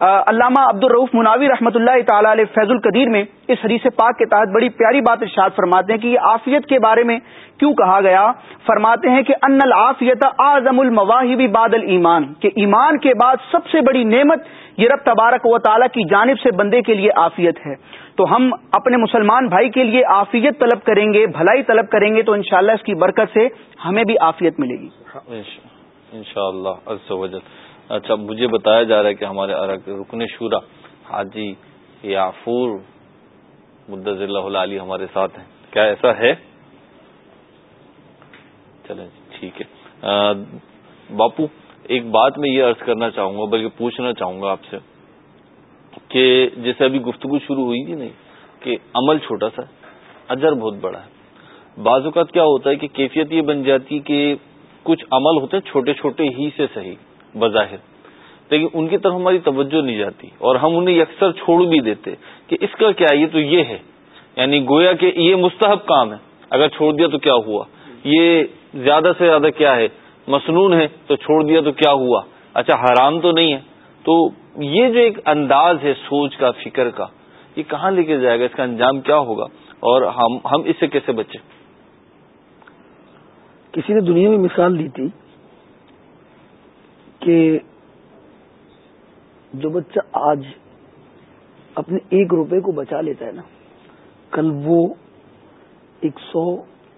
علامہ عبد الروف مناوی رحمۃ اللہ تعالی علیہ فیض القدیر میں اس حدیث پاک کے تحت بڑی پیاری بات ارشاد فرماتے ہیں کہ یہ عافیت کے بارے میں کیوں کہا گیا؟ فرماتے ہیں کہ ان العافیت اعظم المواہب بعد الایمان، کہ ایمان کے بعد سب سے بڑی نعمت یہ رب تبارک و تعالیٰ کی جانب سے بندے کے لیے عافیت ہے۔ تو ہم اپنے مسلمان بھائی کے لیے عافیت طلب کریں گے، بھلائی طلب کریں گے، تو انشاءاللہ اس کی برکت سے ہمیں بھی عافیت ملے گی۔ انشاءاللہ اچھا مجھے بتایا جا رہا ہے کہ ہمارے رکن شورا، حاجی یافور مدض اللہ علی ہمارے ساتھ ہیں۔ کیا ایسا ہے؟ چلیں جی، ٹھیک ہے۔ باپو، ایک بات میں یہ عرض کرنا چاہوں گا، بلکہ پوچھنا چاہوں گا آپ سے کہ جیسے ابھی گفتگو شروع ہوئی تھی نہیں، کہ عمل چھوٹا سا اجر بہت بڑا ہے۔ بعض اوقات کیا ہوتا ہے کہ کیفیت یہ بن جاتی کہ کچھ عمل ہوتے ہیں چھوٹے چھوٹے ہی سے صحیح۔ بظاہر۔ لیکن ان کی طرف ہماری توجہ نہیں جاتی اور ہم انہیں اکثر چھوڑ بھی دیتے کہ اس کا کیا یہ تو یہ ہے۔ یعنی گویا کہ یہ مستحب کام ہے۔ اگر چھوڑ دیا تو کیا ہوا؟ یہ زیادہ سے زیادہ کیا ہے؟ مصنون ہے تو چھوڑ دیا تو کیا ہوا؟ اچھا حرام تو نہیں ہے۔ تو یہ جو ایک انداز ہے سوچ کا، فکر کا، یہ کہاں لے کے جائے گا؟ اس کا انجام کیا ہوگا؟ اور ہم ہم اس سے کیسے بچیں؟ کسی نے دنیا میں مثال دی تھی کہ جو بچہ آج اپنے ایک روپے کو بچا لیتا ہے نا، کل وہ ایک سو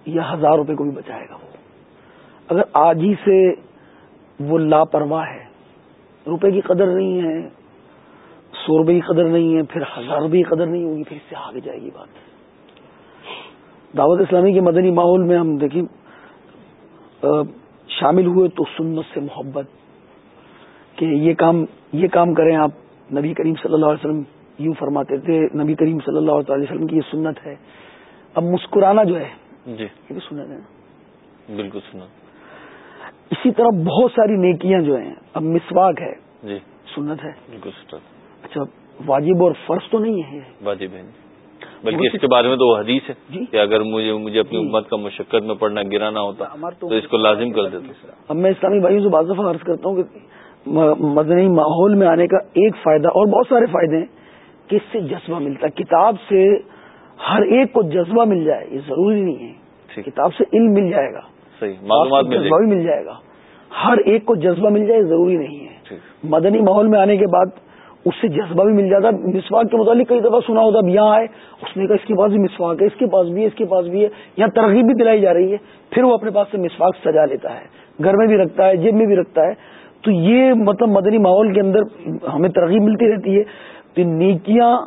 یا ہزار روپے کو بھی بچائے گا وہ۔ اگر آج ہی سے وہ لاپرواہ ہے، روپے کی قدر نہیں ہے، سو روپے کی قدر نہیں ہے، پھر ہزار روپے کی قدر نہیں ہوگی، پھر اس سے آگے جائے گی بات۔ دعوت اسلامی کے مدنی ماحول میں ہم دیکھیں شامل ہوئے تو سنت سے محبت کہ یہ کام یہ کام کریں آپ۔ نبی کریم صلی اللہ علیہ وسلم یوں فرماتے تھے نبی کریم صلی اللہ علیہ وسلم کی یہ سنت ہے۔ اب مسکرانا جو ہے جی۔ یہ بھی سنت ہے۔ بالکل سنت۔ اسی طرح بہت ساری نیکیاں جو ہیں اب مسواک ہے۔ جی۔ سنت ہے۔ بالکل اچھا واجب اور فرض تو نہیں ہے۔ واجب ہے۔ بلکہ اس کے بارے میں تو وہ حدیث ہے جی۔ کہ اگر مجھے مجھے اپنی امت کا مشقت میں پڑھنا گرانا ہوتا تو اس کو لازم کر دیتا اب میں اسلامی بھائیوں سے بعض دفعہ عرض کرتا ہوں کہ مدنی ماحول میں آنے کا ایک فائدہ اور بہت سارے فائدے ہیں۔ کہ اس سے جذبہ ملتا ہے؟ کتاب سے ہر ایک کو جذبہ مل جائے یہ ضروری نہیں ہے۔ کتاب سے علم مل جائے گا۔ جذبہ بھی مل جائے گا۔ ہر ایک کو جذبہ مل جائے ضروری نہیں ہے۔ مدنی ماحول میں آنے کے بعد اس سے جذبہ بھی مل جاتا۔ مسواک کے متعلق کئی دفعہ سنا ہوتا اب یہاں آئے اس نے کہا اس کے پاس بھی مسواک ہے اس کے پاس بھی ہے اس کے پاس بھی ہے۔ یہاں ترغیب بھی دلائی جا رہی ہے۔ پھر وہ اپنے پاس سے مسواک سجا لیتا ہے۔ گھر میں بھی رکھتا ہے جیب میں بھی رکھتا ہے۔ تو یہ مطلب مدنی ماحول کے اندر ہمیں ترغیب ملتی رہتی ہے تو نیکیاں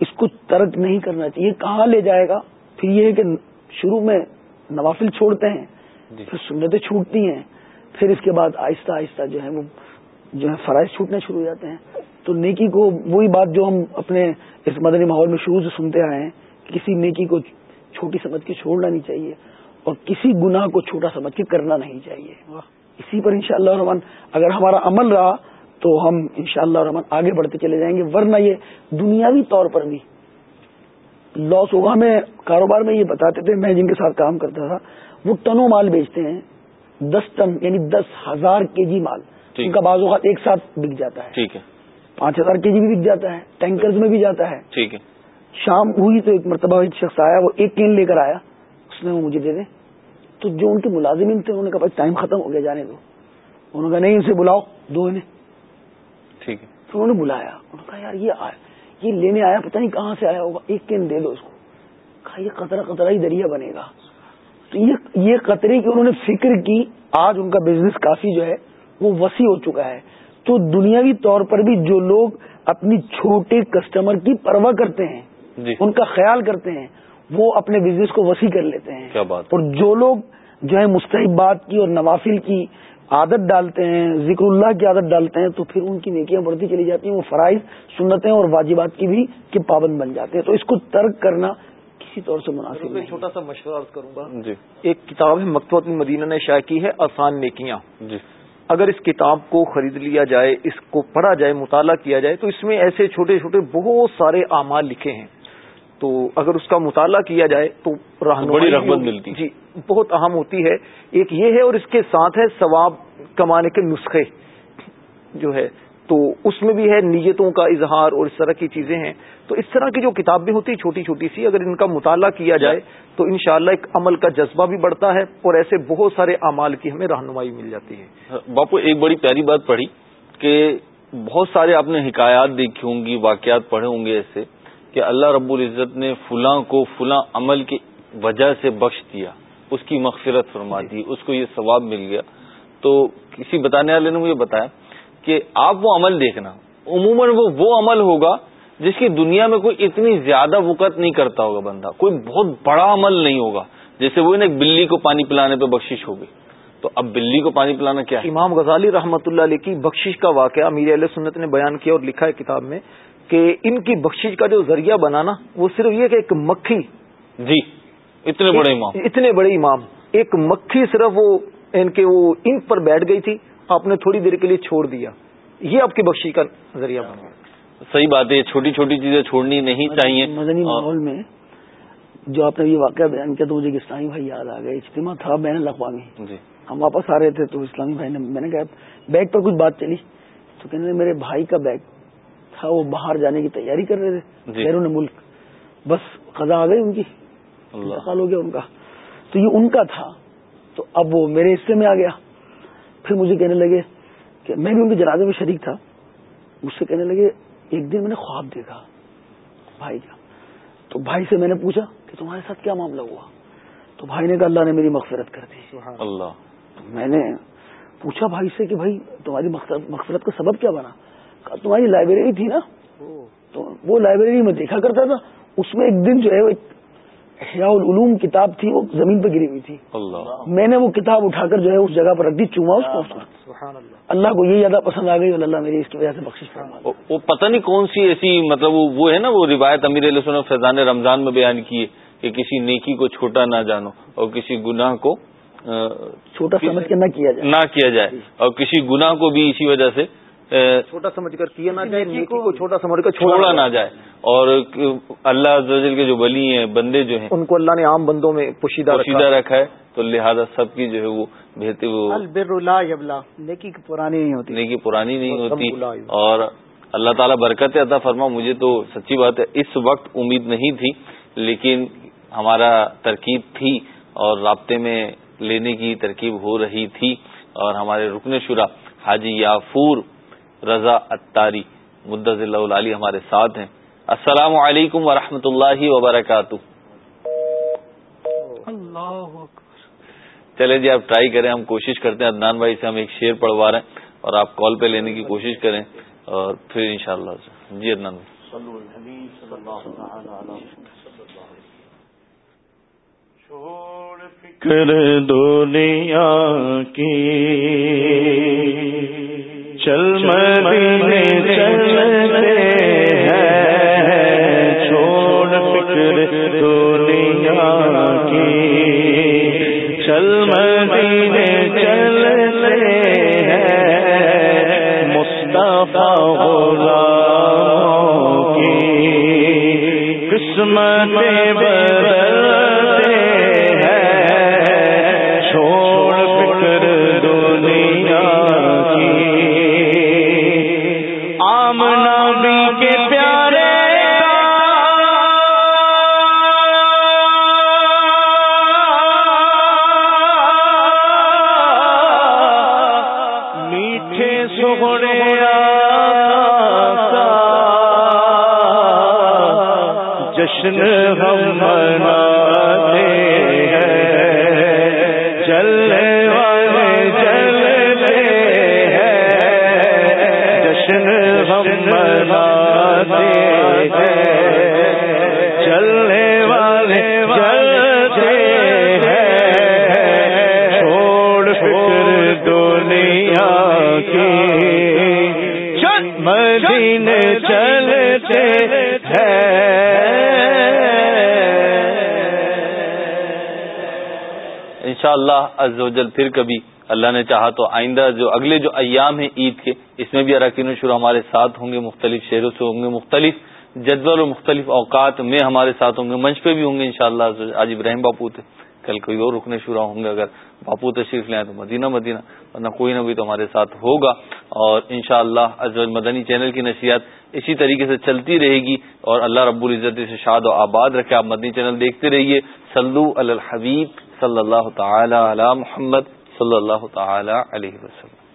اس کو ترک نہیں کرنا چاہیے۔ کہاں لے جائے گا؟ پھر یہ ہے کہ شروع میں نوافل چھوڑتے ہیں جی۔ پھر سنتیں چھوٹتی ہیں پھر اس کے بعد آہستہ آہستہ جو ہے وہ جو ہے فرائض چھوٹنے شروع ہو جاتے ہیں۔ تو نیکی کو وہی بات جو ہم اپنے اس مدنی ماحول میں شروع سے سنتے آئے ہیں کسی نیکی کو چھوٹی سمجھ کے چھوڑنا نہیں چاہیے اور کسی گناہ کو چھوٹا سمجھ کے کرنا نہیں چاہیے۔ اسی پر انشاءاللہ شاء اللہ اگر ہمارا عمل رہا تو ہم انشاءاللہ شاء اللہ آگے بڑھتے چلے جائیں گے ورنہ یہ دنیاوی طور پر بھی۔ لاس ہوگا میں کاروبار میں یہ بتاتے تھے میں جن کے ساتھ کام کرتا تھا وہ ٹنوں مال بیچتے ہیں دس ٹن یعنی دس ہزار کے جی مال۔ ان کا بعض اوقات ایک ساتھ بک جاتا ہے۔ ٹھیک ہے۔ پانچ ہزار کے جی بھی بک جاتا ہے ٹینکرز میں بھی جاتا ہے۔ ٹھیک ہے۔ شام ہوئی تو ایک مرتبہ ایک شخص آیا وہ ایک کین لے کر آیا اس نے وہ مجھے دے دیں تو جو ان کے ملازمین تھے انہوں نے کہا ٹائم ختم ہو گیا جانے دو۔ انہوں نے کہا نہیں اسے بلاؤ دو انہیں۔ ٹھیک ہے۔ انہوں نے بلایا۔ انہوں نے کہا یار یہ آیا یہ لینے آیا پتہ نہیں کہاں سے آیا ہوگا۔ ایک کین دے دو اس کو۔ کہا یہ قطرہ قطرہ ہی دریا بنے گا۔ تو یہ قطرے کی انہوں نے فکر کی آج ان کا بزنس کافی جو ہے وہ وسیع ہو چکا ہے۔ تو دنیاوی طور پر بھی جو لوگ اپنی چھوٹے کسٹمر کی پرواہ کرتے ہیں جی۔ ان کا خیال کرتے ہیں وہ اپنے بزنس کو وسیع کر لیتے ہیں۔ کیا بات اور جو لوگ جو ہے مستحبات کی اور نوافل کی عادت ڈالتے ہیں ذکر اللہ کی عادت ڈالتے ہیں تو پھر ان کی نیکیاں بڑھتی چلی جاتی ہیں وہ فرائض سنتیں اور واجبات کی بھی کہ پابند بن جاتے ہیں۔ تو اس کو ترک کرنا کسی طور سے مناسب میں چھوٹا سا مشورہ کروں گا۔ جی۔ ایک کتاب ہے مکتوت مدینہ نے شائع کی ہے آسان نیکیاں۔ جی۔ اگر اس کتاب کو خرید لیا جائے اس کو پڑھا جائے مطالعہ کیا جائے تو اس میں ایسے چھوٹے چھوٹے بہت سارے اعمال لکھے ہیں۔ تو اگر اس کا مطالعہ کیا جائے تو بڑی رغبت ملتی۔ جی بہت اہم ہوتی ہے۔ ایک یہ ہے اور اس کے ساتھ ہے ثواب کمانے کے نسخے جو ہے۔ تو اس میں بھی ہے نیتوں کا اظہار اور اس طرح کی چیزیں ہیں۔ تو اس طرح کی جو کتابیں ہوتی چھوٹی چھوٹی سی اگر ان کا مطالعہ کیا جائے تو انشاءاللہ ایک عمل کا جذبہ بھی بڑھتا ہے اور ایسے بہت سارے اعمال کی ہمیں رہنمائی مل جاتی ہے۔ باپو ایک بڑی پیاری بات پڑھی کہ بہت سارے آپ نے حکایات دیکھی ہوں گی واقعات پڑھے ہوں گے ایسے۔ کہ اللہ رب العزت نے فلاں کو فلاں عمل کی وجہ سے بخش دیا اس کی مغفرت فرما دی اس کو یہ ثواب مل گیا۔ تو کسی بتانے والے نے مجھے بتایا کہ آپ وہ عمل دیکھنا عموماً وہ وہ عمل ہوگا جس کی دنیا میں کوئی اتنی زیادہ وقت نہیں کرتا ہوگا بندہ کوئی بہت بڑا عمل نہیں ہوگا جیسے وہ نا ایک بلی کو پانی پلانے پہ بخشش ہوگی۔ تو اب بلی کو پانی پلانا کیا ہے؟ امام غزالی رحمت اللہ علیہ کی بخشش کا واقعہ امیر علیہ سنت نے بیان کیا اور لکھا ہے کتاب میں۔ کہ ان کی بخشش کا جو ذریعہ بنانا وہ صرف یہ کہ ایک مکھی جی اتنے بڑے امام۔ اتنے بڑے امام۔ ایک مکھی صرف وہ ان کے وہ ان پر بیٹھ گئی تھی آپ نے تھوڑی دیر کے لیے چھوڑ دیا۔ یہ آپ کی بخشی کا ذریعہ بنا۔ صحیح بات ہے چھوٹی چھوٹی چیزیں چھوڑنی نہیں چاہیے۔ مدنی ماحول میں جو آپ نے یہ واقعہ بیان کیا تو مجھے اسلامی بھائی یاد آ گئے اجتماع تھا بین الاقوامی جی۔ ہم واپس آ رہے تھے تو اسلامی بھائی نے میں نے کہا بیگ پر کچھ بات چلی۔ تو کہنے میرے بھائی کا بیگ۔ تھا وہ باہر جانے کی تیاری کر رہے تھے جی۔ بیرون ملک بس قضا آ گئی ان کی سال ہو گیا ان کا۔ تو یہ ان کا تھا۔ تو اب وہ میرے حصے میں آ گیا۔ پھر مجھے کہنے لگے کہ میں بھی ان کے جنازے میں شریک تھا۔ مجھ سے کہنے لگے ایک دن میں نے خواب دیکھا بھائی کا۔ تو بھائی سے میں نے پوچھا کہ تمہارے ساتھ کیا معاملہ ہوا؟ تو بھائی نے کہا اللہ نے میری مغفرت کر دی۔ اللہ۔ تو میں نے پوچھا بھائی سے کہ بھائی تمہاری مغفرت کا سبب کیا بنا؟ تمہاری لائبریری تھی نا؟ تو وہ لائبریری میں دیکھا کرتا تھا اس میں ایک دن جو ہے احیاء العلوم کتاب تھی وہ زمین پہ گری ہوئی تھی۔ اللہ۔ میں نے وہ کتاب اٹھا کر جو ہے اس جگہ پر رکھ دی چوما اس کو۔ اللہ کو یہ زیادہ پسند آ گئی اللہ میری اس کی وجہ سے بخش وہ پتہ نہیں کون سی ایسی مطلب وہ ہے نا وہ روایت امیر علیہ فیضان رمضان میں بیان کی ہے کہ کسی نیکی کو چھوٹا نہ جانو اور کسی گناہ کو چھوٹا سمجھ کے نہ کیا جائے۔ نہ کیا جائے۔ اور کسی گناہ کو بھی اسی وجہ سے چھوٹا سمجھ کر کیا نہ جائے نیکی کو چھوٹا سمجھ کر چھوڑا نہ جائے۔ اور اللہ کے جو ولی ہیں بندے جو ہیں ان کو اللہ نے عام بندوں میں پوشیدہ پوشیدہ رکھا ہے تو لہذا سب کی جو ہے وہ بہتر وہ نیکی پرانی نہیں ہوتی۔ نیکی پرانی نہیں ہوتی۔ اور اللہ تعالیٰ برکت عطا فرما مجھے تو سچی بات ہے اس وقت امید نہیں تھی لیکن ہمارا ترکیب تھی اور رابطے میں لینے کی ترکیب ہو رہی تھی۔ اور ہمارے رکن شرا حاجی یافور رضا اتاری مدض اللہ علی ہمارے ساتھ ہیں۔ السلام علیکم ورحمۃ اللہ وبرکاتہ۔ چلے جی آپ ٹرائی کریں ہم کوشش کرتے ہیں۔ عدنان بھائی سے ہم ایک شیر پڑھوا رہے ہیں اور آپ کال پہ لینے کی کوشش کریں اور پھر انشاءاللہ اللہ جی عدنان فکر دنیا کی۔ چل مدینے چلتے ہیں، چھوڑ فکر دنیا کی۔ چل مدینے چلتے ہیں، مصطفیٰ غلاموں کی۔ قسمت بدلتے روشن اللہ جل پھر کبھی اللہ نے چاہا تو آئندہ جو اگلے جو ایام ہیں عید کے، اس میں بھی اراکین شروع ہمارے ساتھ ہوں گے، مختلف شہروں سے ہوں گے، مختلف جدول اور مختلف اوقات میں ہمارے ساتھ ہوں گے، منچ پہ بھی ہوں گے انشاءاللہ آج ابراہیم باپو تھے، کل کوئی اور رکنے شروع ہوں گے۔ اگر باپو تشریف لیں تو مدینہ مدینہ، ورنہ کوئی نہ کوئی تو ہمارے ساتھ ہوگا۔ اور انشاءاللہ شاء اللہ مدنی چینل کی نشریات اسی طریقے سے چلتی رہے گی۔ اور اللہ رب العزت سے شاد و آباد رکھے۔ آپ مدنی چینل دیکھتے رہیے۔ سلو الحبیب۔ صلی اللہ تعالی علی محمد صلی اللہ تعالی علیہ وسلم.